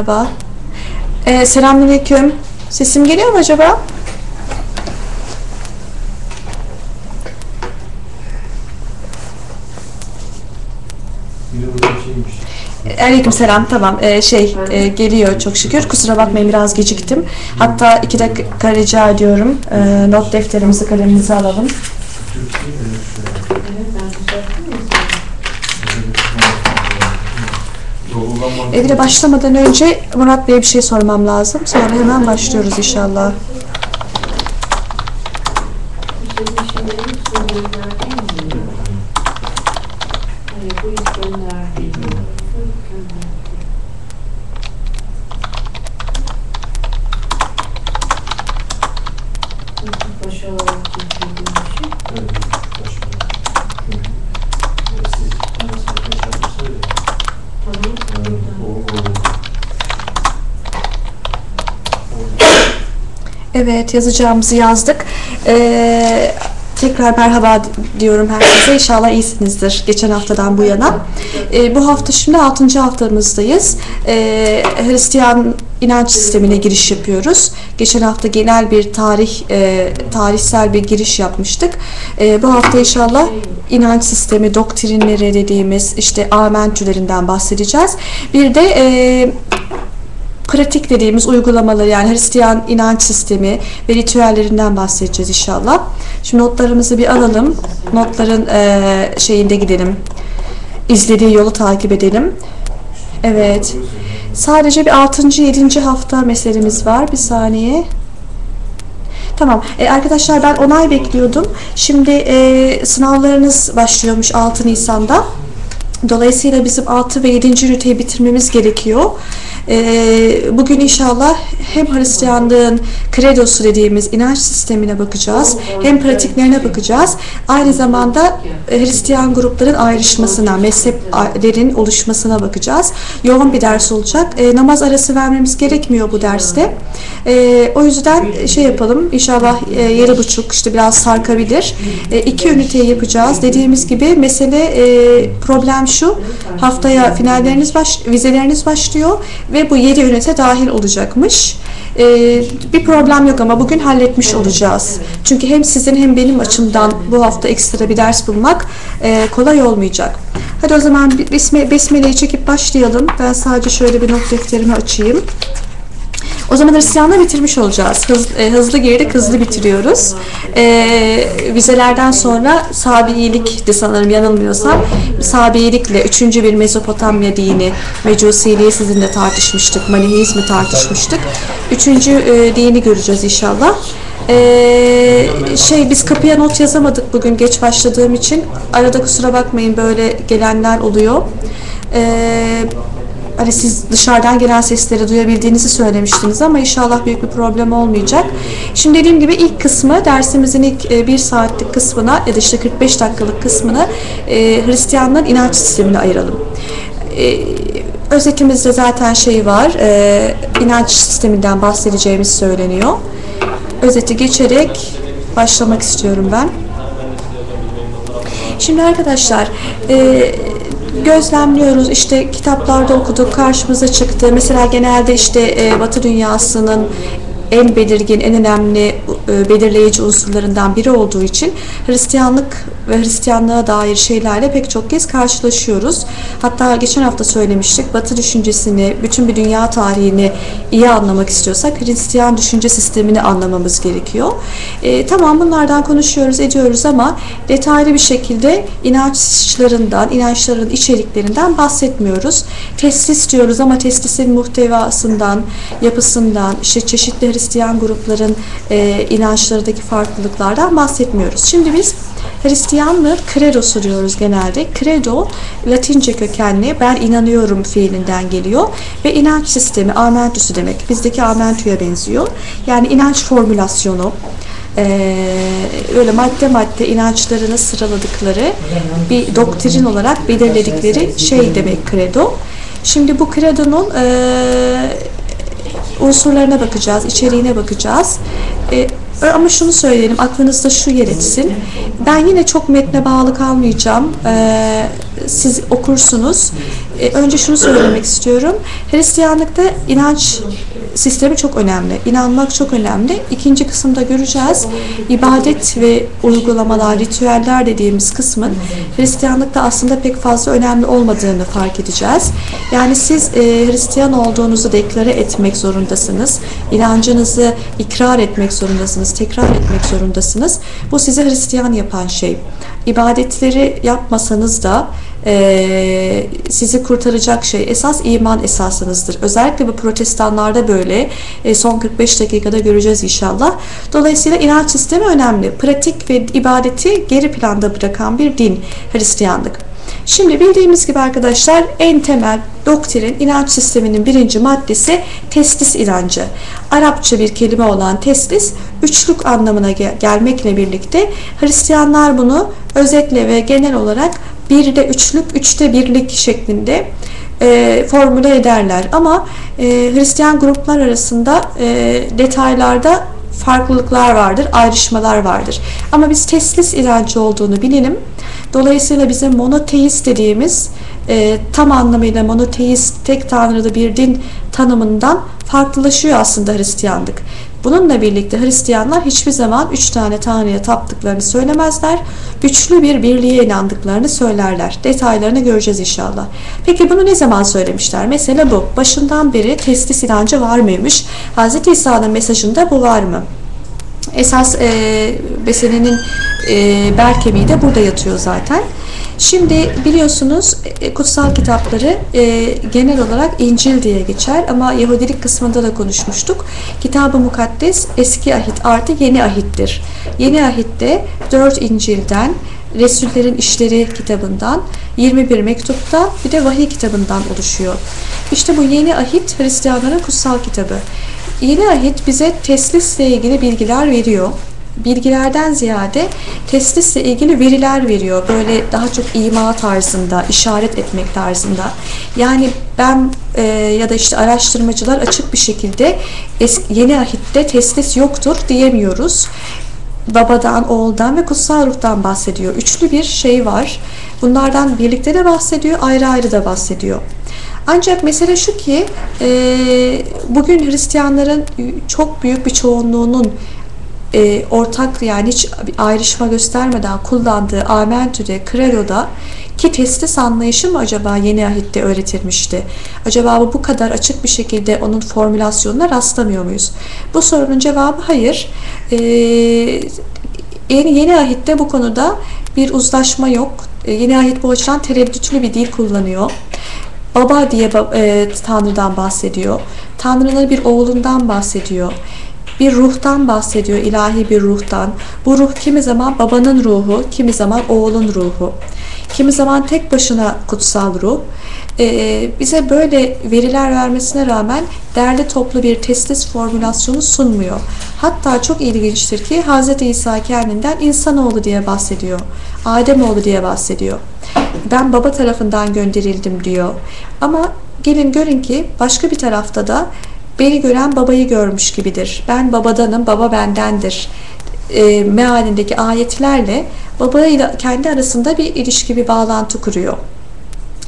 Merhaba. Ee, selamünaleyküm. Sesim geliyor mu acaba? Aleyküm selam. Tamam. Ee, şey e, geliyor çok şükür. Kusura bakmayın biraz geciktim. Hatta iki dakika rica ediyorum. Ee, not defterimizi kalemimizi alalım. Evine başlamadan önce Murat Bey'e bir şey sormam lazım. Sonra hemen başlıyoruz inşallah. Evet, başlıyor. Siz arasında kaçar söyle. Yani o o Evet yazacağımızı yazdık. Ee, tekrar merhaba diyorum herkese. İnşallah iyisinizdir geçen haftadan bu yana. Ee, bu hafta şimdi 6. haftamızdayız. Ee, Hristiyan inanç sistemine giriş yapıyoruz. Geçen hafta genel bir tarih, e, tarihsel bir giriş yapmıştık. Ee, bu hafta inşallah inanç sistemi, doktrinleri dediğimiz işte amentülerinden bahsedeceğiz. Bir de e, pratik dediğimiz uygulamaları yani Hristiyan inanç sistemi ve ritüellerinden bahsedeceğiz inşallah. Şimdi notlarımızı bir alalım. Notların eee, şeyinde gidelim. İzlediği yolu takip edelim. Evet. Sadece bir 6. 7. hafta meselemiz var. Bir saniye. Tamam. E, arkadaşlar ben onay bekliyordum. Şimdi e, sınavlarınız başlıyormuş 6 Nisan'da. Dolayısıyla bizim 6 ve 7. üniteyi bitirmemiz gerekiyor. Ee, bugün inşallah hem Hristiyanlığın kredosu dediğimiz inanç sistemine bakacağız, hem pratiklerine bakacağız. Aynı zamanda e, Hristiyan grupların ayrışmasına, mezheplerin oluşmasına bakacağız. Yoğun bir ders olacak. E, namaz arası vermemiz gerekmiyor bu derste. E, o yüzden şey yapalım, inşallah yedi buçuk işte biraz sarkabilir. İki üniteyi yapacağız. Dediğimiz gibi mesele e, şu, haftaya finalleriniz baş, vizeleriniz başlıyor ve bu 7 ünite dahil olacakmış. Ee, bir problem yok ama bugün halletmiş olacağız. Çünkü hem sizin hem benim açımdan bu hafta ekstra bir ders bulmak e, kolay olmayacak. Hadi o zaman besmeleyi çekip başlayalım. Ben sadece şöyle bir not defterimi açayım. O zaman Hristiyanlığı bitirmiş olacağız. Hız, e, hızlı girdik, hızlı bitiriyoruz. E, vizelerden sonra Sabiilik de sanırım yanılmıyorsam Sabiilikle üçüncü bir Mezopotamya dini Mecusiliği sizinle tartışmıştık. Maniheizmi tartışmıştık. Üçüncü e, dini göreceğiz inşallah. E, şey biz kapıya not yazamadık bugün geç başladığım için. Arada kusura bakmayın böyle gelenler oluyor. Eee Hani siz dışarıdan gelen sesleri duyabildiğinizi söylemiştiniz ama inşallah büyük bir problem olmayacak. Şimdi dediğim gibi ilk kısmı dersimizin ilk e, bir saatlik kısmına ya da işte 45 dakikalık kısmını e, Hristiyanlığın inanç sistemine ayıralım. E, özetimizde zaten şey var, inanç sisteminden bahsedeceğimiz söyleniyor. Özeti geçerek başlamak istiyorum ben. Şimdi arkadaşlar e, gözlemliyoruz işte kitaplarda okuduk karşımıza çıktı. Mesela genelde işte e, Batı dünyasının en belirgin, en önemli e, belirleyici unsurlarından biri olduğu için Hristiyanlık ve Hristiyanlığa dair şeylerle pek çok kez karşılaşıyoruz. Hatta geçen hafta söylemiştik, Batı düşüncesini, bütün bir dünya tarihini iyi anlamak istiyorsak Hristiyan düşünce sistemini anlamamız gerekiyor. E, tamam bunlardan konuşuyoruz, ediyoruz ama detaylı bir şekilde inançlarından, inançların içeriklerinden bahsetmiyoruz. Teslis diyoruz ama teslisin muhtevasından, yapısından, işte çeşitli Hristiyan grupların e, inançlarındaki farklılıklardan bahsetmiyoruz. Şimdi biz Hristiyanlığı credosu diyoruz genelde. Credo Latince kökenli ben inanıyorum fiilinden geliyor ve inanç sistemi amentüsü demek. Bizdeki amentüye benziyor. Yani inanç formülasyonu ee, öyle madde madde inançlarını sıraladıkları bir doktrin olarak belirledikleri şey demek credo. Şimdi bu credonun e, unsurlarına bakacağız, içeriğine bakacağız. E, ama şunu söyleyelim, aklınızda şu yer etsin. Ben yine çok metne bağlı kalmayacağım. E, siz okursunuz. E, önce şunu söylemek istiyorum. Hristiyanlıkta inanç sistemi çok önemli. İnanmak çok önemli. İkinci kısımda göreceğiz. İbadet ve uygulamalar, ritüeller dediğimiz kısmın Hristiyanlıkta aslında pek fazla önemli olmadığını fark edeceğiz. Yani siz e, Hristiyan olduğunuzu deklare etmek zorundasınız. İnancınızı ikrar etmek zorundasınız, tekrar etmek zorundasınız. Bu sizi Hristiyan yapan şey. İbadetleri yapmasanız da e, sizi kurtaracak şey esas iman esasınızdır. Özellikle bu protestanlarda böyle e, son 45 dakikada göreceğiz inşallah. Dolayısıyla inanç sistemi önemli. Pratik ve ibadeti geri planda bırakan bir din Hristiyanlık. Şimdi bildiğimiz gibi arkadaşlar en temel doktrin inanç sisteminin birinci maddesi testis inancı. Arapça bir kelime olan testis üçlük anlamına gel gelmekle birlikte Hristiyanlar bunu özetle ve genel olarak birde üçlük, üçte birlik şeklinde e, formüle ederler. Ama e, Hristiyan gruplar arasında e, detaylarda farklılıklar vardır, ayrışmalar vardır. Ama biz teslis inancı olduğunu bilelim. Dolayısıyla bizim monoteist dediğimiz e, tam anlamıyla monoteist, tek tanrılı bir din tanımından farklılaşıyor aslında Hristiyanlık. Bununla birlikte Hristiyanlar hiçbir zaman üç tane Tanrı'ya taptıklarını söylemezler. Güçlü bir birliğe inandıklarını söylerler. Detaylarını göreceğiz inşallah. Peki bunu ne zaman söylemişler? Mesela bu. Başından beri testis inancı var mıymış? Hz. İsa'nın mesajında bu var mı? Esas e, Besene'nin e, bel de burada yatıyor zaten. Şimdi biliyorsunuz e, kutsal kitapları e, genel olarak İncil diye geçer ama Yahudilik kısmında da konuşmuştuk. Kitab-ı Mukaddes eski ahit artı yeni ahittir. Yeni ahitte 4 İncil'den Resullerin İşleri kitabından, 21 mektupta bir de vahiy kitabından oluşuyor. İşte bu yeni ahit Hristiyanların kutsal kitabı. Yeni ahit bize teslisle ilgili bilgiler veriyor bilgilerden ziyade testisle ilgili veriler veriyor. Böyle daha çok ima tarzında, işaret etmek tarzında. Yani ben e, ya da işte araştırmacılar açık bir şekilde eski, yeni ahitte testis yoktur diyemiyoruz. Babadan, oğuldan ve kutsal ruhtan bahsediyor. Üçlü bir şey var. Bunlardan birlikte de bahsediyor, ayrı ayrı da bahsediyor. Ancak mesele şu ki e, bugün Hristiyanların çok büyük bir çoğunluğunun e, ortak yani hiç ayrışma göstermeden kullandığı Amentü'de, Credo'da ki testis anlayışı mı acaba yeni ahitte öğretilmişti? Acaba bu bu kadar açık bir şekilde onun formülasyonuna rastlamıyor muyuz? Bu sorunun cevabı hayır. E, yeni, yeni ahitte bu konuda bir uzlaşma yok. E, yeni ahit bu açıdan tereddütlü bir dil kullanıyor. Baba diye e, Tanrı'dan bahsediyor. Tanrı'nın bir oğlundan bahsediyor bir ruhtan bahsediyor, ilahi bir ruhtan. Bu ruh kimi zaman babanın ruhu, kimi zaman oğlun ruhu. Kimi zaman tek başına kutsal ruh. Ee, bize böyle veriler vermesine rağmen derli toplu bir testis formülasyonu sunmuyor. Hatta çok ilginçtir ki Hz. İsa kendinden insanoğlu diye bahsediyor. Ademoğlu diye bahsediyor. Ben baba tarafından gönderildim diyor. Ama gelin görün ki başka bir tarafta da Beni gören babayı görmüş gibidir. Ben babadanım, baba bendendir. E, mealindeki ayetlerle babayla kendi arasında bir ilişki, bir bağlantı kuruyor.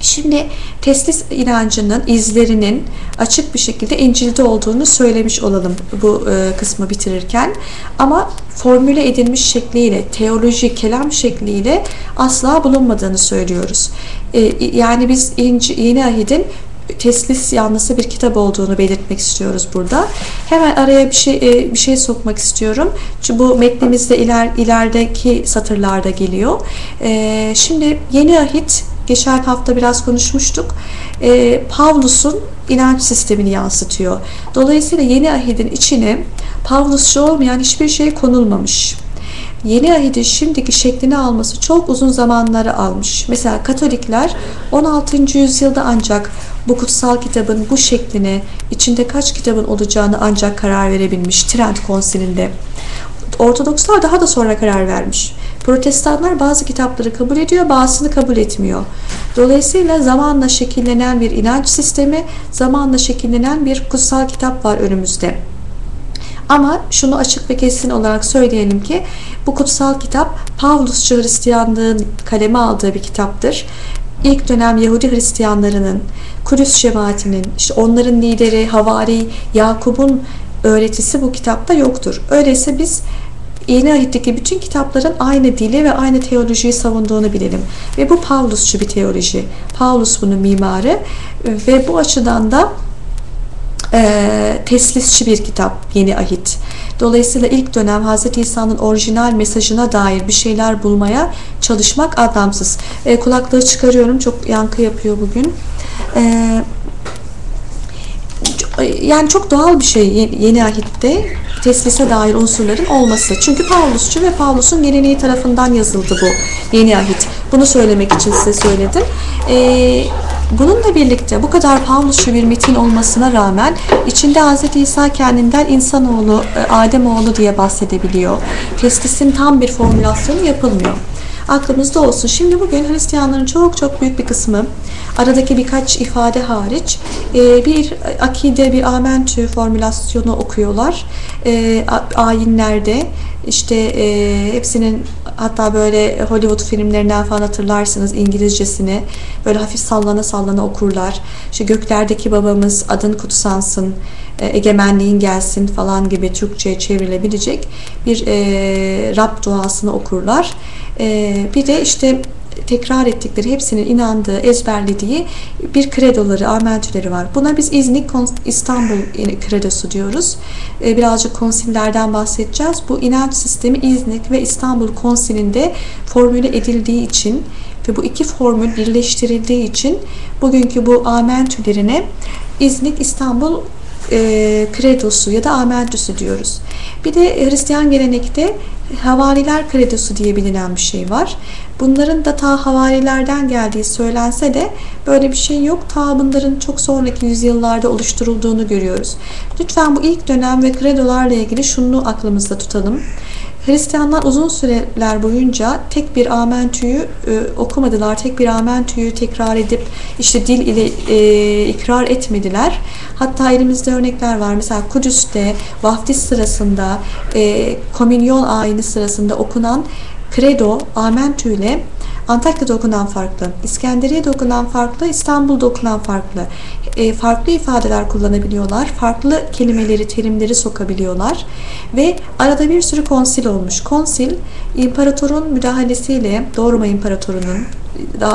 Şimdi teslis inancının izlerinin açık bir şekilde İncil'de olduğunu söylemiş olalım bu e, kısmı bitirirken. Ama formüle edilmiş şekliyle, teoloji, kelam şekliyle asla bulunmadığını söylüyoruz. E, yani biz İnci, Yeni Ahid'in teslis yanlısı bir kitap olduğunu belirtmek istiyoruz burada. Hemen araya bir şey e, bir şey sokmak istiyorum. Çünkü bu metnimizde iler, ilerideki satırlarda geliyor. E, şimdi yeni ahit geçen hafta biraz konuşmuştuk. E, Pavlus'un inanç sistemini yansıtıyor. Dolayısıyla yeni ahidin içine Pavlusçu olmayan hiçbir şey konulmamış. Yeni ahidin şimdiki şeklini alması çok uzun zamanları almış. Mesela Katolikler 16. yüzyılda ancak bu kutsal kitabın bu şekline, içinde kaç kitabın olacağını ancak karar verebilmiş Trent Konsili'nde. Ortodokslar daha da sonra karar vermiş. Protestanlar bazı kitapları kabul ediyor, bazısını kabul etmiyor. Dolayısıyla zamanla şekillenen bir inanç sistemi, zamanla şekillenen bir kutsal kitap var önümüzde. Ama şunu açık ve kesin olarak söyleyelim ki bu kutsal kitap Pavlusçu Hristiyanlığın kaleme aldığı bir kitaptır ilk dönem Yahudi Hristiyanlarının, Kudüs cemaatinin, işte onların lideri Havari Yakub'un öğretisi bu kitapta yoktur. Öyleyse biz Yeni Ahit'teki bütün kitapların aynı dili ve aynı teolojiyi savunduğunu bilelim. Ve bu Pavlusçu bir teoloji. Paulus bunun mimarı ve bu açıdan da e, teslisçi bir kitap Yeni Ahit. Dolayısıyla ilk dönem Hz. İsa'nın orijinal mesajına dair bir şeyler bulmaya çalışmak anlamsız. E, kulaklığı çıkarıyorum. Çok yankı yapıyor bugün. E, yani çok doğal bir şey Yeni Ahit'te teslise dair unsurların olması. Çünkü Pavlusçu ve Pavlus'un geleneği tarafından yazıldı bu Yeni Ahit. Bunu söylemek için size söyledim. Ee, bununla birlikte bu kadar Pavlusçu bir metin olmasına rağmen içinde Hz. İsa kendinden insanoğlu, e, Ademoğlu diye bahsedebiliyor. Teslisin tam bir formülasyonu yapılmıyor aklımızda olsun. Şimdi bugün Hristiyanların çok çok büyük bir kısmı aradaki birkaç ifade hariç e, bir akide, bir amentü formülasyonu okuyorlar. E, ayinlerde işte e, hepsinin hatta böyle Hollywood filmlerinden falan hatırlarsınız İngilizcesini böyle hafif sallana sallana okurlar. İşte göklerdeki babamız adın kutsansın, egemenliğin gelsin falan gibi Türkçe'ye çevrilebilecek bir e, Rab duasını okurlar. E, bir de işte tekrar ettikleri, hepsinin inandığı, ezberlediği bir kredoları, amentüleri var. Buna biz İznik İstanbul kredosu diyoruz. Ee, birazcık konsillerden bahsedeceğiz. Bu inanç sistemi İznik ve İstanbul konsilinde formüle edildiği için ve bu iki formül birleştirildiği için bugünkü bu amentülerine İznik İstanbul e, kredosu ya da amentüsü diyoruz. Bir de Hristiyan gelenekte havariler kredosu diye bilinen bir şey var. Bunların da ta havarilerden geldiği söylense de böyle bir şey yok. Ta bunların çok sonraki yüzyıllarda oluşturulduğunu görüyoruz. Lütfen bu ilk dönem ve kredolarla ilgili şunu aklımızda tutalım. Hristiyanlar uzun süreler boyunca tek bir amentüyü e, okumadılar. Tek bir amentüyü tekrar edip işte dil ile e, ikrar etmediler. Hatta elimizde örnekler var. Mesela Kudüs'te vaftiz sırasında e, komünyon ayini sırasında okunan Credo, Amentü ile Antakya'da okunan farklı, İskenderiye'de okunan farklı, İstanbul'da okunan farklı. E, farklı ifadeler kullanabiliyorlar, farklı kelimeleri, terimleri sokabiliyorlar ve arada bir sürü konsil olmuş. Konsil, imparatorun müdahalesiyle, Doğruma İmparatorunun,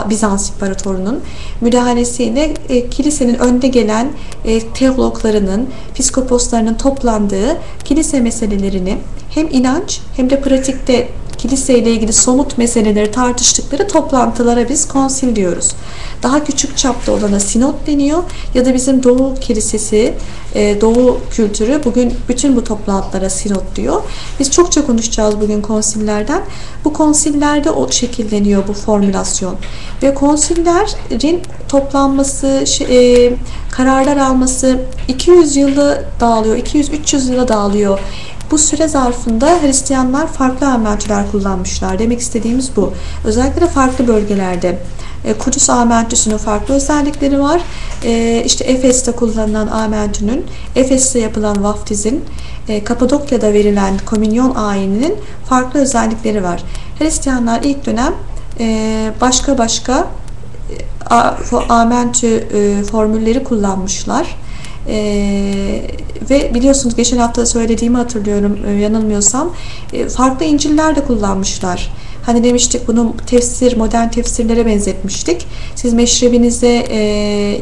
Bizans İmparatorunun müdahalesiyle e, kilisenin önde gelen e, teologlarının, piskoposlarının toplandığı kilise meselelerini hem inanç hem de pratikte kilise ile ilgili somut meseleleri tartıştıkları toplantılara biz konsil diyoruz. Daha küçük çapta olana sinot deniyor ya da bizim Doğu Kilisesi, e, Doğu kültürü bugün bütün bu toplantılara sinot diyor. Biz çokça konuşacağız bugün konsillerden. Bu konsillerde o şekilleniyor bu formülasyon. Ve konsillerin toplanması, e, kararlar alması 200 yılı dağılıyor, 200-300 yıla dağılıyor. Bu süre zarfında Hristiyanlar farklı amentüler kullanmışlar. Demek istediğimiz bu. Özellikle de farklı bölgelerde. E, Kudüs amentüsünün farklı özellikleri var. E, işte Efes'te kullanılan amentünün, Efes'te yapılan vaftizin, e, Kapadokya'da verilen komünyon ayininin farklı özellikleri var. Hristiyanlar ilk dönem başka başka amentü formülleri kullanmışlar. Ee, ve biliyorsunuz geçen hafta söylediğimi hatırlıyorum e, yanılmıyorsam e, farklı İncil'ler de kullanmışlar. Hani demiştik bunu tefsir, modern tefsirlere benzetmiştik. Siz meşrebinize e,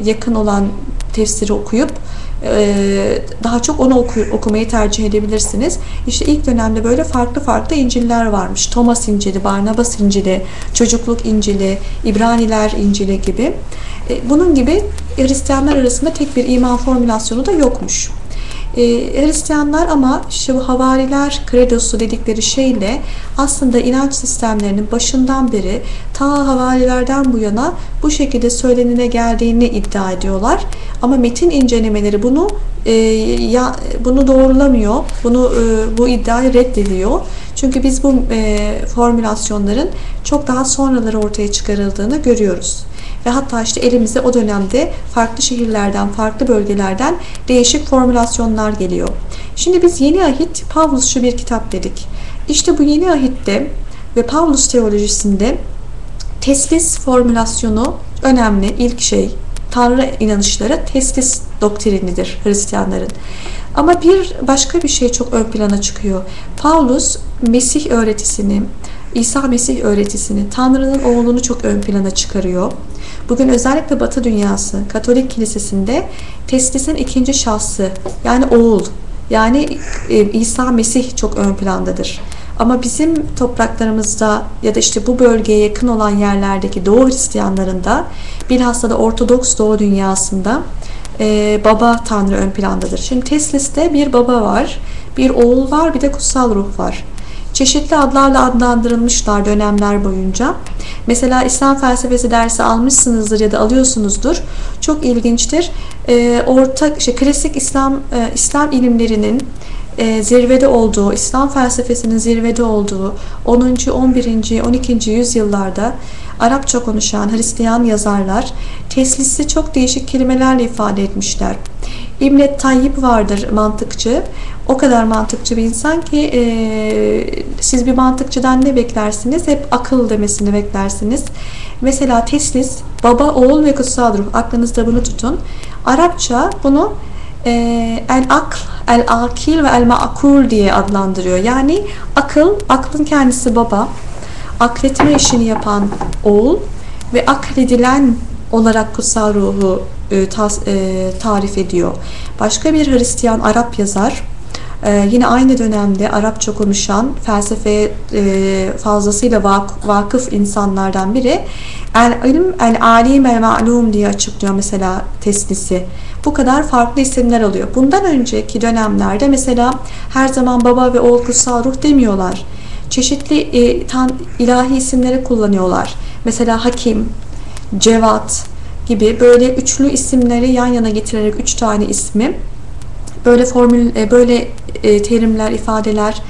yakın olan tefsiri okuyup daha çok onu oku, okumayı tercih edebilirsiniz. İşte ilk dönemde böyle farklı farklı İncil'ler varmış. Thomas İncil'i, Barnabas İncil'i, Çocukluk İncil'i, İbraniler İncil'i gibi. E, bunun gibi Hristiyanlar arasında tek bir iman formülasyonu da yokmuş. E, Hristiyanlar ama bu havariler kredosu dedikleri şeyle aslında inanç sistemlerinin başından beri ta havarilerden bu yana bu şekilde söylenine geldiğini iddia ediyorlar. Ama metin incelemeleri bunu e, ya bunu doğrulamıyor. Bunu e, bu iddiayı reddediyor. Çünkü biz bu e, formülasyonların çok daha sonraları ortaya çıkarıldığını görüyoruz. Ve hatta işte elimizde o dönemde farklı şehirlerden, farklı bölgelerden değişik formülasyonlar geliyor. Şimdi biz Yeni Ahit, Pavlusçu bir kitap dedik. İşte bu Yeni Ahit'te ve Pavlus teolojisinde teslis formülasyonu önemli ilk şey Tanrı inanışları teslis doktrinidir Hristiyanların. Ama bir başka bir şey çok ön plana çıkıyor. Paulus Mesih öğretisini, İsa Mesih öğretisini, Tanrı'nın oğlunu çok ön plana çıkarıyor. Bugün özellikle Batı dünyası, Katolik kilisesinde teslisin ikinci şahsı yani oğul yani e, İsa Mesih çok ön plandadır. Ama bizim topraklarımızda ya da işte bu bölgeye yakın olan yerlerdeki Doğu Hristiyanlarında bilhassa da Ortodoks Doğu dünyasında e, baba Tanrı ön plandadır. Şimdi Teslis'te bir baba var, bir oğul var, bir de kutsal ruh var. Çeşitli adlarla adlandırılmışlar dönemler boyunca. Mesela İslam felsefesi dersi almışsınızdır ya da alıyorsunuzdur. Çok ilginçtir. E, ortak, işte klasik İslam e, İslam ilimlerinin e, zirvede olduğu, İslam felsefesinin zirvede olduğu 10. 11. 12. yüzyıllarda Arapça konuşan Hristiyan yazarlar teslisi çok değişik kelimelerle ifade etmişler. İbn Tayyip vardır mantıkçı. O kadar mantıkçı bir insan ki e, siz bir mantıkçıdan ne beklersiniz? Hep akıl demesini beklersiniz. Mesela teslis, baba, oğul ve kutsal ruh. Aklınızda bunu tutun. Arapça bunu e, el akl, el akil ve el maakul diye adlandırıyor. Yani akıl, aklın kendisi baba, akletme işini yapan oğul ve akledilen olarak kutsal ruhu e, tas, e, tarif ediyor. Başka bir Hristiyan Arap yazar e, yine aynı dönemde Arapça konuşan felsefeye e, fazlasıyla vak, vakıf insanlardan biri el ilim el alim el ma'lum diye açıklıyor mesela teslisi. Bu kadar farklı isimler alıyor. Bundan önceki dönemlerde mesela her zaman baba ve oğul kutsal ruh demiyorlar. Çeşitli e, tan, ilahi isimleri kullanıyorlar. Mesela Hakim, Cevat gibi böyle üçlü isimleri yan yana getirerek üç tane ismi böyle formül e, böyle e, terimler, ifadeler,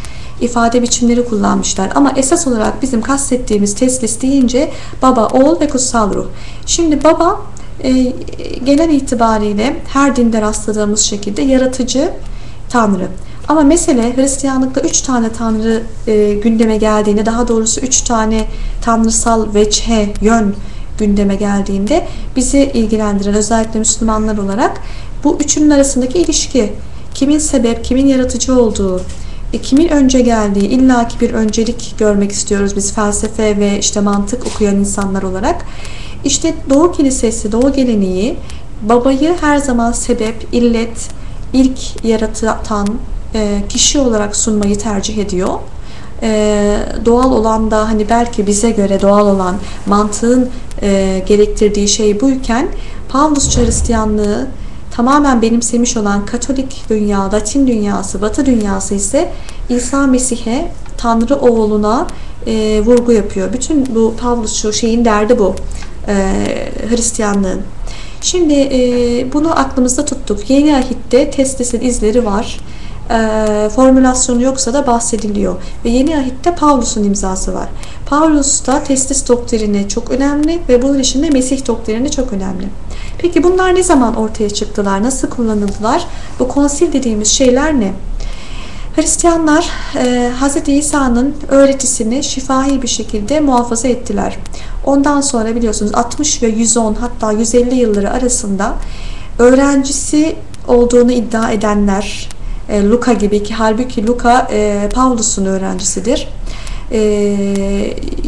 ifade biçimleri kullanmışlar. Ama esas olarak bizim kastettiğimiz teslis deyince baba, oğul ve kutsal ruh. Şimdi baba e, genel itibariyle her dinde rastladığımız şekilde yaratıcı Tanrı. Ama mesele Hristiyanlıkta üç tane Tanrı e, gündeme geldiğinde, daha doğrusu üç tane tanrısal veçhe, yön gündeme geldiğinde bizi ilgilendiren özellikle Müslümanlar olarak bu üçünün arasındaki ilişki, kimin sebep, kimin yaratıcı olduğu, e, kimin önce geldiği, illaki bir öncelik görmek istiyoruz biz felsefe ve işte mantık okuyan insanlar olarak. İşte Doğu Kilisesi, Doğu geleneği babayı her zaman sebep, illet, ilk yaratan kişi olarak sunmayı tercih ediyor. E, doğal olan da hani belki bize göre doğal olan mantığın e, gerektirdiği şey buyken Pavlus Hristiyanlığı tamamen benimsemiş olan Katolik dünya, Latin dünyası, Batı dünyası ise İsa Mesih'e, Tanrı oğluna e, vurgu yapıyor. Bütün bu Pavlusçu şeyin derdi bu. E, Hristiyanlığın. Şimdi e, bunu aklımızda tuttuk. Yeni ahitte teslisin izleri var. E, formülasyonu yoksa da bahsediliyor. Ve yeni ahitte Paulus'un imzası var. Paulus'ta teslis doktrini çok önemli ve bunun içinde Mesih doktrini çok önemli. Peki bunlar ne zaman ortaya çıktılar? Nasıl kullanıldılar? Bu konsil dediğimiz şeyler ne? Hristiyanlar e, Hz. İsa'nın öğretisini şifahi bir şekilde muhafaza ettiler. Ondan sonra biliyorsunuz 60 ve 110 hatta 150 yılları arasında öğrencisi olduğunu iddia edenler e, Luka gibi ki halbuki Luka e, Paulus'un öğrencisidir. E,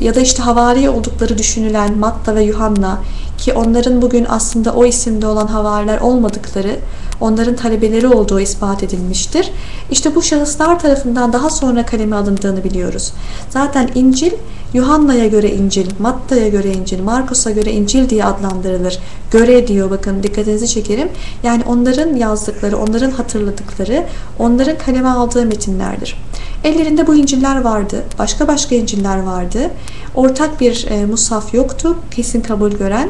ya da işte havari oldukları düşünülen Matta ve Yuhanna ki onların bugün aslında o isimde olan havariler olmadıkları onların talebeleri olduğu ispat edilmiştir. İşte bu şahıslar tarafından daha sonra kaleme alındığını biliyoruz. Zaten İncil Yuhanna'ya göre İncil, Matta'ya göre İncil, Markus'a göre İncil diye adlandırılır. Göre diyor bakın dikkatinizi çekerim. Yani onların yazdıkları, onların hatırladıkları, onların kaleme aldığı metinlerdir. Ellerinde bu İncil'ler vardı. Başka başka İncil'ler vardı. Ortak bir e, musaf yoktu. Kesin kabul gören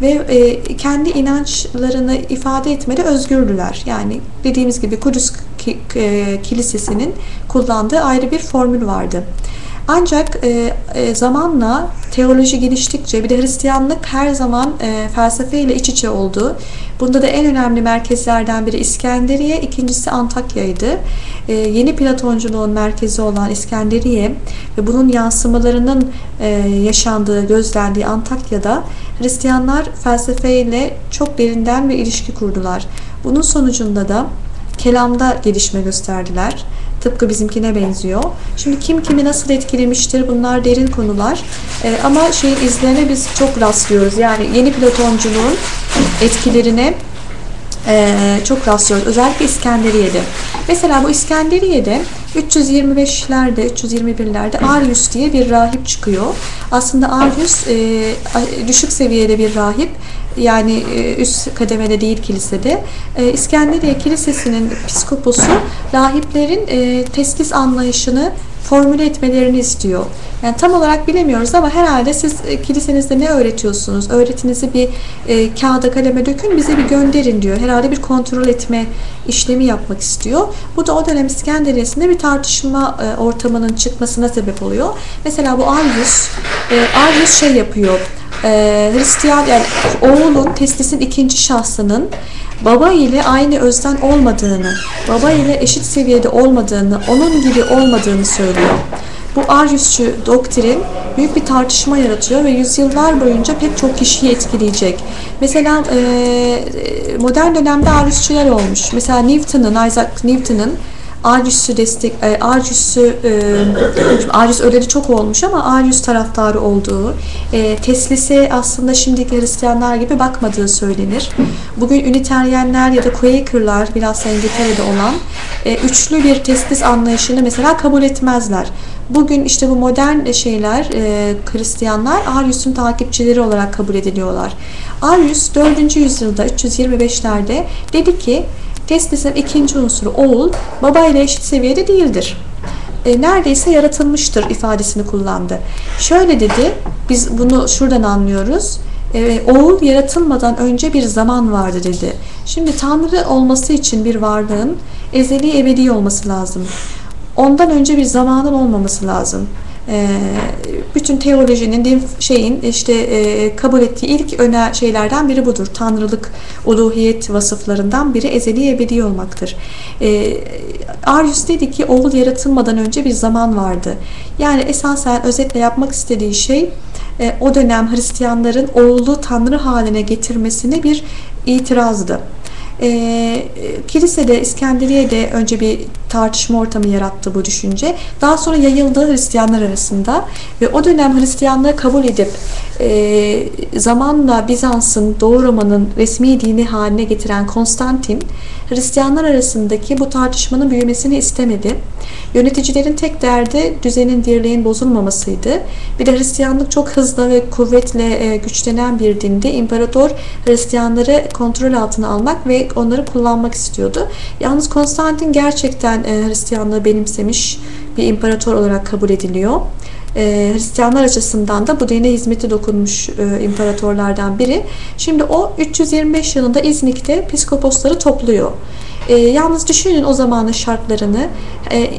ve e, kendi inançlarını ifade etmede özgürdüler. Yani dediğimiz gibi Kudüs e, Kilisesi'nin kullandığı ayrı bir formül vardı. Ancak e, e, zamanla teoloji geliştikçe bir de Hristiyanlık her zaman e, felsefe ile iç içe oldu. Bunda da en önemli merkezlerden biri İskenderiye, ikincisi Antakya'ydı. E, yeni Platonculuğun merkezi olan İskenderiye ve bunun yansımalarının e, yaşandığı, gözlendiği Antakya'da Hristiyanlar felsefeyle çok derinden bir ilişki kurdular. Bunun sonucunda da kelamda gelişme gösterdiler. Tıpkı bizimkine benziyor. Şimdi kim kimi nasıl etkilemiştir bunlar derin konular. Ee, ama şeyin izlerine biz çok rastlıyoruz. Yani yeni Platonculuğun etkilerine e, çok rastlıyoruz. Özellikle İskenderiye'de. Mesela bu İskenderiye'de 325'lerde, 321'lerde Arius diye bir rahip çıkıyor. Aslında Arius e, düşük seviyede bir rahip. Yani e, üst kademede değil kilisede. E, İskenderiye Kilisesi'nin piskoposu rahiplerin e, teslis anlayışını formüle etmelerini istiyor. Yani tam olarak bilemiyoruz ama herhalde siz e, kilisenizde ne öğretiyorsunuz? Öğretinizi bir e, kağıda kaleme dökün bize bir gönderin diyor. Herhalde bir kontrol etme işlemi yapmak istiyor. Bu da o dönem İskenderiyesi'nde bir tartışma e, ortamının çıkmasına sebep oluyor. Mesela bu Arius, e, Arius şey yapıyor. E, Hristiyan yani oğulun teslisin ikinci şahsının baba ile aynı özden olmadığını, baba ile eşit seviyede olmadığını, onun gibi olmadığını söylüyor. Bu Ariusçu doktrin büyük bir tartışma yaratıyor ve yüzyıllar boyunca pek çok kişiyi etkileyecek. Mesela e, modern dönemde Ariusçular olmuş. Mesela Newton'un, Isaac Newton'un Arius'u destek, e, Arius'u e, öleli çok olmuş ama Arius taraftarı olduğu, e, Teslise aslında şimdiki Hristiyanlar gibi bakmadığı söylenir. Bugün Üniteryenler ya da Quaker'lar bilhassa İngiltere'de olan e, üçlü bir teslis anlayışını mesela kabul etmezler. Bugün işte bu modern şeyler, Hristiyanlar Arius'un takipçileri olarak kabul ediliyorlar. Arius 4. yüzyılda 325'lerde dedi ki Teslisin ikinci unsuru oğul baba ile eşit seviyede değildir. E, neredeyse yaratılmıştır ifadesini kullandı. Şöyle dedi, biz bunu şuradan anlıyoruz. E, oğul yaratılmadan önce bir zaman vardı dedi. Şimdi Tanrı olması için bir varlığın ezeli ebedi olması lazım. Ondan önce bir zamanın olmaması lazım. E, bütün teolojinin, din şeyin işte e, kabul ettiği ilk öne şeylerden biri budur. Tanrılık, uluhiyet vasıflarından biri ezeli ebedi olmaktır. E, Arius dedi ki oğul yaratılmadan önce bir zaman vardı. Yani esasen özetle yapmak istediği şey e, o dönem Hristiyanların oğlu Tanrı haline getirmesine bir itirazdı. E, kilisede, İskenderiye'de önce bir tartışma ortamı yarattı bu düşünce. Daha sonra yayıldı Hristiyanlar arasında ve o dönem Hristiyanlığı kabul edip e, zamanla Bizans'ın, Doğu Roma'nın resmi dini haline getiren Konstantin, Hristiyanlar arasındaki bu tartışmanın büyümesini istemedi. Yöneticilerin tek derdi düzenin, dirliğin bozulmamasıydı. Bir de Hristiyanlık çok hızlı ve kuvvetle e, güçlenen bir dindi. İmparator Hristiyanları kontrol altına almak ve onları kullanmak istiyordu. Yalnız Konstantin gerçekten e, Hristiyanlığı benimsemiş bir imparator olarak kabul ediliyor. E, Hristiyanlar açısından da bu dine hizmeti dokunmuş e, imparatorlardan biri. Şimdi o 325 yılında İznik'te piskoposları topluyor. E, yalnız düşünün o zamanın şartlarını. E,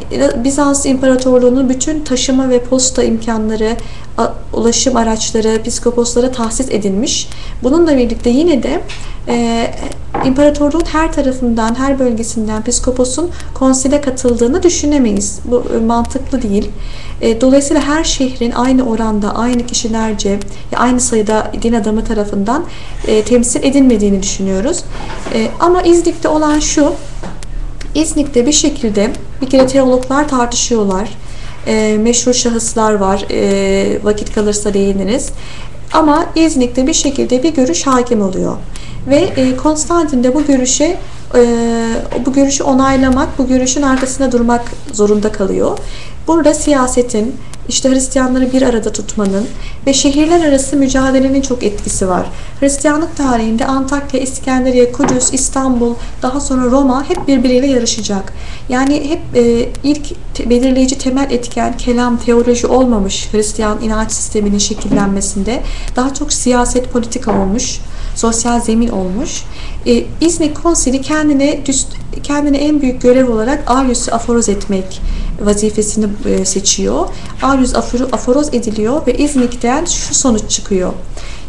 Bizans İmparatorluğu'nun bütün taşıma ve posta imkanları, a, ulaşım araçları piskoposlara tahsis edilmiş. Bununla birlikte yine de e, imparatorluğun her tarafından, her bölgesinden piskoposun konsile katıldığını düşünemeyiz. Bu e, mantıklı değil. E, dolayısıyla her şehrin aynı oranda, aynı kişilerce, aynı sayıda din adamı tarafından e, temsil edilmediğini düşünüyoruz. E, ama İznik'te olan şu, İznik'te bir şekilde bir kere teologlar tartışıyorlar. E, meşhur şahıslar var. E, vakit kalırsa değiniriz. Ama İznik'te bir şekilde bir görüş hakim oluyor. Ve e, Konstantin de bu görüşe e, bu görüşü onaylamak, bu görüşün arkasında durmak zorunda kalıyor. Burada siyasetin, işte Hristiyanları bir arada tutmanın ve şehirler arası mücadelenin çok etkisi var. Hristiyanlık tarihinde Antakya, İskenderiye, Kudüs, İstanbul, daha sonra Roma hep birbiriyle yarışacak. Yani hep e, ilk belirleyici temel etken kelam, teoloji olmamış Hristiyan inanç sisteminin şekillenmesinde daha çok siyaset, politika olmuş sosyal zemin olmuş. E, İznik Konsili kendine düst, kendine en büyük görev olarak Arius'u aforoz etmek vazifesini e, seçiyor. Arius aforo- aforoz ediliyor ve İznik'ten şu sonuç çıkıyor.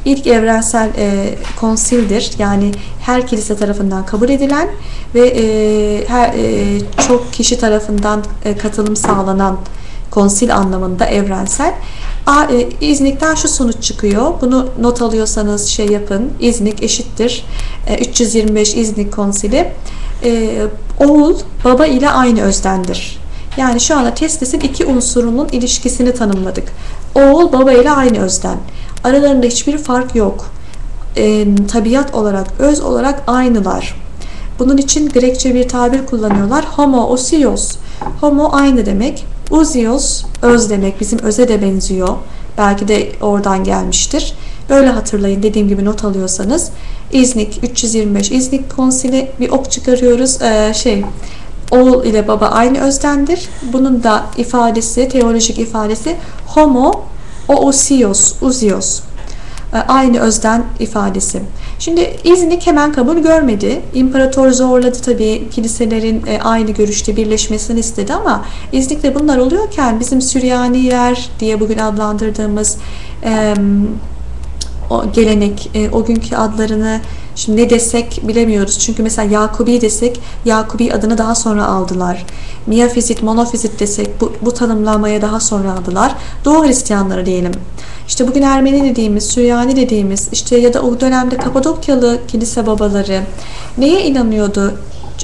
İlk evrensel e, konsildir. Yani her kilise tarafından kabul edilen ve e, her, e, çok kişi tarafından e, katılım sağlanan konsil anlamında evrensel. A, e, İznik'ten şu sonuç çıkıyor. Bunu not alıyorsanız şey yapın. İznik eşittir. E, 325 İznik konsili. E, oğul baba ile aynı özdendir. Yani şu anda teslisin iki unsurunun ilişkisini tanımladık. Oğul baba ile aynı özden. Aralarında hiçbir fark yok. E, tabiat olarak, öz olarak aynılar. Bunun için Grekçe bir tabir kullanıyorlar. Homo osios. Homo aynı demek. Uzios öz demek. Bizim öze de benziyor. Belki de oradan gelmiştir. Böyle hatırlayın dediğim gibi not alıyorsanız. İznik 325 İznik konsili bir ok çıkarıyoruz. Ee, şey oğul ile baba aynı özdendir. Bunun da ifadesi, teolojik ifadesi homo oosios, uzios. Ee, aynı özden ifadesi. Şimdi İznik hemen kabul görmedi. İmparator zorladı tabii kiliselerin e, aynı görüşte birleşmesini istedi ama İznik'te bunlar oluyorken bizim Süryaniler diye bugün adlandırdığımız o gelenek, e, o günkü adlarını şimdi ne desek bilemiyoruz. Çünkü mesela Yakubi desek Yakubi adını daha sonra aldılar. Miyafizit, monofizit desek bu, bu tanımlamaya daha sonra aldılar. Doğu Hristiyanları diyelim. İşte bugün Ermeni dediğimiz, Süryani dediğimiz, işte ya da o dönemde Kapadokyalı kilise babaları neye inanıyordu?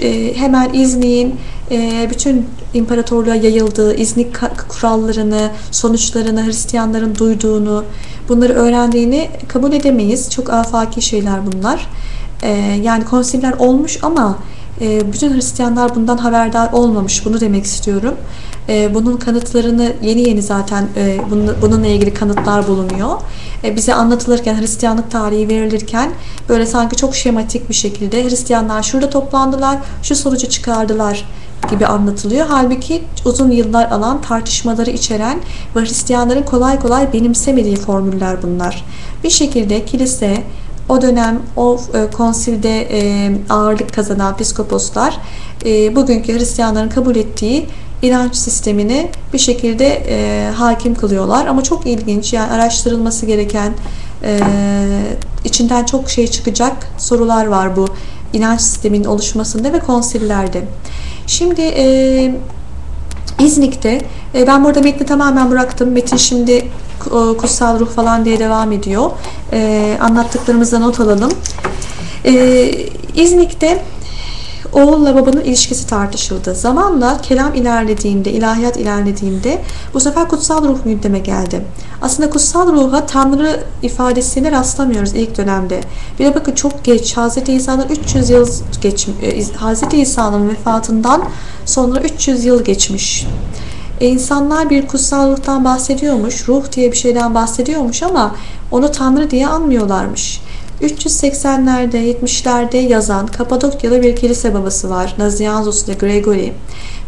E, hemen İznik'in e, bütün imparatorluğa yayıldığı, İznik kurallarını, sonuçlarını Hristiyanların duyduğunu, bunları öğrendiğini kabul edemeyiz. Çok afaki şeyler bunlar. E, yani konsiller olmuş ama e, bütün Hristiyanlar bundan haberdar olmamış. Bunu demek istiyorum. E, bunun kanıtlarını yeni yeni zaten e, bununla ilgili kanıtlar bulunuyor. Bize anlatılırken Hristiyanlık tarihi verilirken böyle sanki çok şematik bir şekilde Hristiyanlar şurada toplandılar, şu sonucu çıkardılar gibi anlatılıyor. Halbuki uzun yıllar alan tartışmaları içeren ve Hristiyanların kolay kolay benimsemediği formüller bunlar. Bir şekilde kilise o dönem o e, konsilde e, ağırlık kazanan piskoposlar e, bugünkü Hristiyanların kabul ettiği inanç sistemini bir şekilde e, hakim kılıyorlar. Ama çok ilginç yani araştırılması gereken e, içinden çok şey çıkacak sorular var bu inanç sisteminin oluşmasında ve konsillerde. Şimdi e, İznik'te e, ben burada metni tamamen bıraktım. Metin şimdi e, kutsal ruh falan diye devam ediyor. E, anlattıklarımızda not alalım. E, İznik'te oğulla babanın ilişkisi tartışıldı. Zamanla kelam ilerlediğinde, ilahiyat ilerlediğinde bu sefer kutsal ruh gündeme geldi. Aslında kutsal ruha Tanrı ifadesine rastlamıyoruz ilk dönemde. Bir de bakın çok geç, Hz. İsa'nın 300 yıl geç, e, Hz. İsa'nın vefatından sonra 300 yıl geçmiş. E insanlar bir kutsal ruhtan bahsediyormuş, ruh diye bir şeyden bahsediyormuş ama onu Tanrı diye anmıyorlarmış. 380'lerde, 70'lerde yazan Kapadokyalı bir kilise babası var. Nazianzus ile Gregory.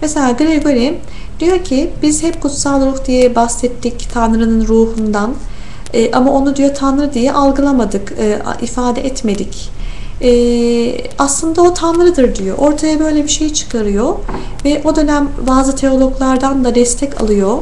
Mesela Gregory diyor ki biz hep kutsal ruh diye bahsettik Tanrı'nın ruhundan. E, ama onu diyor Tanrı diye algılamadık, e, ifade etmedik. E, aslında o Tanrı'dır diyor. Ortaya böyle bir şey çıkarıyor ve o dönem bazı teologlardan da destek alıyor.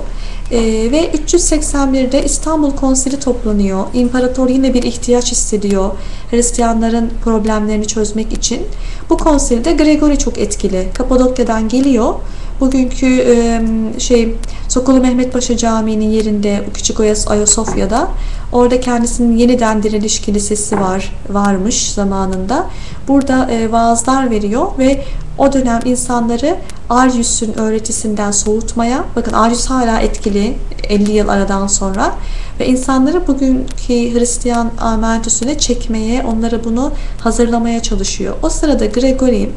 E, ve 381'de İstanbul Konsili toplanıyor. İmparator yine bir ihtiyaç hissediyor Hristiyanların problemlerini çözmek için. Bu konsilde Gregory çok etkili. Kapadokya'dan geliyor. Bugünkü e, şey Sokulu Mehmet Paşa Camii'nin yerinde Küçük Ayasofya'da orada kendisinin yeniden diriliş kilisesi var varmış zamanında. Burada e, vaazlar veriyor ve o dönem insanları Arius'un öğretisinden soğutmaya, bakın Arius hala etkili 50 yıl aradan sonra ve insanları bugünkü Hristiyan amentüsüne çekmeye, onları bunu hazırlamaya çalışıyor. O sırada Gregory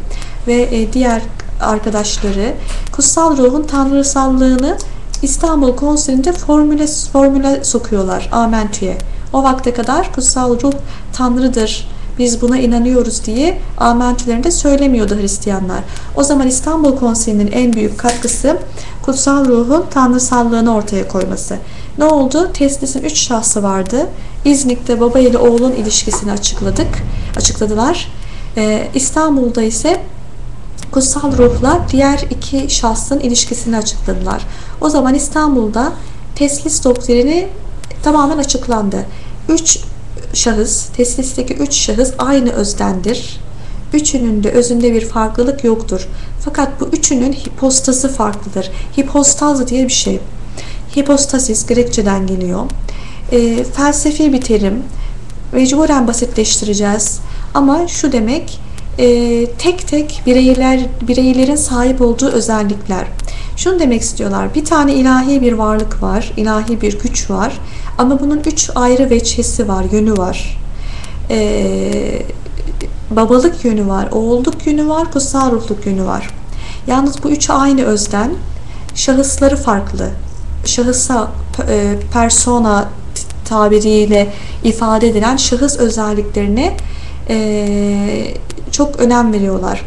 ve diğer arkadaşları kutsal ruhun tanrısallığını İstanbul Konsili'nde formüle, formüle sokuyorlar Amentü'ye. O vakte kadar kutsal ruh tanrıdır, biz buna inanıyoruz diye amentülerinde söylemiyordu Hristiyanlar. O zaman İstanbul Konseyi'nin en büyük katkısı kutsal ruhun tanrısallığını ortaya koyması. Ne oldu? Teslisin üç şahsı vardı. İznik'te baba ile oğlun ilişkisini açıkladık. Açıkladılar. Ee, İstanbul'da ise kutsal ruhla diğer iki şahsın ilişkisini açıkladılar. O zaman İstanbul'da teslis doktrini tamamen açıklandı. Üç şahıs, teslisteki üç şahıs aynı özdendir. Üçünün de özünde bir farklılık yoktur. Fakat bu üçünün hipostazı farklıdır. Hipostaz diye bir şey. Hipostasis Grekçeden geliyor. E, felsefi bir terim. Mecburen basitleştireceğiz. Ama şu demek e, tek tek bireyler bireylerin sahip olduğu özellikler. Şunu demek istiyorlar. Bir tane ilahi bir varlık var, ilahi bir güç var. Ama bunun üç ayrı veçhesi var, yönü var. Ee, babalık yönü var, oğulluk yönü var, kutsal ruhluk yönü var. Yalnız bu üçü aynı özden, şahısları farklı. Şahısa, e, persona tabiriyle ifade edilen şahıs özelliklerine e, çok önem veriyorlar.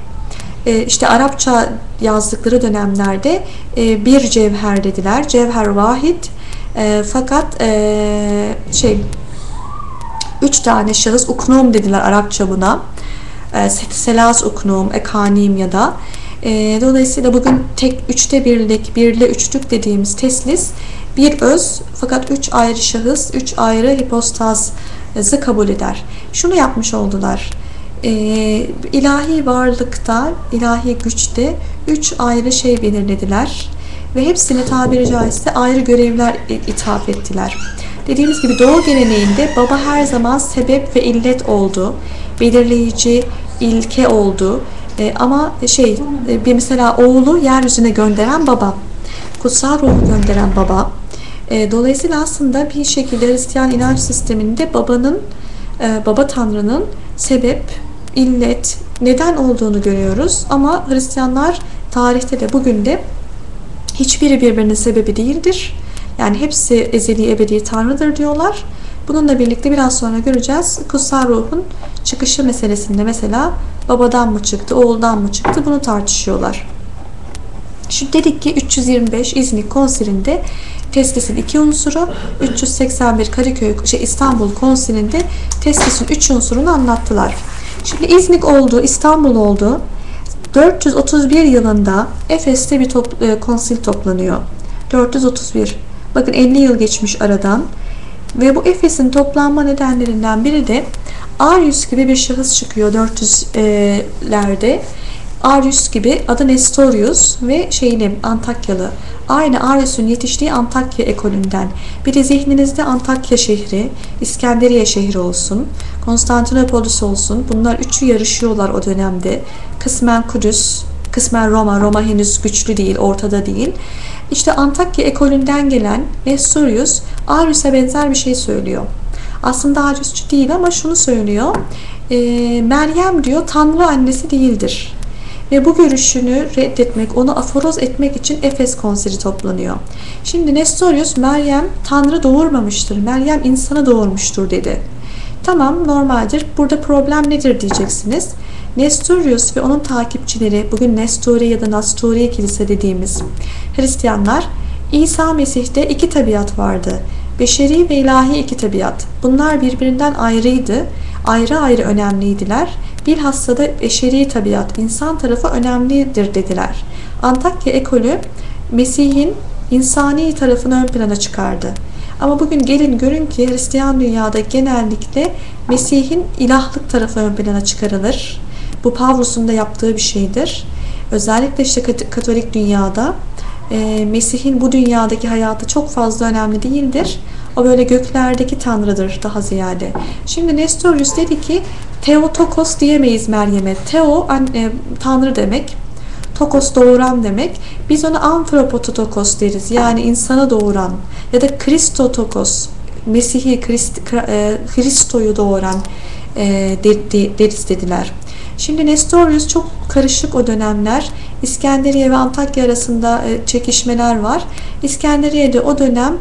E, işte Arapça yazdıkları dönemlerde e, bir cevher dediler. Cevher vahid. E, fakat e, şey üç tane şahıs uknum dediler Arapça buna. E, selas uknum, ekanim ya da. E, dolayısıyla bugün tek üçte birlik, birle üçlük dediğimiz teslis bir öz fakat üç ayrı şahıs, üç ayrı hipostazı kabul eder. Şunu yapmış oldular e, ilahi varlıkta, ilahi güçte üç ayrı şey belirlediler ve hepsine tabiri caizse ayrı görevler ithaf ettiler. Dediğimiz gibi doğu geleneğinde baba her zaman sebep ve illet oldu, belirleyici ilke oldu. E, ama şey e, bir mesela oğlu yeryüzüne gönderen baba, kutsal ruhu gönderen baba. E, dolayısıyla aslında bir şekilde Hristiyan inanç sisteminde babanın, e, baba tanrının sebep, illet, neden olduğunu görüyoruz. Ama Hristiyanlar tarihte de bugün de hiçbiri birbirinin sebebi değildir. Yani hepsi ezeli ebedi tanrıdır diyorlar. Bununla birlikte biraz sonra göreceğiz. Kutsal ruhun çıkışı meselesinde mesela babadan mı çıktı, oğuldan mı çıktı bunu tartışıyorlar. Şimdi dedik ki 325 İznik konsilinde teslisin iki unsuru, 381 Kadıköy şey İstanbul konsilinde teslisin üç unsurunu anlattılar. Şimdi İznik oldu, İstanbul oldu. 431 yılında Efes'te bir top, e, konsil toplanıyor. 431. Bakın 50 yıl geçmiş aradan. Ve bu Efes'in toplanma nedenlerinden biri de Arius gibi bir şahıs çıkıyor 400'lerde. Arius gibi adı Nestorius ve şeyini Antakyalı. Aynı Arius'un yetiştiği Antakya ekolünden. Bir de zihninizde Antakya şehri, İskenderiye şehri olsun, Konstantinopolis olsun. Bunlar üçü yarışıyorlar o dönemde. Kısmen Kudüs, kısmen Roma. Roma henüz güçlü değil, ortada değil. İşte Antakya ekolünden gelen Nestorius Arius'a benzer bir şey söylüyor. Aslında Ariusçu değil ama şunu söylüyor. E, Meryem diyor Tanrı annesi değildir. Ve bu görüşünü reddetmek, onu aforoz etmek için Efes konseri toplanıyor. Şimdi Nestorius Meryem Tanrı doğurmamıştır, Meryem insanı doğurmuştur dedi. Tamam normaldir. Burada problem nedir diyeceksiniz. Nestorius ve onun takipçileri bugün Nestori ya da Nastori kilise dediğimiz Hristiyanlar İsa Mesih'te iki tabiat vardı. Beşeri ve ilahi iki tabiat. Bunlar birbirinden ayrıydı. Ayrı ayrı önemliydiler. Bilhassa da beşeri tabiat, insan tarafı önemlidir dediler. Antakya ekolü Mesih'in insani tarafını ön plana çıkardı. Ama bugün gelin görün ki Hristiyan dünyada genellikle Mesih'in ilahlık tarafı ön plana çıkarılır. Bu Pavlus'un da yaptığı bir şeydir. Özellikle işte Katolik dünyada Mesih'in bu dünyadaki hayatı çok fazla önemli değildir. O böyle göklerdeki tanrıdır daha ziyade. Şimdi Nestorius dedi ki Theotokos diyemeyiz Meryem'e. Theo e, tanrı demek. Tokos doğuran demek. Biz ona anthropotokos deriz. Yani insanı doğuran ya da Kristotokos Mesih'i Christ, e, doğuran e, deriz dediler. Şimdi Nestorius çok karışık o dönemler. İskenderiye ve Antakya arasında e, çekişmeler var. İskenderiye'de o dönem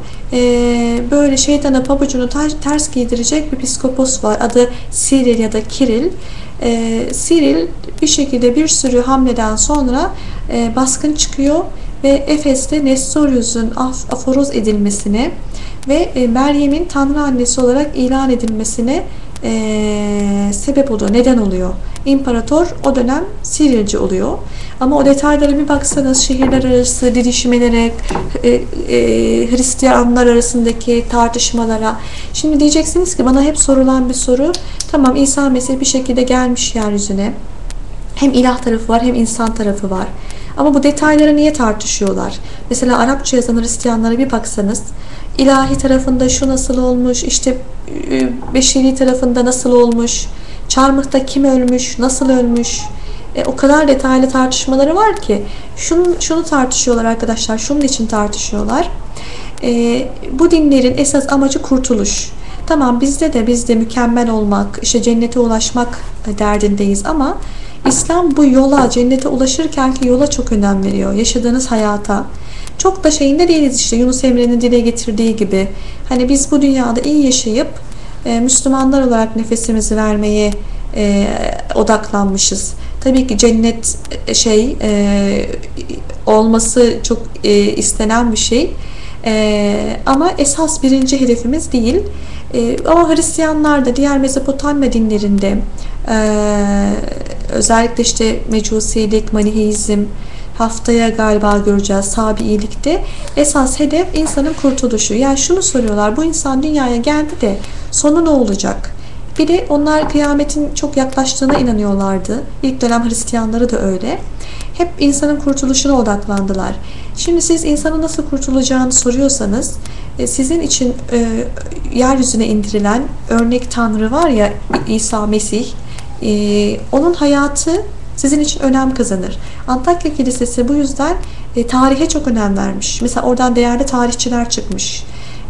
böyle şeytana pabucunu ters giydirecek bir psikopos var. Adı Cyril ya da Kiril. Cyril bir şekilde bir sürü hamleden sonra baskın çıkıyor ve Efes'te Nestorius'un af, aforoz edilmesine ve Meryem'in Tanrı annesi olarak ilan edilmesine e, sebep oluyor, neden oluyor. İmparator o dönem Sirilci oluyor. Ama o detaylara bir baksanız şehirler arası didişmelere, e, e, Hristiyanlar arasındaki tartışmalara. Şimdi diyeceksiniz ki bana hep sorulan bir soru. Tamam İsa Mesih bir şekilde gelmiş yeryüzüne. Hem ilah tarafı var hem insan tarafı var. Ama bu detayları niye tartışıyorlar? Mesela Arapça yazan Hristiyanlara bir baksanız ilahi tarafında şu nasıl olmuş, işte e, beşeri tarafında nasıl olmuş, çarmıhta kim ölmüş, nasıl ölmüş, e, o kadar detaylı tartışmaları var ki şunu, şunu tartışıyorlar arkadaşlar, şunun için tartışıyorlar. E, bu dinlerin esas amacı kurtuluş. Tamam bizde de bizde mükemmel olmak, işte cennete ulaşmak derdindeyiz ama İslam bu yola, cennete ulaşırken ki yola çok önem veriyor. Yaşadığınız hayata. Çok da şeyinde değiliz işte Yunus Emre'nin dile getirdiği gibi. Hani biz bu dünyada iyi yaşayıp e, Müslümanlar olarak nefesimizi vermeye e, odaklanmışız. Tabii ki cennet e, şey e, olması çok e, istenen bir şey. E, ama esas birinci hedefimiz değil. E, ama Hristiyanlar da diğer Mezopotamya dinlerinde e, özellikle işte Mecusilik, Maniheizm, haftaya galiba göreceğiz sabi iyilikte. Esas hedef insanın kurtuluşu. Yani şunu soruyorlar. Bu insan dünyaya geldi de sonu ne olacak? Bir de onlar kıyametin çok yaklaştığına inanıyorlardı. İlk dönem Hristiyanları da öyle. Hep insanın kurtuluşuna odaklandılar. Şimdi siz insanın nasıl kurtulacağını soruyorsanız e, sizin için e, yeryüzüne indirilen örnek Tanrı var ya İsa Mesih e, onun hayatı sizin için önem kazanır. Antakya Kilisesi bu yüzden e, tarihe çok önem vermiş. Mesela oradan değerli tarihçiler çıkmış.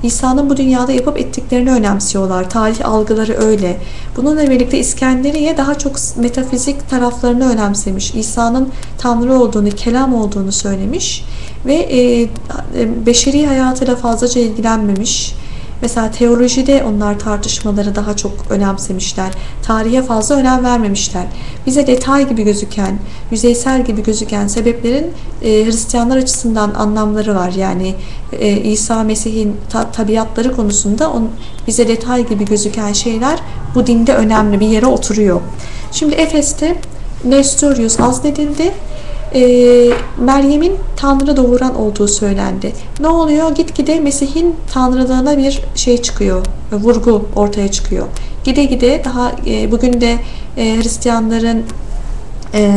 İsa'nın bu dünyada yapıp ettiklerini önemsiyorlar. Tarih algıları öyle. Bununla birlikte İskenderiye daha çok metafizik taraflarını önemsemiş. İsa'nın Tanrı olduğunu, kelam olduğunu söylemiş ve e, e beşeri hayatıyla fazlaca ilgilenmemiş. Mesela teolojide onlar tartışmaları daha çok önemsemişler. Tarihe fazla önem vermemişler. Bize detay gibi gözüken, yüzeysel gibi gözüken sebeplerin e, Hristiyanlar açısından anlamları var. Yani e, İsa Mesih'in ta, tabiatları konusunda on, bize detay gibi gözüken şeyler bu dinde önemli bir yere oturuyor. Şimdi Efes'te Nestorius azledildi e, Meryem'in Tanrı doğuran olduğu söylendi. Ne oluyor? Gitgide Mesih'in Tanrılığına bir şey çıkıyor, vurgu ortaya çıkıyor. Gide gide daha e, bugün de e, Hristiyanların e,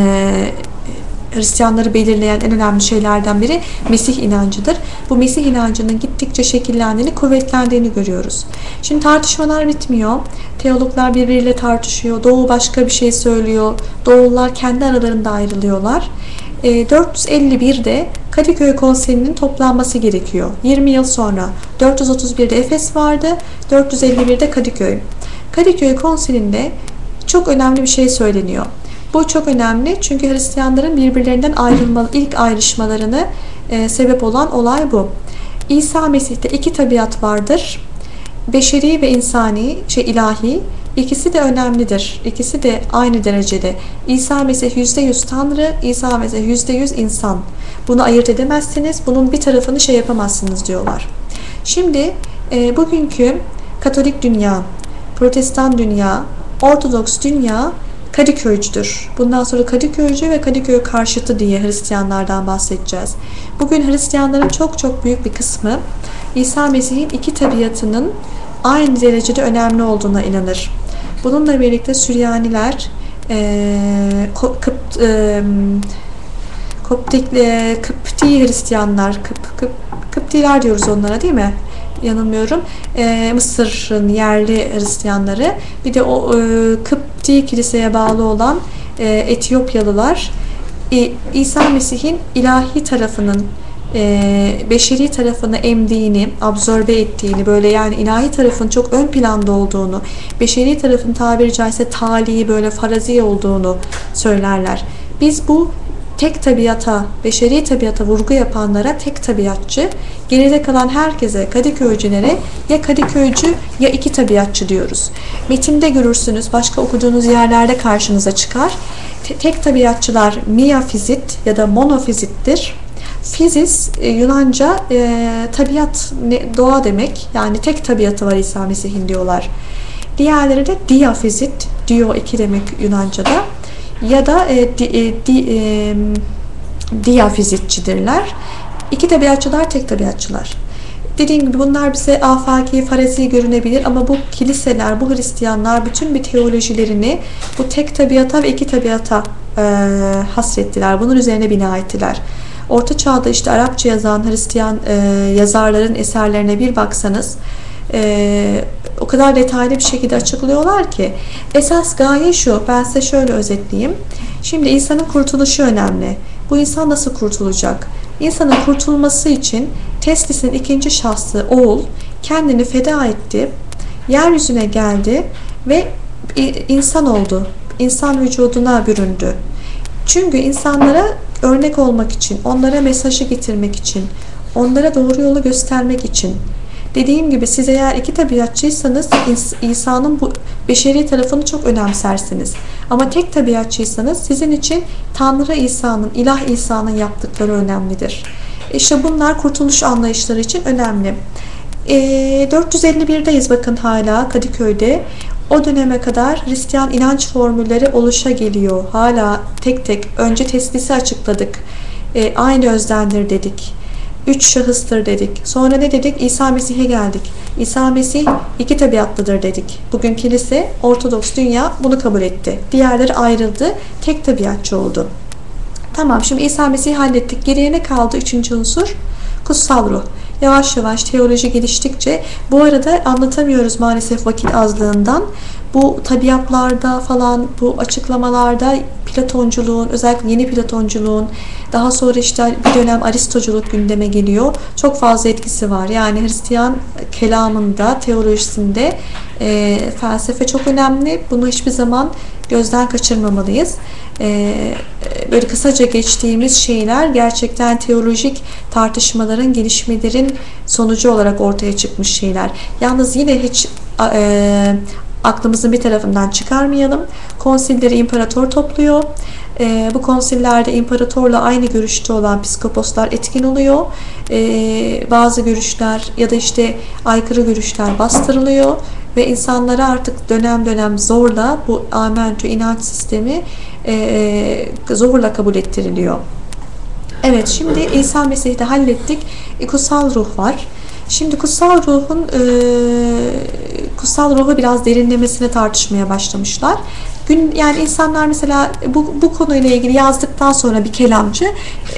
Hristiyanları belirleyen en önemli şeylerden biri Mesih inancıdır. Bu Mesih inancının gittikçe şekillendiğini, kuvvetlendiğini görüyoruz. Şimdi tartışmalar bitmiyor. Teologlar birbiriyle tartışıyor. Doğu başka bir şey söylüyor. Doğulular kendi aralarında ayrılıyorlar. 451'de ee, Kadıköy Konseyi'nin toplanması gerekiyor. 20 yıl sonra 431'de Efes vardı, 451'de Kadıköy. Kadıköy Konseyi'nde çok önemli bir şey söyleniyor. Bu çok önemli çünkü Hristiyanların birbirlerinden ayrılma, ilk ayrışmalarını e, sebep olan olay bu. İsa Mesih'te iki tabiat vardır. Beşeri ve insani, şey ilahi. İkisi de önemlidir. İkisi de aynı derecede. İsa Mesih %100 Tanrı, İsa Mesih %100 insan. Bunu ayırt edemezsiniz. Bunun bir tarafını şey yapamazsınız diyorlar. Şimdi e, bugünkü Katolik dünya, Protestan dünya, Ortodoks dünya Kadıköycüdür. Bundan sonra Kadıköycü ve Kadıköy karşıtı diye Hristiyanlardan bahsedeceğiz. Bugün Hristiyanların çok çok büyük bir kısmı İsa Mesih'in iki tabiatının aynı derecede önemli olduğuna inanır. Bununla birlikte Süryaniler, e, Kıpt, e, Koptik, e, Kıpti Hristiyanlar, Kıp, Kıp, Kıptiler diyoruz onlara değil mi? Yanılmıyorum. E, Mısır'ın yerli Hristiyanları. Bir de o e, Kıpti kiliseye bağlı olan e, Etiyopyalılar e, İsa Mesih'in ilahi tarafının e, beşeri tarafını emdiğini, absorbe ettiğini, böyle yani ilahi tarafın çok ön planda olduğunu, beşeri tarafın tabiri caizse talihi böyle farazi olduğunu söylerler. Biz bu tek tabiata, beşeri tabiata vurgu yapanlara tek tabiatçı, geride kalan herkese, Kadıköycülere ya Kadıköycü ya iki tabiatçı diyoruz. Metinde görürsünüz, başka okuduğunuz yerlerde karşınıza çıkar. Tek tabiatçılar miyafizit ya da monofizittir. Fizis e, Yunanca e, tabiat, doğa demek. Yani tek tabiatı var İsa Mesih'in diyorlar. Diğerleri de diafizit, dio iki demek Yunanca'da. Ya da e, di, e, di, e, diyafizitçidirler. İki tabiatçılar tek tabiatçılar. Dediğim gibi bunlar bize afaki, farazi görünebilir ama bu kiliseler, bu Hristiyanlar bütün bir teolojilerini bu tek tabiata ve iki tabiata e, hasrettiler. Bunun üzerine bina ettiler. Orta Çağ'da işte Arapça yazan Hristiyan e, yazarların eserlerine bir baksanız e, o kadar detaylı bir şekilde açıklıyorlar ki esas gaye şu ben size şöyle özetleyeyim. Şimdi insanın kurtuluşu önemli. Bu insan nasıl kurtulacak? İnsanın kurtulması için teslisin ikinci şahsı oğul kendini feda etti yeryüzüne geldi ve insan oldu. İnsan vücuduna büründü. Çünkü insanlara örnek olmak için onlara mesajı getirmek için onlara doğru yolu göstermek için Dediğim gibi siz eğer iki tabiatçıysanız İsa'nın bu beşeri tarafını çok önemsersiniz. Ama tek tabiatçıysanız sizin için Tanrı İsa'nın, İlah İsa'nın yaptıkları önemlidir. İşte bunlar kurtuluş anlayışları için önemli. E, 451'deyiz bakın hala Kadıköy'de. O döneme kadar Hristiyan inanç formülleri oluşa geliyor. Hala tek tek önce teslisi açıkladık. E, aynı özdendir dedik üç şahıstır dedik. Sonra ne dedik? İsa Mesih'e geldik. İsa Mesih iki tabiatlıdır dedik. Bugün kilise, Ortodoks dünya bunu kabul etti. Diğerleri ayrıldı. Tek tabiatçı oldu. Tamam şimdi İsa Mesih'i hallettik. Geriye ne kaldı? Üçüncü unsur. Kutsal ruh. Yavaş yavaş teoloji geliştikçe bu arada anlatamıyoruz maalesef vakit azlığından bu tabiatlarda falan bu açıklamalarda Platonculuğun özellikle yeni Platonculuğun daha sonra işte bir dönem Aristoculuk gündeme geliyor. Çok fazla etkisi var. Yani Hristiyan kelamında, teolojisinde e, felsefe çok önemli. Bunu hiçbir zaman gözden kaçırmamalıyız. E, böyle kısaca geçtiğimiz şeyler gerçekten teolojik tartışmaların, gelişmelerin sonucu olarak ortaya çıkmış şeyler. Yalnız yine hiç e, aklımızın bir tarafından çıkarmayalım. Konsilleri imparator topluyor. E, bu konsillerde imparatorla aynı görüşte olan psikoposlar etkin oluyor. E, bazı görüşler ya da işte aykırı görüşler bastırılıyor ve insanlara artık dönem dönem zorla bu amentü inanç sistemi e, zorla kabul ettiriliyor. Evet şimdi İsa Mesih'i de hallettik. E, kutsal ruh var. Şimdi kutsal ruhun e, kutsal ruhu biraz derinlemesine tartışmaya başlamışlar. Gün yani insanlar mesela bu, bu konuyla ilgili yazdıktan sonra bir kelamcı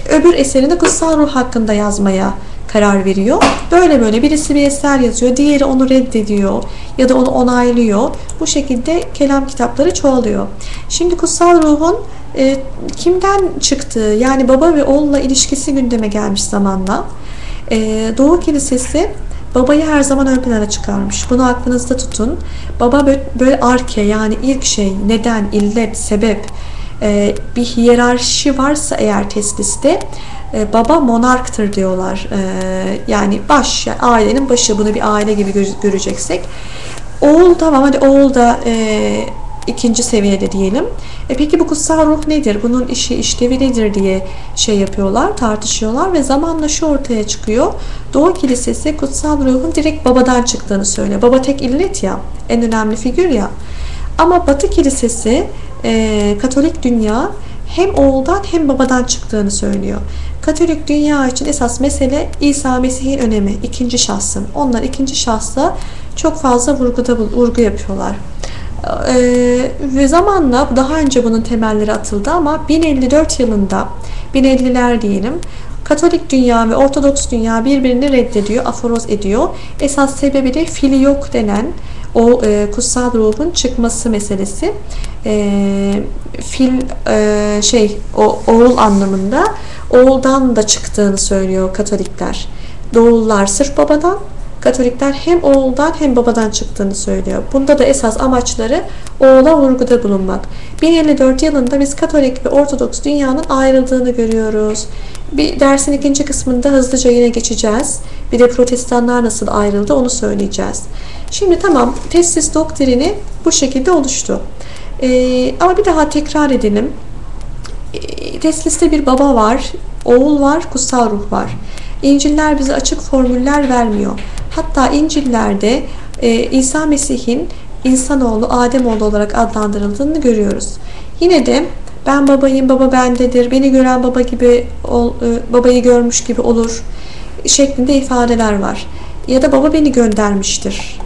öbür eserini kutsal ruh hakkında yazmaya karar veriyor. Böyle böyle birisi bir eser yazıyor, diğeri onu reddediyor ya da onu onaylıyor. Bu şekilde kelam kitapları çoğalıyor. Şimdi kutsal ruhun e, kimden çıktığı yani baba ve oğulla ilişkisi gündeme gelmiş zamanla. E, Doğu Kilisesi babayı her zaman ön plana çıkarmış. Bunu aklınızda tutun. Baba böyle arke yani ilk şey, neden, illet, sebep e, bir hiyerarşi varsa eğer tesliste e, baba monarktır diyorlar. E, yani baş, yani ailenin başı bunu bir aile gibi göreceksek. Oğul tamam hadi oğul da e, ikinci seviyede diyelim. E peki bu kutsal ruh nedir? Bunun işi işlevi nedir diye şey yapıyorlar, tartışıyorlar ve zamanla şu ortaya çıkıyor. Doğu Kilisesi kutsal ruhun direkt babadan çıktığını söylüyor. Baba tek illet ya, en önemli figür ya. Ama Batı Kilisesi, e, Katolik dünya hem oğuldan hem babadan çıktığını söylüyor. Katolik dünya için esas mesele İsa Mesih'in önemi, ikinci şahsın. Onlar ikinci şahsa çok fazla vurguda vurgu yapıyorlar. Ee, ve zamanla daha önce bunun temelleri atıldı ama 1054 yılında 1050'ler diyelim Katolik dünya ve Ortodoks dünya birbirini reddediyor, aforoz ediyor. Esas sebebi de filiyok denen o e, kutsal ruhun çıkması meselesi. E, fil e, şey o oğul anlamında oğuldan da çıktığını söylüyor Katolikler. Doğullar sırf babadan, Katolikler hem oğuldan hem babadan çıktığını söylüyor. Bunda da esas amaçları oğula vurguda bulunmak. 1054 yılında biz Katolik ve Ortodoks dünyanın ayrıldığını görüyoruz. Bir dersin ikinci kısmında hızlıca yine geçeceğiz. Bir de protestanlar nasıl ayrıldı onu söyleyeceğiz. Şimdi tamam testis doktrini bu şekilde oluştu. Ee, ama bir daha tekrar edelim. Ee, tesliste bir baba var, oğul var, kutsal ruh var. İnciller bize açık formüller vermiyor. Hatta İncil'lerde e, İsa Mesih'in insanoğlu, Ademoğlu olarak adlandırıldığını görüyoruz. Yine de Ben babayım, baba bendedir. Beni gören baba gibi ol, e, babayı görmüş gibi olur şeklinde ifadeler var. Ya da baba beni göndermiştir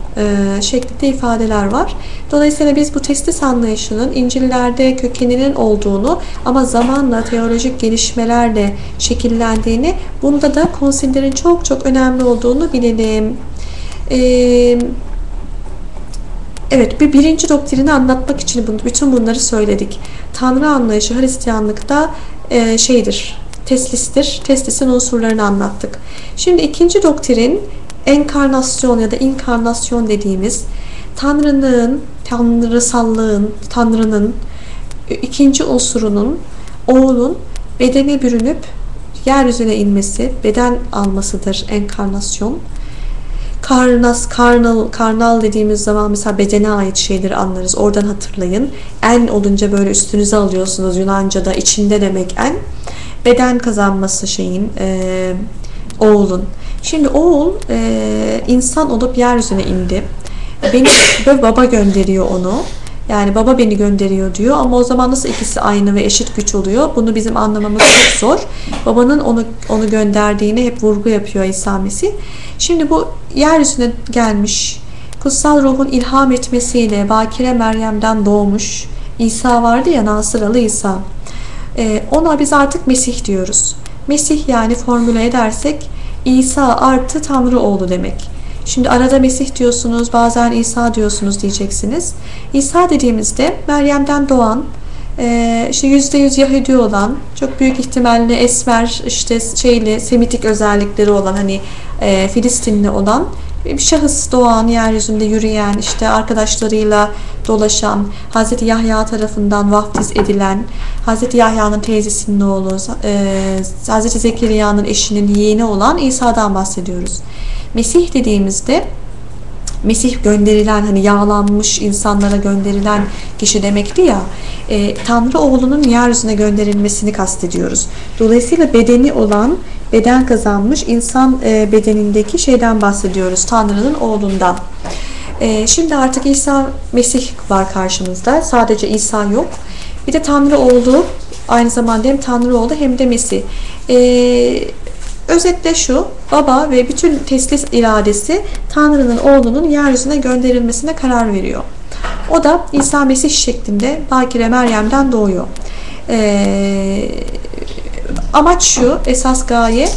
şeklinde ifadeler var. Dolayısıyla biz bu testis anlayışının İncil'lerde kökeninin olduğunu ama zamanla teolojik gelişmelerle şekillendiğini, bunda da konsillerin çok çok önemli olduğunu bilelim. Eee Evet, bir birinci doktrini anlatmak için bütün bunları söyledik. Tanrı anlayışı Hristiyanlıkta e, şeydir, teslistir. Teslisin unsurlarını anlattık. Şimdi ikinci doktrin enkarnasyon ya da inkarnasyon dediğimiz Tanrı'nın, tanrısallığın, Tanrı'nın ikinci unsurunun oğlun bedene bürünüp yeryüzüne inmesi, beden almasıdır enkarnasyon. Karnas, karnal, karnal dediğimiz zaman mesela bedene ait şeyleri anlarız. Oradan hatırlayın. En olunca böyle üstünüze alıyorsunuz Yunanca'da. içinde demek en. Beden kazanması şeyin, e, oğlun. Şimdi oğul e, insan olup yeryüzüne indi. Beni böyle baba gönderiyor onu. Yani baba beni gönderiyor diyor ama o zaman nasıl ikisi aynı ve eşit güç oluyor? Bunu bizim anlamamız çok zor. Babanın onu onu gönderdiğini hep vurgu yapıyor İsa Mesih. Şimdi bu yeryüzüne gelmiş, kutsal ruhun ilham etmesiyle Bakire Meryem'den doğmuş İsa vardı ya Nasıralı İsa. Ee, ona biz artık Mesih diyoruz. Mesih yani formüle edersek İsa artı Tanrı oğlu demek. Şimdi arada Mesih diyorsunuz, bazen İsa diyorsunuz diyeceksiniz. İsa dediğimizde Meryem'den doğan, e, işte yüzde yüz Yahudi olan, çok büyük ihtimalle esmer, işte şeyli, semitik özellikleri olan, hani e, Filistinli olan bir şahıs doğan, yeryüzünde yürüyen, işte arkadaşlarıyla dolaşan, Hz. Yahya tarafından vaftiz edilen, Hz. Yahya'nın teyzesinin oğlu, e, Hz. Zekeriya'nın eşinin yeğeni olan İsa'dan bahsediyoruz. Mesih dediğimizde Mesih gönderilen hani yağlanmış insanlara gönderilen kişi demekti ya e, Tanrı oğlunun yeryüzüne gönderilmesini kastediyoruz. Dolayısıyla bedeni olan beden kazanmış insan e, bedenindeki şeyden bahsediyoruz. Tanrı'nın oğlundan. E, şimdi artık İsa Mesih var karşımızda. Sadece İsa yok. Bir de Tanrı oğlu aynı zamanda hem Tanrı oğlu hem de Mesih. E, Özetle şu, baba ve bütün teslis iradesi Tanrı'nın oğlunun yeryüzüne gönderilmesine karar veriyor. O da İsa Mesih şeklinde Bakire Meryem'den doğuyor. Ee, amaç şu, esas gaye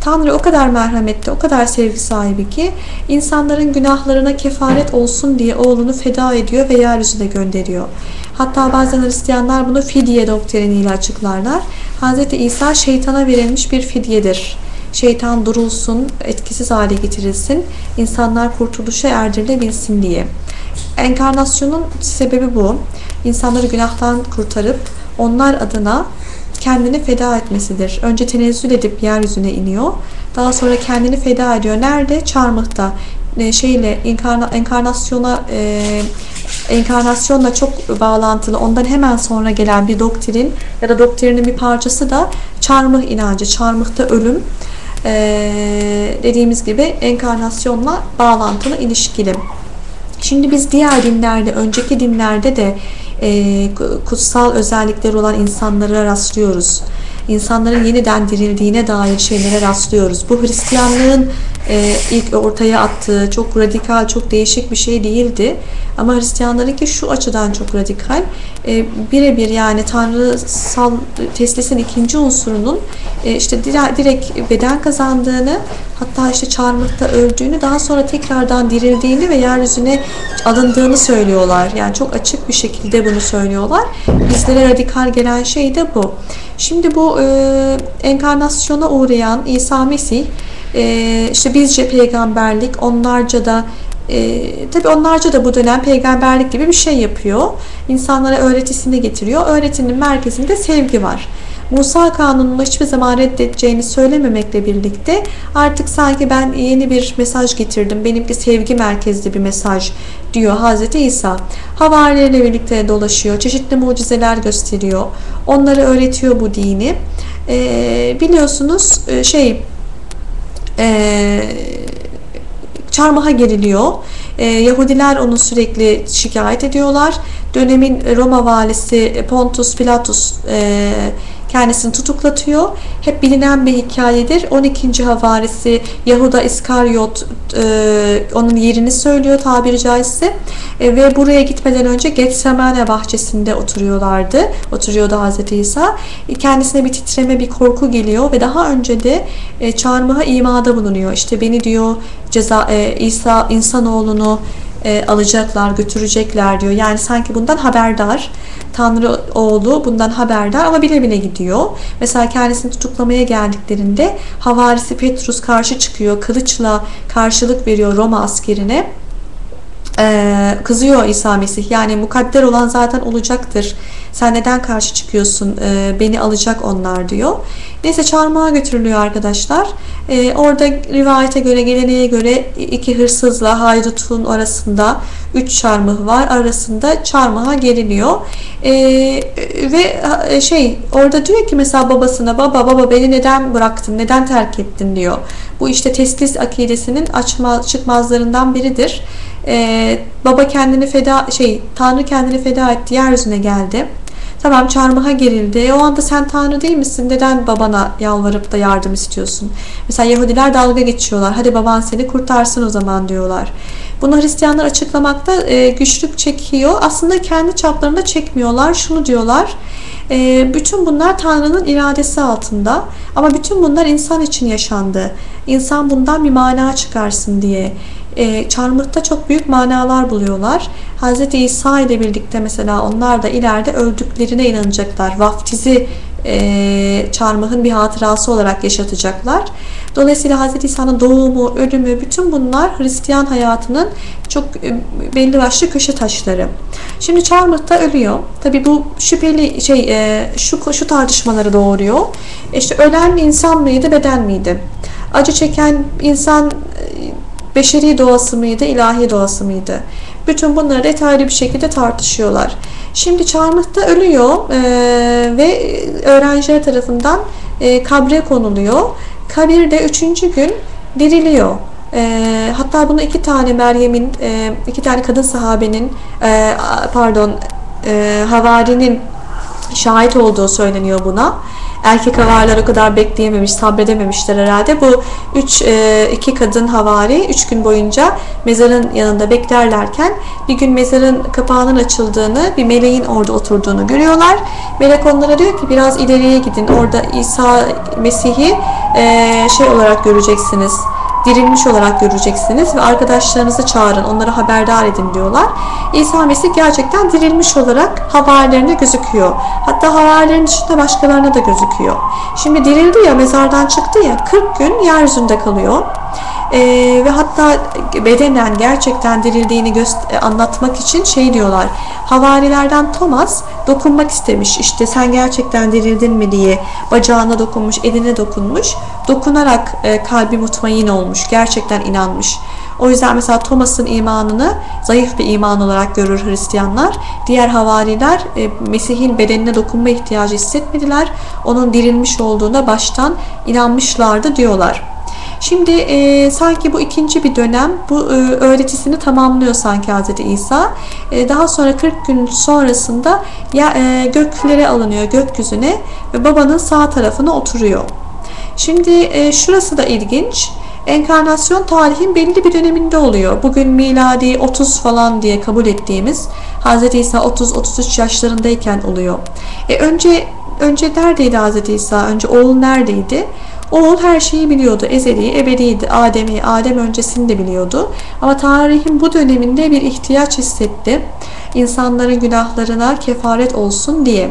Tanrı o kadar merhametli, o kadar sevgi sahibi ki insanların günahlarına kefaret olsun diye oğlunu feda ediyor ve yeryüzüne gönderiyor. Hatta bazen Hristiyanlar bunu fidye doktriniyle açıklarlar. Hz. İsa şeytana verilmiş bir fidyedir şeytan durulsun, etkisiz hale getirilsin, insanlar kurtuluşa erdirilebilsin diye. Enkarnasyonun sebebi bu. İnsanları günahtan kurtarıp onlar adına kendini feda etmesidir. Önce tenezzül edip yeryüzüne iniyor. Daha sonra kendini feda ediyor. Nerede? Çarmıhta. E, şeyle enkarna, enkarnasyona e, enkarnasyonla çok bağlantılı ondan hemen sonra gelen bir doktrin ya da doktrinin bir parçası da çarmıh inancı. Çarmıhta ölüm ee, dediğimiz gibi enkarnasyonla bağlantılı ilişkili. Şimdi biz diğer dinlerde, önceki dinlerde de e, kutsal özellikleri olan insanlara rastlıyoruz. İnsanların yeniden dirildiğine dair şeylere rastlıyoruz. Bu Hristiyanlığın e, ilk ortaya attığı çok radikal, çok değişik bir şey değildi. Ama Hristiyanlarınki şu açıdan çok radikal. E, birebir yani tanrısal teslisin ikinci unsurunun e, işte direkt beden kazandığını hatta işte çarmıhta öldüğünü daha sonra tekrardan dirildiğini ve yeryüzüne alındığını söylüyorlar. Yani çok açık bir şekilde bunu söylüyorlar. Bizlere radikal gelen şey de bu. Şimdi bu e, enkarnasyona uğrayan İsa Mesih e, işte bizce peygamberlik onlarca da e, tabi onlarca da bu dönem peygamberlik gibi bir şey yapıyor. İnsanlara öğretisini getiriyor. Öğretinin merkezinde sevgi var. Musa kanununu hiçbir zaman reddedeceğini söylememekle birlikte artık sanki ben yeni bir mesaj getirdim. Benimki sevgi merkezli bir mesaj diyor Hazreti İsa. Havarilerle birlikte dolaşıyor. Çeşitli mucizeler gösteriyor. Onları öğretiyor bu dini. Ee, biliyorsunuz şey e, çarmıha geriliyor. E, Yahudiler onu sürekli şikayet ediyorlar. Dönemin Roma valisi Pontus Pilatus e, kendisini tutuklatıyor. Hep bilinen bir hikayedir. 12. havarisi Yahuda İskaryot e, onun yerini söylüyor tabiri caizse. E, ve buraya gitmeden önce Getsemane bahçesinde oturuyorlardı. Oturuyordu Hazreti İsa. E, kendisine bir titreme, bir korku geliyor ve daha önce de e, çarmıha imada bulunuyor. İşte beni diyor ceza e, İsa insanoğlunu e, alacaklar, götürecekler diyor. Yani sanki bundan haberdar. Tanrı oğlu bundan haberdar ama bile bile gidiyor. Mesela kendisini tutuklamaya geldiklerinde havarisi Petrus karşı çıkıyor. Kılıçla karşılık veriyor Roma askerine. Ee, kızıyor İsa Mesih. Yani mukadder olan zaten olacaktır. Sen neden karşı çıkıyorsun? Ee, beni alacak onlar diyor. Neyse çarmıha götürülüyor arkadaşlar. Ee, orada rivayete göre, geleneğe göre iki hırsızla haydutun arasında üç çarmıh var. Arasında çarmıha geliniyor. Ee, ve şey orada diyor ki mesela babasına baba baba beni neden bıraktın? Neden terk ettin diyor. Bu işte teslis akidesinin açma, çıkmazlarından biridir. Ee, baba kendini feda şey Tanrı kendini feda etti yeryüzüne geldi. Tamam çarmıha gerildi. O anda sen Tanrı değil misin? Neden babana yalvarıp da yardım istiyorsun? Mesela Yahudiler dalga geçiyorlar. Hadi baban seni kurtarsın o zaman diyorlar. Bunu Hristiyanlar açıklamakta e, güçlük çekiyor. Aslında kendi çaplarında çekmiyorlar. Şunu diyorlar. E, bütün bunlar Tanrı'nın iradesi altında. Ama bütün bunlar insan için yaşandı. İnsan bundan bir mana çıkarsın diye e, çarmıhta çok büyük manalar buluyorlar. Hz. İsa ile birlikte mesela onlar da ileride öldüklerine inanacaklar. Vaftizi e, çarmıhın bir hatırası olarak yaşatacaklar. Dolayısıyla Hz. İsa'nın doğumu, ölümü, bütün bunlar Hristiyan hayatının çok e, belli başlı köşe taşları. Şimdi çarmıhta ölüyor. Tabi bu şüpheli şey e, şu şu tartışmaları doğuruyor. İşte ölen insan mıydı, beden miydi? Acı çeken insan beşeri doğası mıydı, ilahi doğası mıydı? Bütün bunları detaylı bir şekilde tartışıyorlar. Şimdi Çarmıh'ta ölüyor e, ve öğrenciler tarafından e, kabre konuluyor. Kabirde üçüncü gün diriliyor. E, hatta bunu iki tane Meryem'in, e, iki tane kadın sahabenin, e, pardon, e, havarinin şahit olduğu söyleniyor buna. Erkek havariler o kadar bekleyememiş, sabredememişler herhalde. Bu üç, e, iki kadın havari üç gün boyunca mezarın yanında beklerlerken bir gün mezarın kapağının açıldığını, bir meleğin orada oturduğunu görüyorlar. Melek onlara diyor ki biraz ileriye gidin. Orada İsa Mesih'i e, şey olarak göreceksiniz dirilmiş olarak göreceksiniz ve arkadaşlarınızı çağırın, onları haberdar edin diyorlar. İsa Mesih gerçekten dirilmiş olarak havarilerine gözüküyor. Hatta havarilerin dışında başkalarına da gözüküyor. Şimdi dirildi ya, mezardan çıktı ya, 40 gün yeryüzünde kalıyor. Ee, ve hatta bedenen gerçekten dirildiğini e, anlatmak için şey diyorlar. Havarilerden Thomas dokunmak istemiş. İşte sen gerçekten dirildin mi diye bacağına dokunmuş, eline dokunmuş. Dokunarak e, kalbi mutmain olmuş. Gerçekten inanmış. O yüzden mesela Thomas'ın imanını zayıf bir iman olarak görür Hristiyanlar. Diğer havariler e, Mesih'in bedenine dokunma ihtiyacı hissetmediler. Onun dirilmiş olduğuna baştan inanmışlardı diyorlar. Şimdi e, sanki bu ikinci bir dönem bu e, öğretisini tamamlıyor sanki Hz. İsa. E, daha sonra 40 gün sonrasında ya, e, göklere alınıyor gökyüzüne ve babanın sağ tarafına oturuyor. Şimdi e, şurası da ilginç. Enkarnasyon tarihin belli bir döneminde oluyor. Bugün miladi 30 falan diye kabul ettiğimiz Hz. İsa 30-33 yaşlarındayken oluyor. E önce önce neredeydi Hz. İsa? Önce oğul neredeydi? Oğul her şeyi biliyordu. Ezeli, ebediydi. Adem'i, Adem öncesini de biliyordu. Ama tarihin bu döneminde bir ihtiyaç hissetti. İnsanların günahlarına kefaret olsun diye.